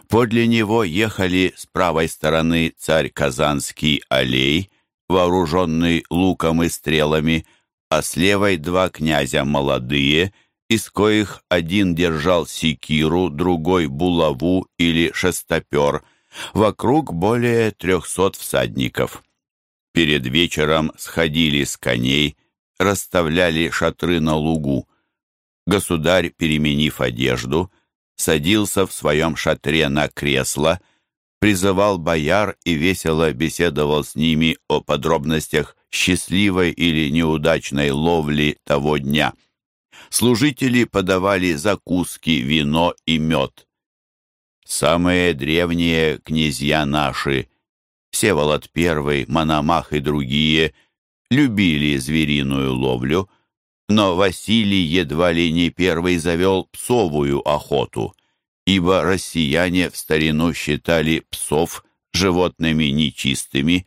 Подле него ехали с правой стороны царь Казанский Алей, вооруженный луком и стрелами, а с левой два князя молодые, из коих один держал секиру, другой булаву или шестопер, вокруг более трехсот всадников. Перед вечером сходили с коней, расставляли шатры на лугу. Государь, переменив одежду, садился в своем шатре на кресло, призывал бояр и весело беседовал с ними о подробностях счастливой или неудачной ловли того дня. Служители подавали закуски, вино и мед. Самые древние князья наши, Всеволод I, Мономах и другие, любили звериную ловлю – но Василий едва ли не первый завел псовую охоту, ибо россияне в старину считали псов животными нечистыми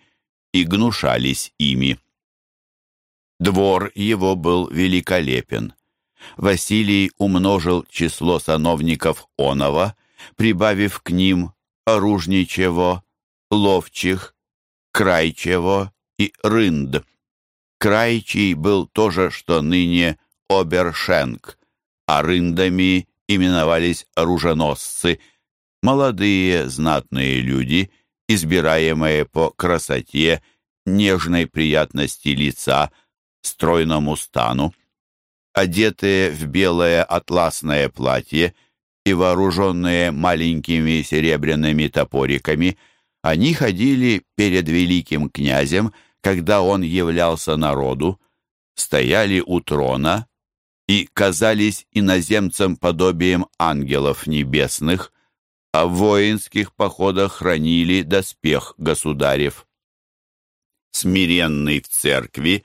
и гнушались ими. Двор его был великолепен. Василий умножил число сановников Онова, прибавив к ним оружничего, ловчих, крайчего и рынд. Крайчий был то же, что ныне Обершенк, а рындами именовались оруженосцы, молодые знатные люди, избираемые по красоте, нежной приятности лица, стройному стану, одетые в белое атласное платье и вооруженные маленькими серебряными топориками, они ходили перед великим князем когда он являлся народу, стояли у трона и казались иноземцам подобием ангелов небесных, а в воинских походах хранили доспех государев. Смиренный в церкви,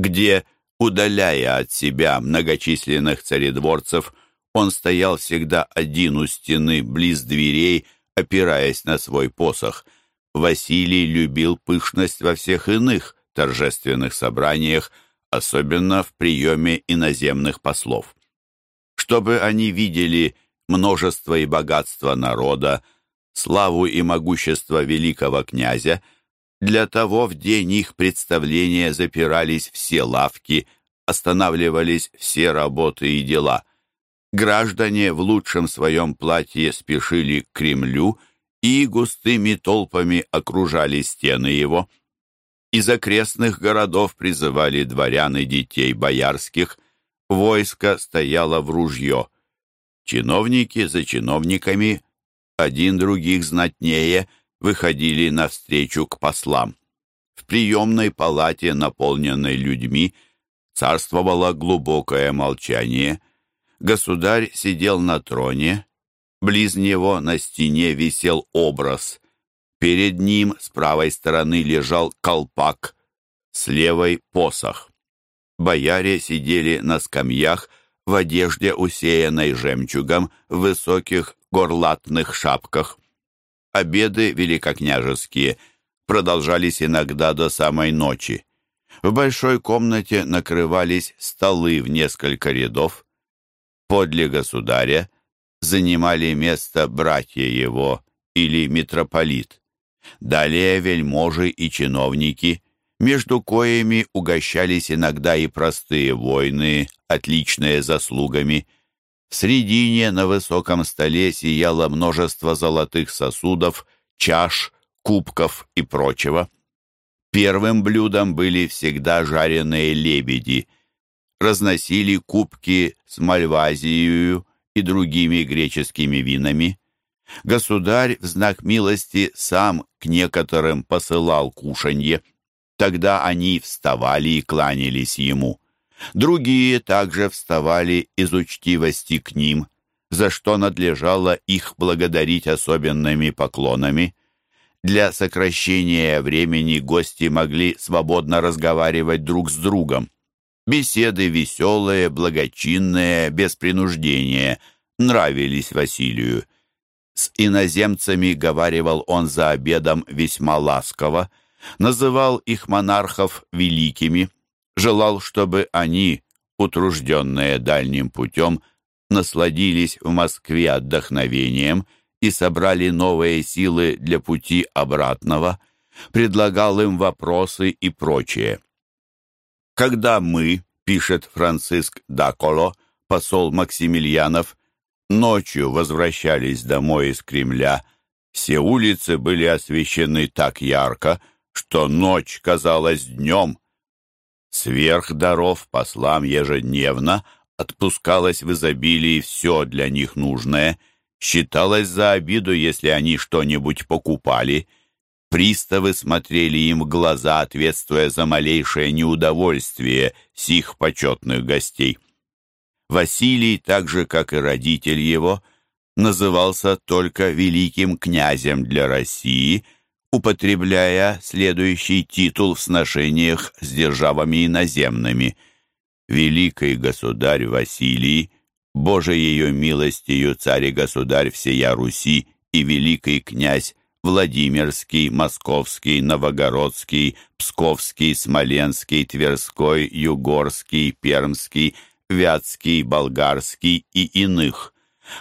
где, удаляя от себя многочисленных царедворцев, он стоял всегда один у стены, близ дверей, опираясь на свой посох – Василий любил пышность во всех иных торжественных собраниях, особенно в приеме иноземных послов. Чтобы они видели множество и богатство народа, славу и могущество великого князя, Для того в день их представления запирались все лавки, останавливались все работы и дела. Граждане в лучшем своем платье спешили к Кремлю и густыми толпами окружали стены его. Из окрестных городов призывали дворян и детей боярских. Войско стояло в ружье. Чиновники за чиновниками, один других знатнее, выходили навстречу к послам. В приемной палате, наполненной людьми, царствовало глубокое молчание. Государь сидел на троне, близ него на стене висел образ. Перед ним с правой стороны лежал колпак, с левой — посох. Бояре сидели на скамьях в одежде, усеянной жемчугом, в высоких горлатных шапках. Обеды великокняжеские продолжались иногда до самой ночи. В большой комнате накрывались столы в несколько рядов. Подле государя занимали место братья его или митрополит. Далее вельможи и чиновники, между коими угощались иногда и простые воины, отличные заслугами. В средине на высоком столе сияло множество золотых сосудов, чаш, кубков и прочего. Первым блюдом были всегда жареные лебеди. Разносили кубки с мальвазией и другими греческими винами. Государь в знак милости сам к некоторым посылал кушанье. Тогда они вставали и кланялись ему. Другие также вставали из учтивости к ним, за что надлежало их благодарить особенными поклонами. Для сокращения времени гости могли свободно разговаривать друг с другом. Беседы веселые, благочинные, без принуждения, нравились Василию. С иноземцами говаривал он за обедом весьма ласково, называл их монархов великими, желал, чтобы они, утружденные дальним путем, насладились в Москве отдохновением и собрали новые силы для пути обратного, предлагал им вопросы и прочее. Когда мы, пишет Франциск Даколо, посол Максимilianов, ночью возвращались домой из Кремля, все улицы были освещены так ярко, что ночь казалась днем. Сверх даров послам ежедневно отпускалось в изобилии все для них нужное, считалось за обиду, если они что-нибудь покупали. Приставы смотрели им в глаза, ответствуя за малейшее неудовольствие сих почетных гостей. Василий, так же, как и родитель его, назывался только великим князем для России, употребляя следующий титул в сношениях с державами иноземными. «Великий государь Василий, Боже ее милостью, царь и государь всея Руси и великий князь Владимирский, Московский, Новогородский, Псковский, Смоленский, Тверской, Югорский, Пермский, Вятский, Болгарский и иных.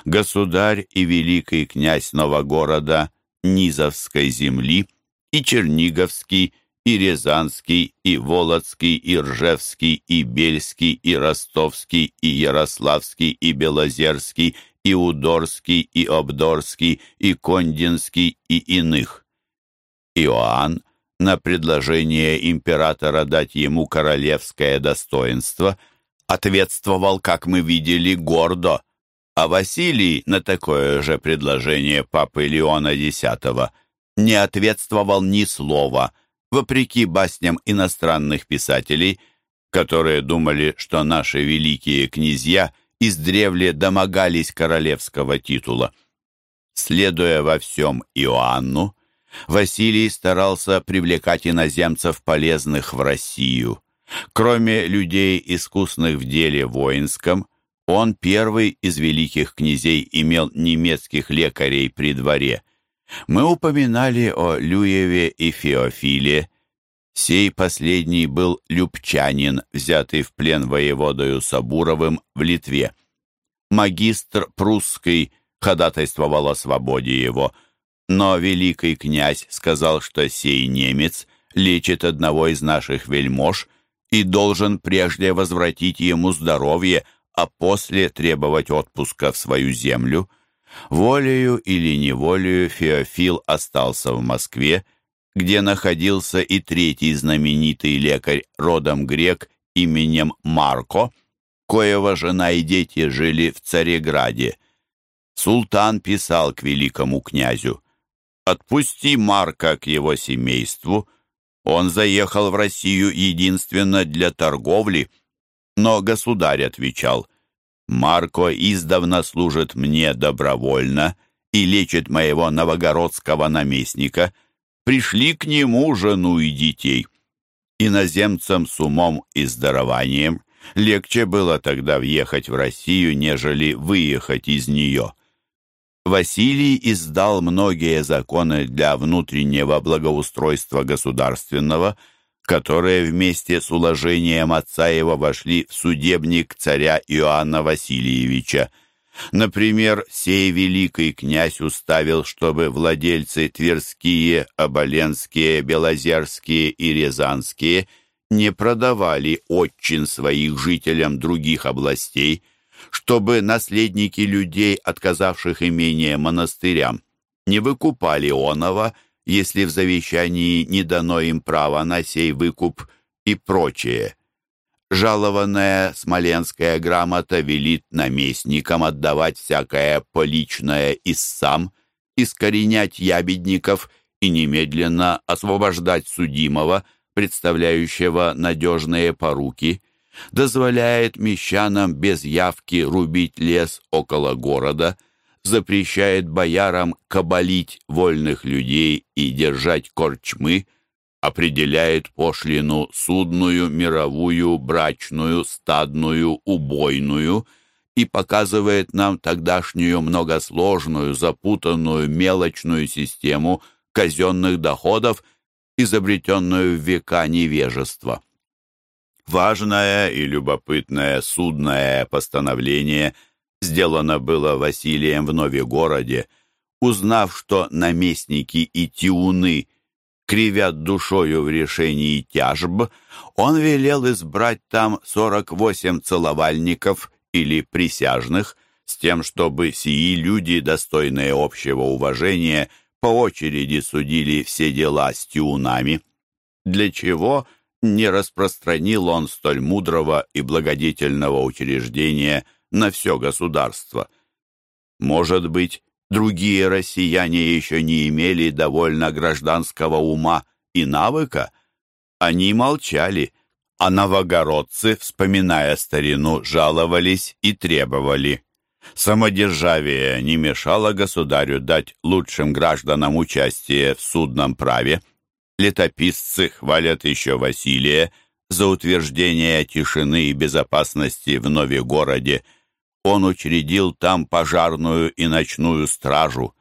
Государь и великий князь Новогорода, Низовской земли и Черниговский, и Рязанский, и Володский, и Ржевский, и Бельский, и Ростовский, и Ярославский, и Белозерский, и Удорский, и Обдорский, и Кондинский, и иных. Иоанн на предложение императора дать ему королевское достоинство ответствовал, как мы видели, гордо, а Василий на такое же предложение папы Леона X не ответствовал ни слова, вопреки басням иностранных писателей, которые думали, что наши великие князья издревле домогались королевского титула. Следуя во всем Иоанну, Василий старался привлекать иноземцев, полезных в Россию. Кроме людей, искусных в деле воинском, он первый из великих князей имел немецких лекарей при дворе. Мы упоминали о Люеве и Феофиле. Сей последний был любчанин, взятый в плен воеводою Сабуровым в Литве. Магистр прусский ходатайствовал о свободе его, Но великий князь сказал, что сей немец лечит одного из наших вельмож и должен прежде возвратить ему здоровье, а после требовать отпуска в свою землю. Волею или неволею Феофил остался в Москве, где находился и третий знаменитый лекарь, родом грек, именем Марко, коего жена и дети жили в Цареграде. Султан писал к великому князю, «Отпусти Марка к его семейству. Он заехал в Россию единственно для торговли». Но государь отвечал, «Марко издавна служит мне добровольно и лечит моего новогородского наместника. Пришли к нему жену и детей». Иноземцам с умом и здорованием легче было тогда въехать в Россию, нежели выехать из нее. Василий издал многие законы для внутреннего благоустройства государственного, которые вместе с уложением отца его вошли в судебник царя Иоанна Васильевича. Например, сей великий князь уставил, чтобы владельцы Тверские, Оболенские, Белозерские и Рязанские не продавали отчин своих жителям других областей – чтобы наследники людей, отказавших имение монастырям, не выкупали оного, если в завещании не дано им право на сей выкуп и прочее. Жалованная смоленская грамота велит наместникам отдавать всякое поличное из сам, искоренять ябедников и немедленно освобождать судимого, представляющего надежные поруки – дозволяет мещанам без явки рубить лес около города, запрещает боярам кабалить вольных людей и держать корчмы, определяет пошлину судную, мировую, брачную, стадную, убойную и показывает нам тогдашнюю многосложную, запутанную, мелочную систему казенных доходов, изобретенную в века невежества. Важное и любопытное судное постановление сделано было Василием в Новегороде, узнав, что наместники и тиуны кривят душою в решении тяжб, он велел избрать там сорок восемь целовальников или присяжных, с тем, чтобы сии люди, достойные общего уважения, по очереди судили все дела с тиунами, для чего – не распространил он столь мудрого и благодетельного учреждения на все государство. Может быть, другие россияне еще не имели довольно гражданского ума и навыка? Они молчали, а новогородцы, вспоминая старину, жаловались и требовали. Самодержавие не мешало государю дать лучшим гражданам участие в судном праве – Летописцы хвалят еще Василия за утверждение тишины и безопасности в Новегороде. Он учредил там пожарную и ночную стражу.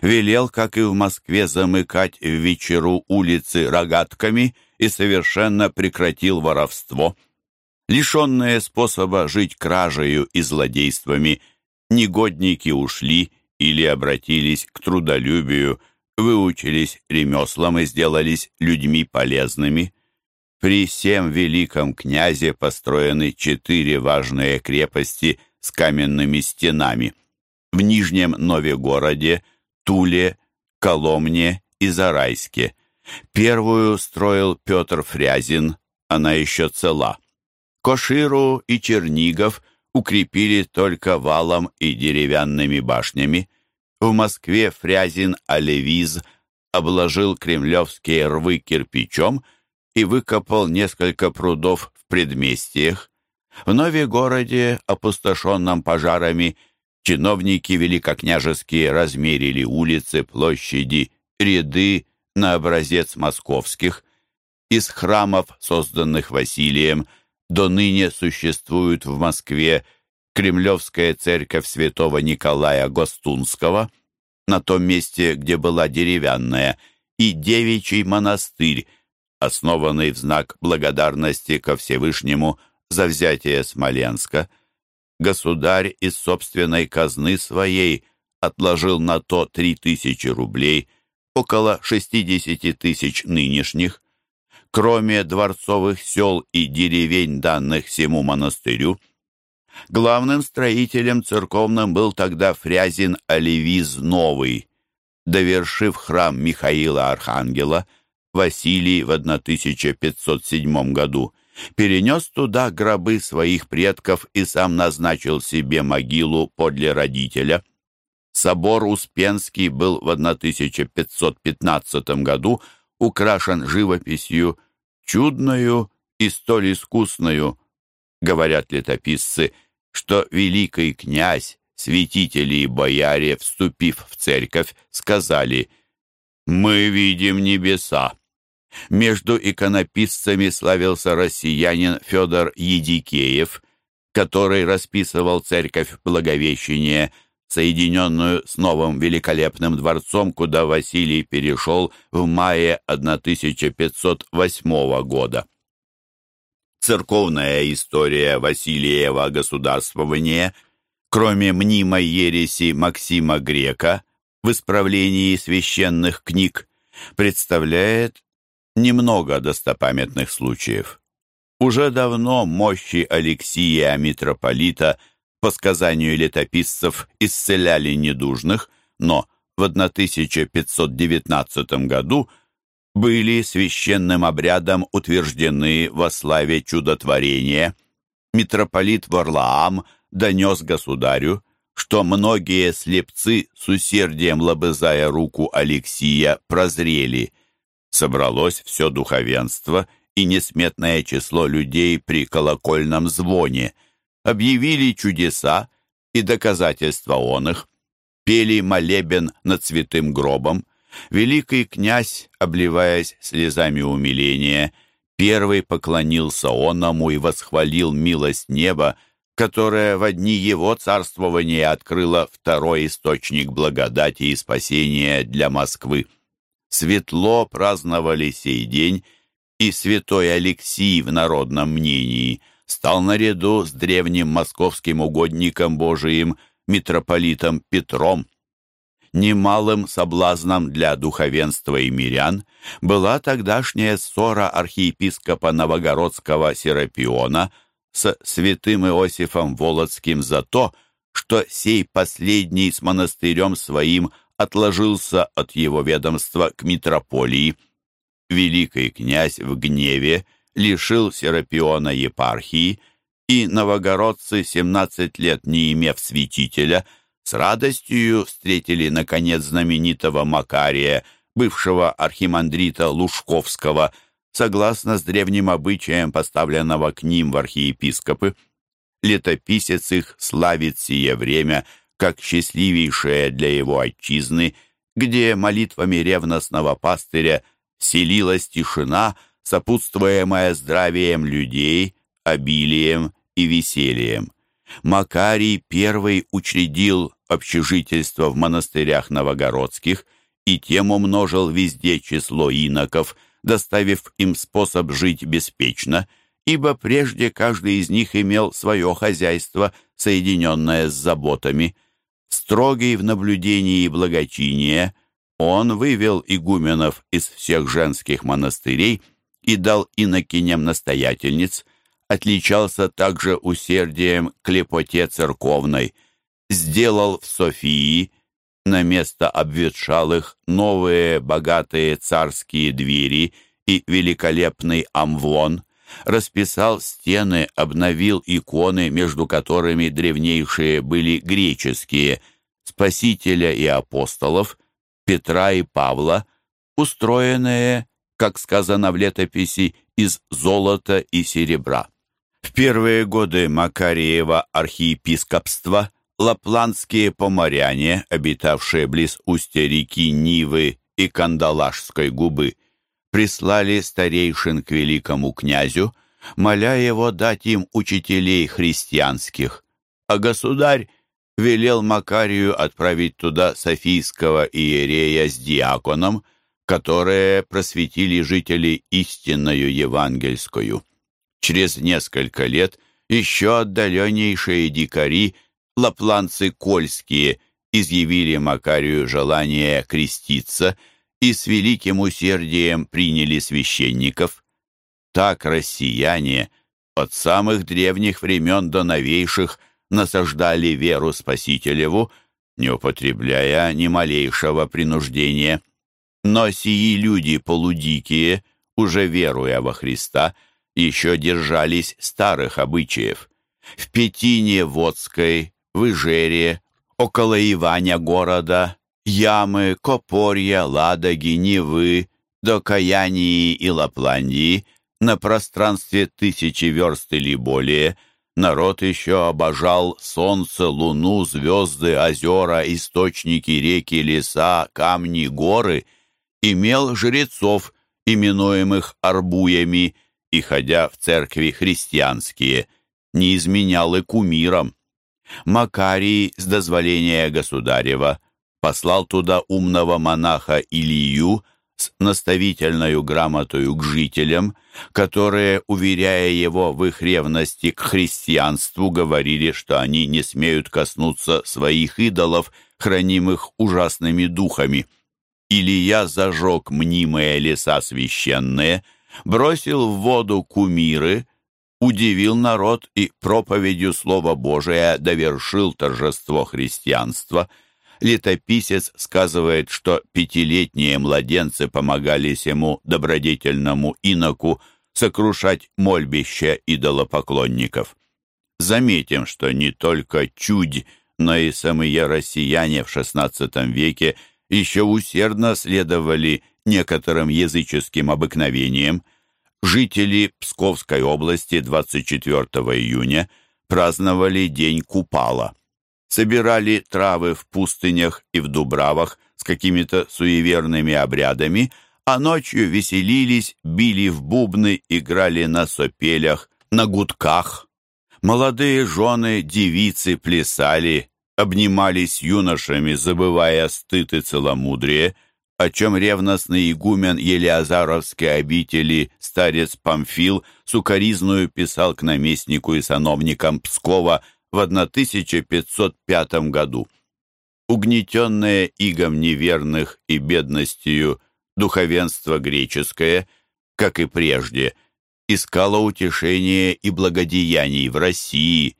Велел, как и в Москве, замыкать в вечеру улицы рогатками и совершенно прекратил воровство. Лишенные способа жить кражею и злодействами, негодники ушли или обратились к трудолюбию, выучились ремеслам и сделались людьми полезными. При всем великом князе построены четыре важные крепости с каменными стенами. В Нижнем Новегороде, Туле, Коломне и Зарайске. Первую строил Петр Фрязин, она еще цела. Коширу и Чернигов укрепили только валом и деревянными башнями. В Москве Фрязин Алевиз обложил кремлевские рвы кирпичом и выкопал несколько прудов в предместьях. В Новегороде, опустошенном пожарами, чиновники великокняжеские размерили улицы, площади, ряды на образец московских. Из храмов, созданных Василием, до ныне существуют в Москве Кремлевская церковь святого Николая Гостунского, на том месте, где была деревянная, и девичий монастырь, основанный в знак благодарности ко Всевышнему за взятие Смоленска. Государь из собственной казны своей отложил на то три тысячи рублей, около 60 тысяч нынешних. Кроме дворцовых сел и деревень, данных всему монастырю, главным строителем церковным был тогда Фрязин Оливиз Новый. Довершив храм Михаила Архангела, Василий в 1507 году перенес туда гробы своих предков и сам назначил себе могилу подле родителя. Собор Успенский был в 1515 году украшен живописью, чудную и столь искусную, говорят летописцы, что великий князь, святители и бояре, вступив в церковь, сказали «Мы видим небеса». Между иконописцами славился россиянин Федор Едикеев, который расписывал церковь Благовещения, соединенную с новым великолепным дворцом, куда Василий перешел в мае 1508 года. Церковная история Василиева государствования, кроме мнимой ереси Максима Грека в исправлении священных книг, представляет немного достопамятных случаев. Уже давно мощи Алексия митрополита по сказанию летописцев исцеляли недужных, но в 1519 году были священным обрядом утверждены во славе чудотворения. Митрополит Варлаам донес государю, что многие слепцы, с усердием лобызая руку Алексия, прозрели – собралось все духовенство и несметное число людей при колокольном звоне, объявили чудеса и доказательства он их, пели молебен над святым гробом, великий князь, обливаясь слезами умиления, первый поклонился оному и восхвалил милость неба, которая в одни его царствования открыла второй источник благодати и спасения для Москвы светло праздновали сей день, и святой Алексий в народном мнении стал наряду с древним московским угодником Божиим, митрополитом Петром. Немалым соблазном для духовенства и мирян была тогдашняя ссора архиепископа Новогородского Серапиона с святым Иосифом Володским за то, что сей последний с монастырем своим отложился от его ведомства к митрополии. Великий князь в гневе лишил Серапиона епархии, и новогородцы, 17 лет не имев святителя, с радостью встретили, наконец, знаменитого Макария, бывшего архимандрита Лужковского, согласно с древним обычаем, поставленного к ним в архиепископы. Летописец их славит сие время – как счастливейшее для его отчизны, где молитвами ревностного пастыря селилась тишина, сопутствуемая здравием людей, обилием и весельем. Макарий первый учредил общежительство в монастырях новогородских и тем умножил везде число иноков, доставив им способ жить беспечно, ибо прежде каждый из них имел свое хозяйство, соединенное с заботами – Строгий в наблюдении и благочинии, он вывел игуменов из всех женских монастырей и дал инокиням-настоятельниц, отличался также усердием к лепоте церковной, сделал в Софии на место обветшалых новые богатые царские двери и великолепный амвон, расписал стены, обновил иконы, между которыми древнейшие были греческие, Спасителя и апостолов, Петра и Павла, устроенные, как сказано в летописи, из золота и серебра. В первые годы Макариева архиепископства лапландские поморяне, обитавшие близ устья реки Нивы и Кандалашской губы, прислали старейшин к великому князю, моля его дать им учителей христианских, а государь велел Макарию отправить туда Софийского иерея с диаконом, которые просветили жителей истинною евангельскую. Через несколько лет еще отдаленнейшие дикари, лапланцы кольские, изъявили Макарию желание креститься и с великим усердием приняли священников. Так россияне от самых древних времен до новейших насаждали веру Спасителеву, не употребляя ни малейшего принуждения. Но сии люди полудикие, уже веруя во Христа, еще держались старых обычаев. В Петине Водской, в Ижере, около Иваня города, Ямы, Копорья, Ладоги, Невы, до Каянии и Лапландии, на пространстве тысячи верст или более, народ еще обожал солнце, луну, звезды, озера, источники, реки, леса, камни, горы, имел жрецов, именуемых арбуями, и, ходя в церкви христианские, не изменял и кумирам. Макарий, с дозволения государева, послал туда умного монаха Илью с наставительной грамотою к жителям, которые, уверяя его в их ревности к христианству, говорили, что они не смеют коснуться своих идолов, хранимых ужасными духами. Илья зажег мнимые леса священные, бросил в воду кумиры, удивил народ и проповедью Слова Божия довершил торжество христианства – летописец сказывает, что пятилетние младенцы помогали ему добродетельному иноку сокрушать мольбище идолопоклонников. Заметим, что не только чудь, но и самые россияне в XVI веке еще усердно следовали некоторым языческим обыкновениям. Жители Псковской области 24 июня праздновали День Купала собирали травы в пустынях и в дубравах с какими-то суеверными обрядами, а ночью веселились, били в бубны, играли на сопелях, на гудках. Молодые жены, девицы плясали, обнимались юношами, забывая стыд и целомудрие, о чем ревностный игумен Елеазаровской обители старец Памфил сукоризную писал к наместнику и сановникам Пскова – в 1505 году. Угнетенное игом неверных и бедностью духовенство греческое, как и прежде, искало утешение и благодеяний в России.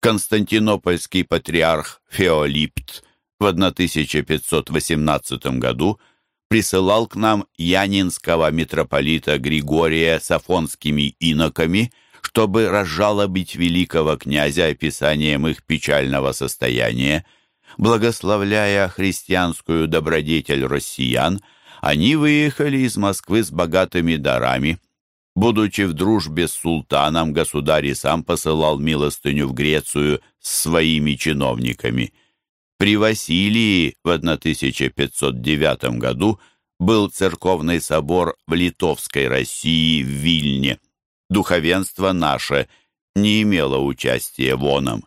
Константинопольский патриарх Феолипт в 1518 году присылал к нам янинского митрополита Григория с афонскими иноками – чтобы разжалобить великого князя описанием их печального состояния. Благословляя христианскую добродетель россиян, они выехали из Москвы с богатыми дарами. Будучи в дружбе с султаном, государь и сам посылал милостыню в Грецию с своими чиновниками. При Василии в 1509 году был церковный собор в Литовской России в Вильне духовенство наше не имело участия в оном.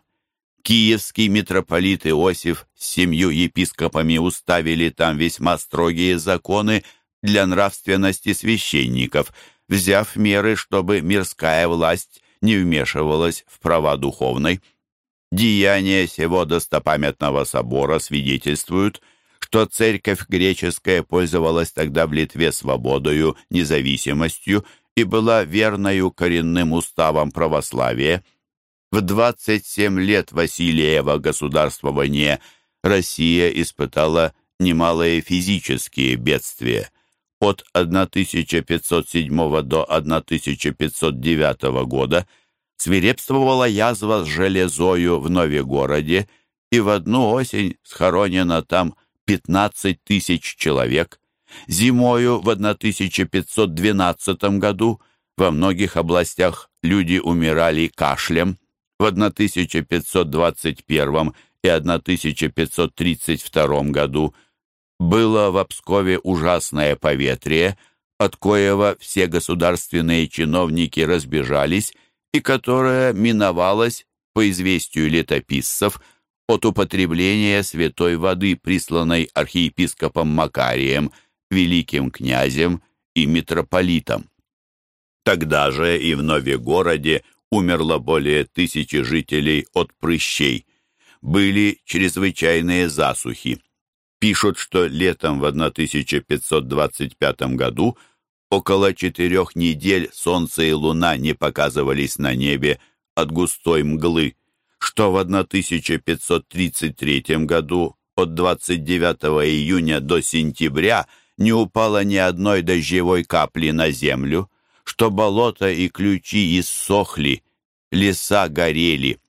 Киевский митрополит Иосиф с семью епископами уставили там весьма строгие законы для нравственности священников, взяв меры, чтобы мирская власть не вмешивалась в права духовной. Деяния сего достопамятного собора свидетельствуют, что церковь греческая пользовалась тогда в Литве свободою, независимостью и была верною коренным уставам православия. В 27 лет Василиева государствования Россия испытала немалые физические бедствия. От 1507 до 1509 года свирепствовала язва с железою в Новегороде, и в одну осень схоронено там 15 тысяч человек. Зимою в 1512 году во многих областях люди умирали кашлем. В 1521 и 1532 году было в Пскове ужасное поветрие, от коего все государственные чиновники разбежались и которое миновалось, по известию летописцев, от употребления святой воды, присланной архиепископом Макарием – великим князем и митрополитом. Тогда же и в Новегороде умерло более тысячи жителей от прыщей. были чрезвычайные засухи. Пишут, что летом в 1525 году около четырех недель солнце и луна не показывались на небе от густой мглы, что в 1533 году от 29 июня до сентября не упало ни одной дождевой капли на землю, что болота и ключи иссохли, леса горели.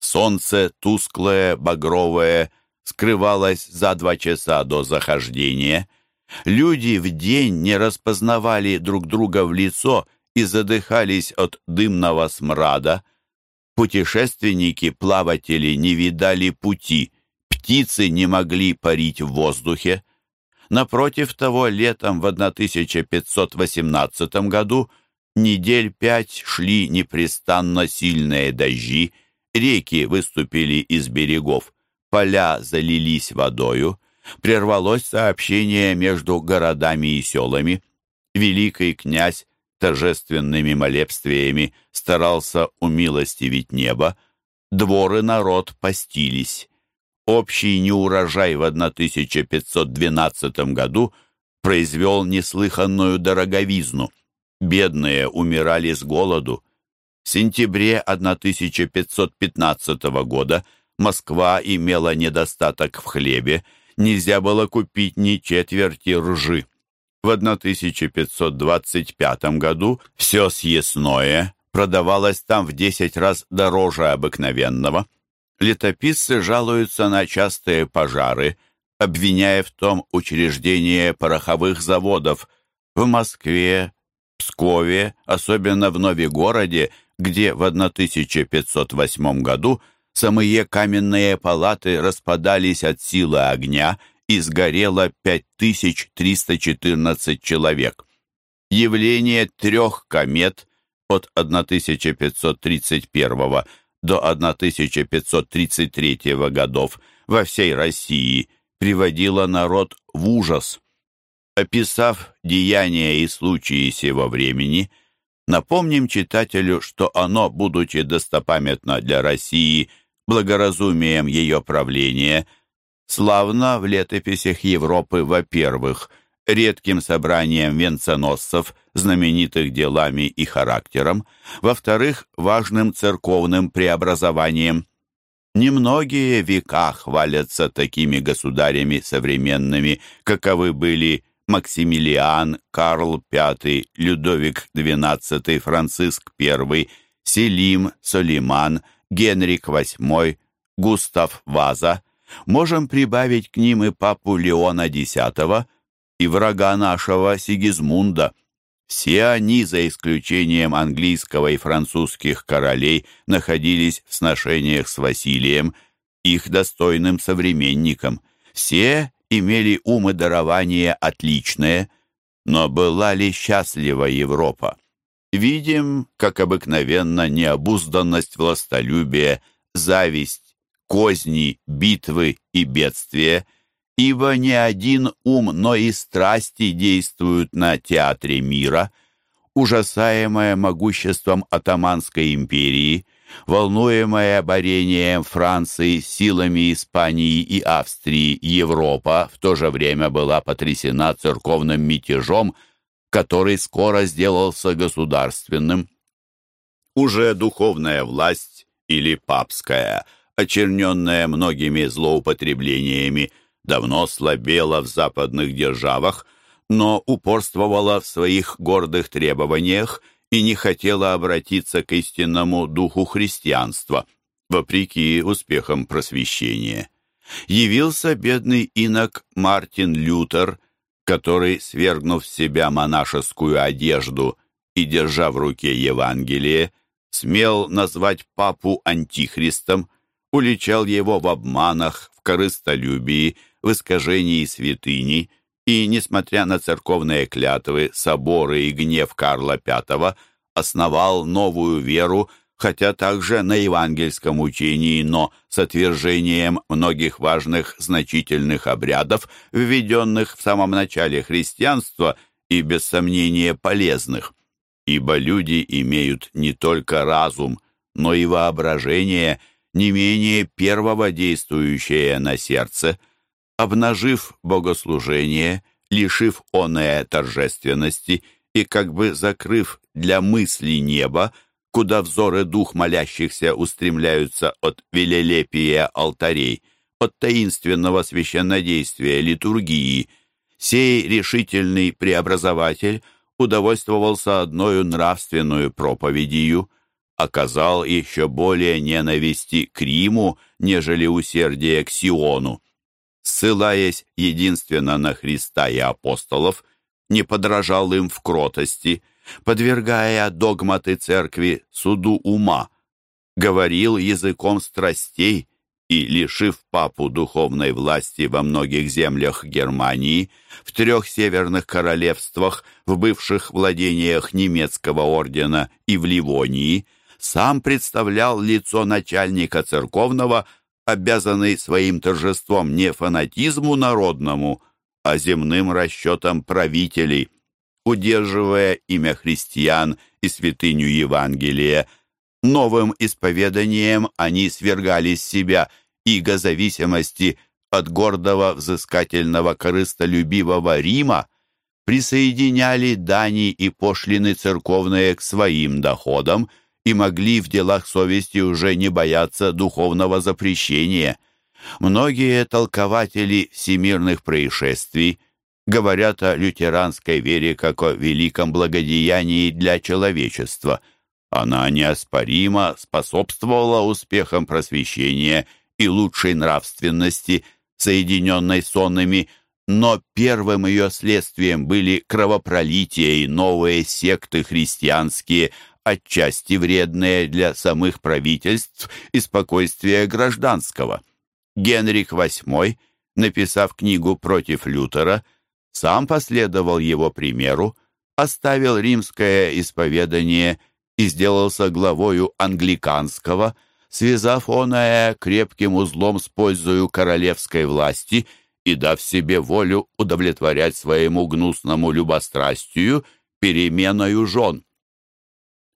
Солнце, тусклое, багровое, скрывалось за два часа до захождения. Люди в день не распознавали друг друга в лицо и задыхались от дымного смрада. Путешественники, плаватели не видали пути, птицы не могли парить в воздухе. Напротив того, летом в 1518 году недель пять шли непрестанно сильные дожди, реки выступили из берегов, поля залились водою, прервалось сообщение между городами и селами. Великий князь торжественными молебствиями старался умилостивить небо, дворы народ постились. Общий неурожай в 1512 году произвел неслыханную дороговизну. Бедные умирали с голоду. В сентябре 1515 года Москва имела недостаток в хлебе, нельзя было купить ни четверти ржи. В 1525 году все съестное продавалось там в 10 раз дороже обыкновенного. Летописцы жалуются на частые пожары, обвиняя в том учреждение пороховых заводов в Москве, Пскове, особенно в Новигороде, где в 1508 году самые каменные палаты распадались от силы огня и сгорело 5314 человек. Явление трех комет от 1531 до 1533 годов во всей России приводило народ в ужас. Описав деяния и случаи сего времени, напомним читателю, что оно, будучи достопамятно для России благоразумием ее правления, славно в летописях Европы, во-первых, редким собранием венценосцев, знаменитых делами и характером, во-вторых, важным церковным преобразованием. Немногие века хвалятся такими государями современными, каковы были Максимилиан, Карл V, Людовик XII, Франциск I, Селим, Солиман, Генрик VIII, Густав Ваза. Можем прибавить к ним и папу Леона X, и врага нашего Сигизмунда. Все они, за исключением английского и французских королей, находились в сношениях с Василием, их достойным современником. Все имели ум и дарование отличные, но была ли счастлива Европа? Видим, как обыкновенно, необузданность властолюбия, зависть, козни, битвы и бедствия – ибо не один ум, но и страсти действуют на театре мира, ужасаемая могуществом Атаманской империи, волнуемая борением Франции силами Испании и Австрии, Европа в то же время была потрясена церковным мятежом, который скоро сделался государственным. Уже духовная власть или папская, очерненная многими злоупотреблениями, давно слабела в западных державах, но упорствовала в своих гордых требованиях и не хотела обратиться к истинному духу христианства, вопреки успехам просвещения. Явился бедный инок Мартин Лютер, который, свергнув с себя монашескую одежду и держа в руке Евангелие, смел назвать папу антихристом, уличал его в обманах, в корыстолюбии, в искажении святыни, и, несмотря на церковные клятвы, соборы и гнев Карла V, основал новую веру, хотя также на евангельском учении, но с отвержением многих важных значительных обрядов, введенных в самом начале христианства и, без сомнения, полезных. Ибо люди имеют не только разум, но и воображение – не менее первого действующее на сердце, обнажив богослужение, лишив оное торжественности и как бы закрыв для мысли небо, куда взоры дух молящихся устремляются от велелепия алтарей, от таинственного священнодействия литургии, сей решительный преобразователь удовольствовался одною нравственную проповедью, оказал еще более ненависти к Риму, нежели усердие к Сиону. Ссылаясь единственно на Христа и апостолов, не подражал им в кротости, подвергая догматы церкви суду ума, говорил языком страстей и, лишив папу духовной власти во многих землях Германии, в трех северных королевствах, в бывших владениях немецкого ордена и в Ливонии – сам представлял лицо начальника церковного, обязанный своим торжеством не фанатизму народному, а земным расчетам правителей, удерживая имя христиан и святыню Евангелия. Новым исповеданием они свергали с себя иго зависимости от гордого, взыскательного, корыстолюбивого Рима, присоединяли дани и пошлины церковные к своим доходам – и могли в делах совести уже не бояться духовного запрещения. Многие толкователи всемирных происшествий говорят о лютеранской вере как о великом благодеянии для человечества. Она неоспоримо способствовала успехам просвещения и лучшей нравственности, соединенной сонными, но первым ее следствием были кровопролитие и новые секты христианские, отчасти вредные для самых правительств и спокойствия гражданского. Генрих VIII, написав книгу против Лютера, сам последовал его примеру, оставил римское исповедание и сделался главою англиканского, связав оное крепким узлом с пользою королевской власти и дав себе волю удовлетворять своему гнусному любострастию переменою жен.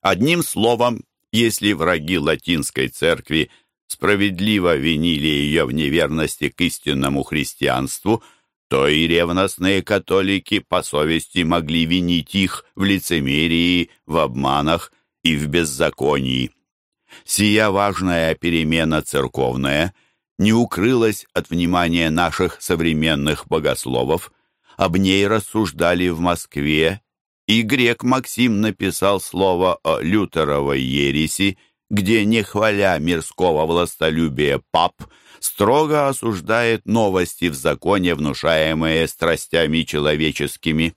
Одним словом, если враги латинской церкви справедливо винили ее в неверности к истинному христианству, то и ревностные католики по совести могли винить их в лицемерии, в обманах и в беззаконии. Сия важная перемена церковная не укрылась от внимания наших современных богословов, об ней рассуждали в Москве и грек Максим написал слово о лютеровой ереси, где, не хваля мирского властолюбия пап, строго осуждает новости в законе, внушаемые страстями человеческими.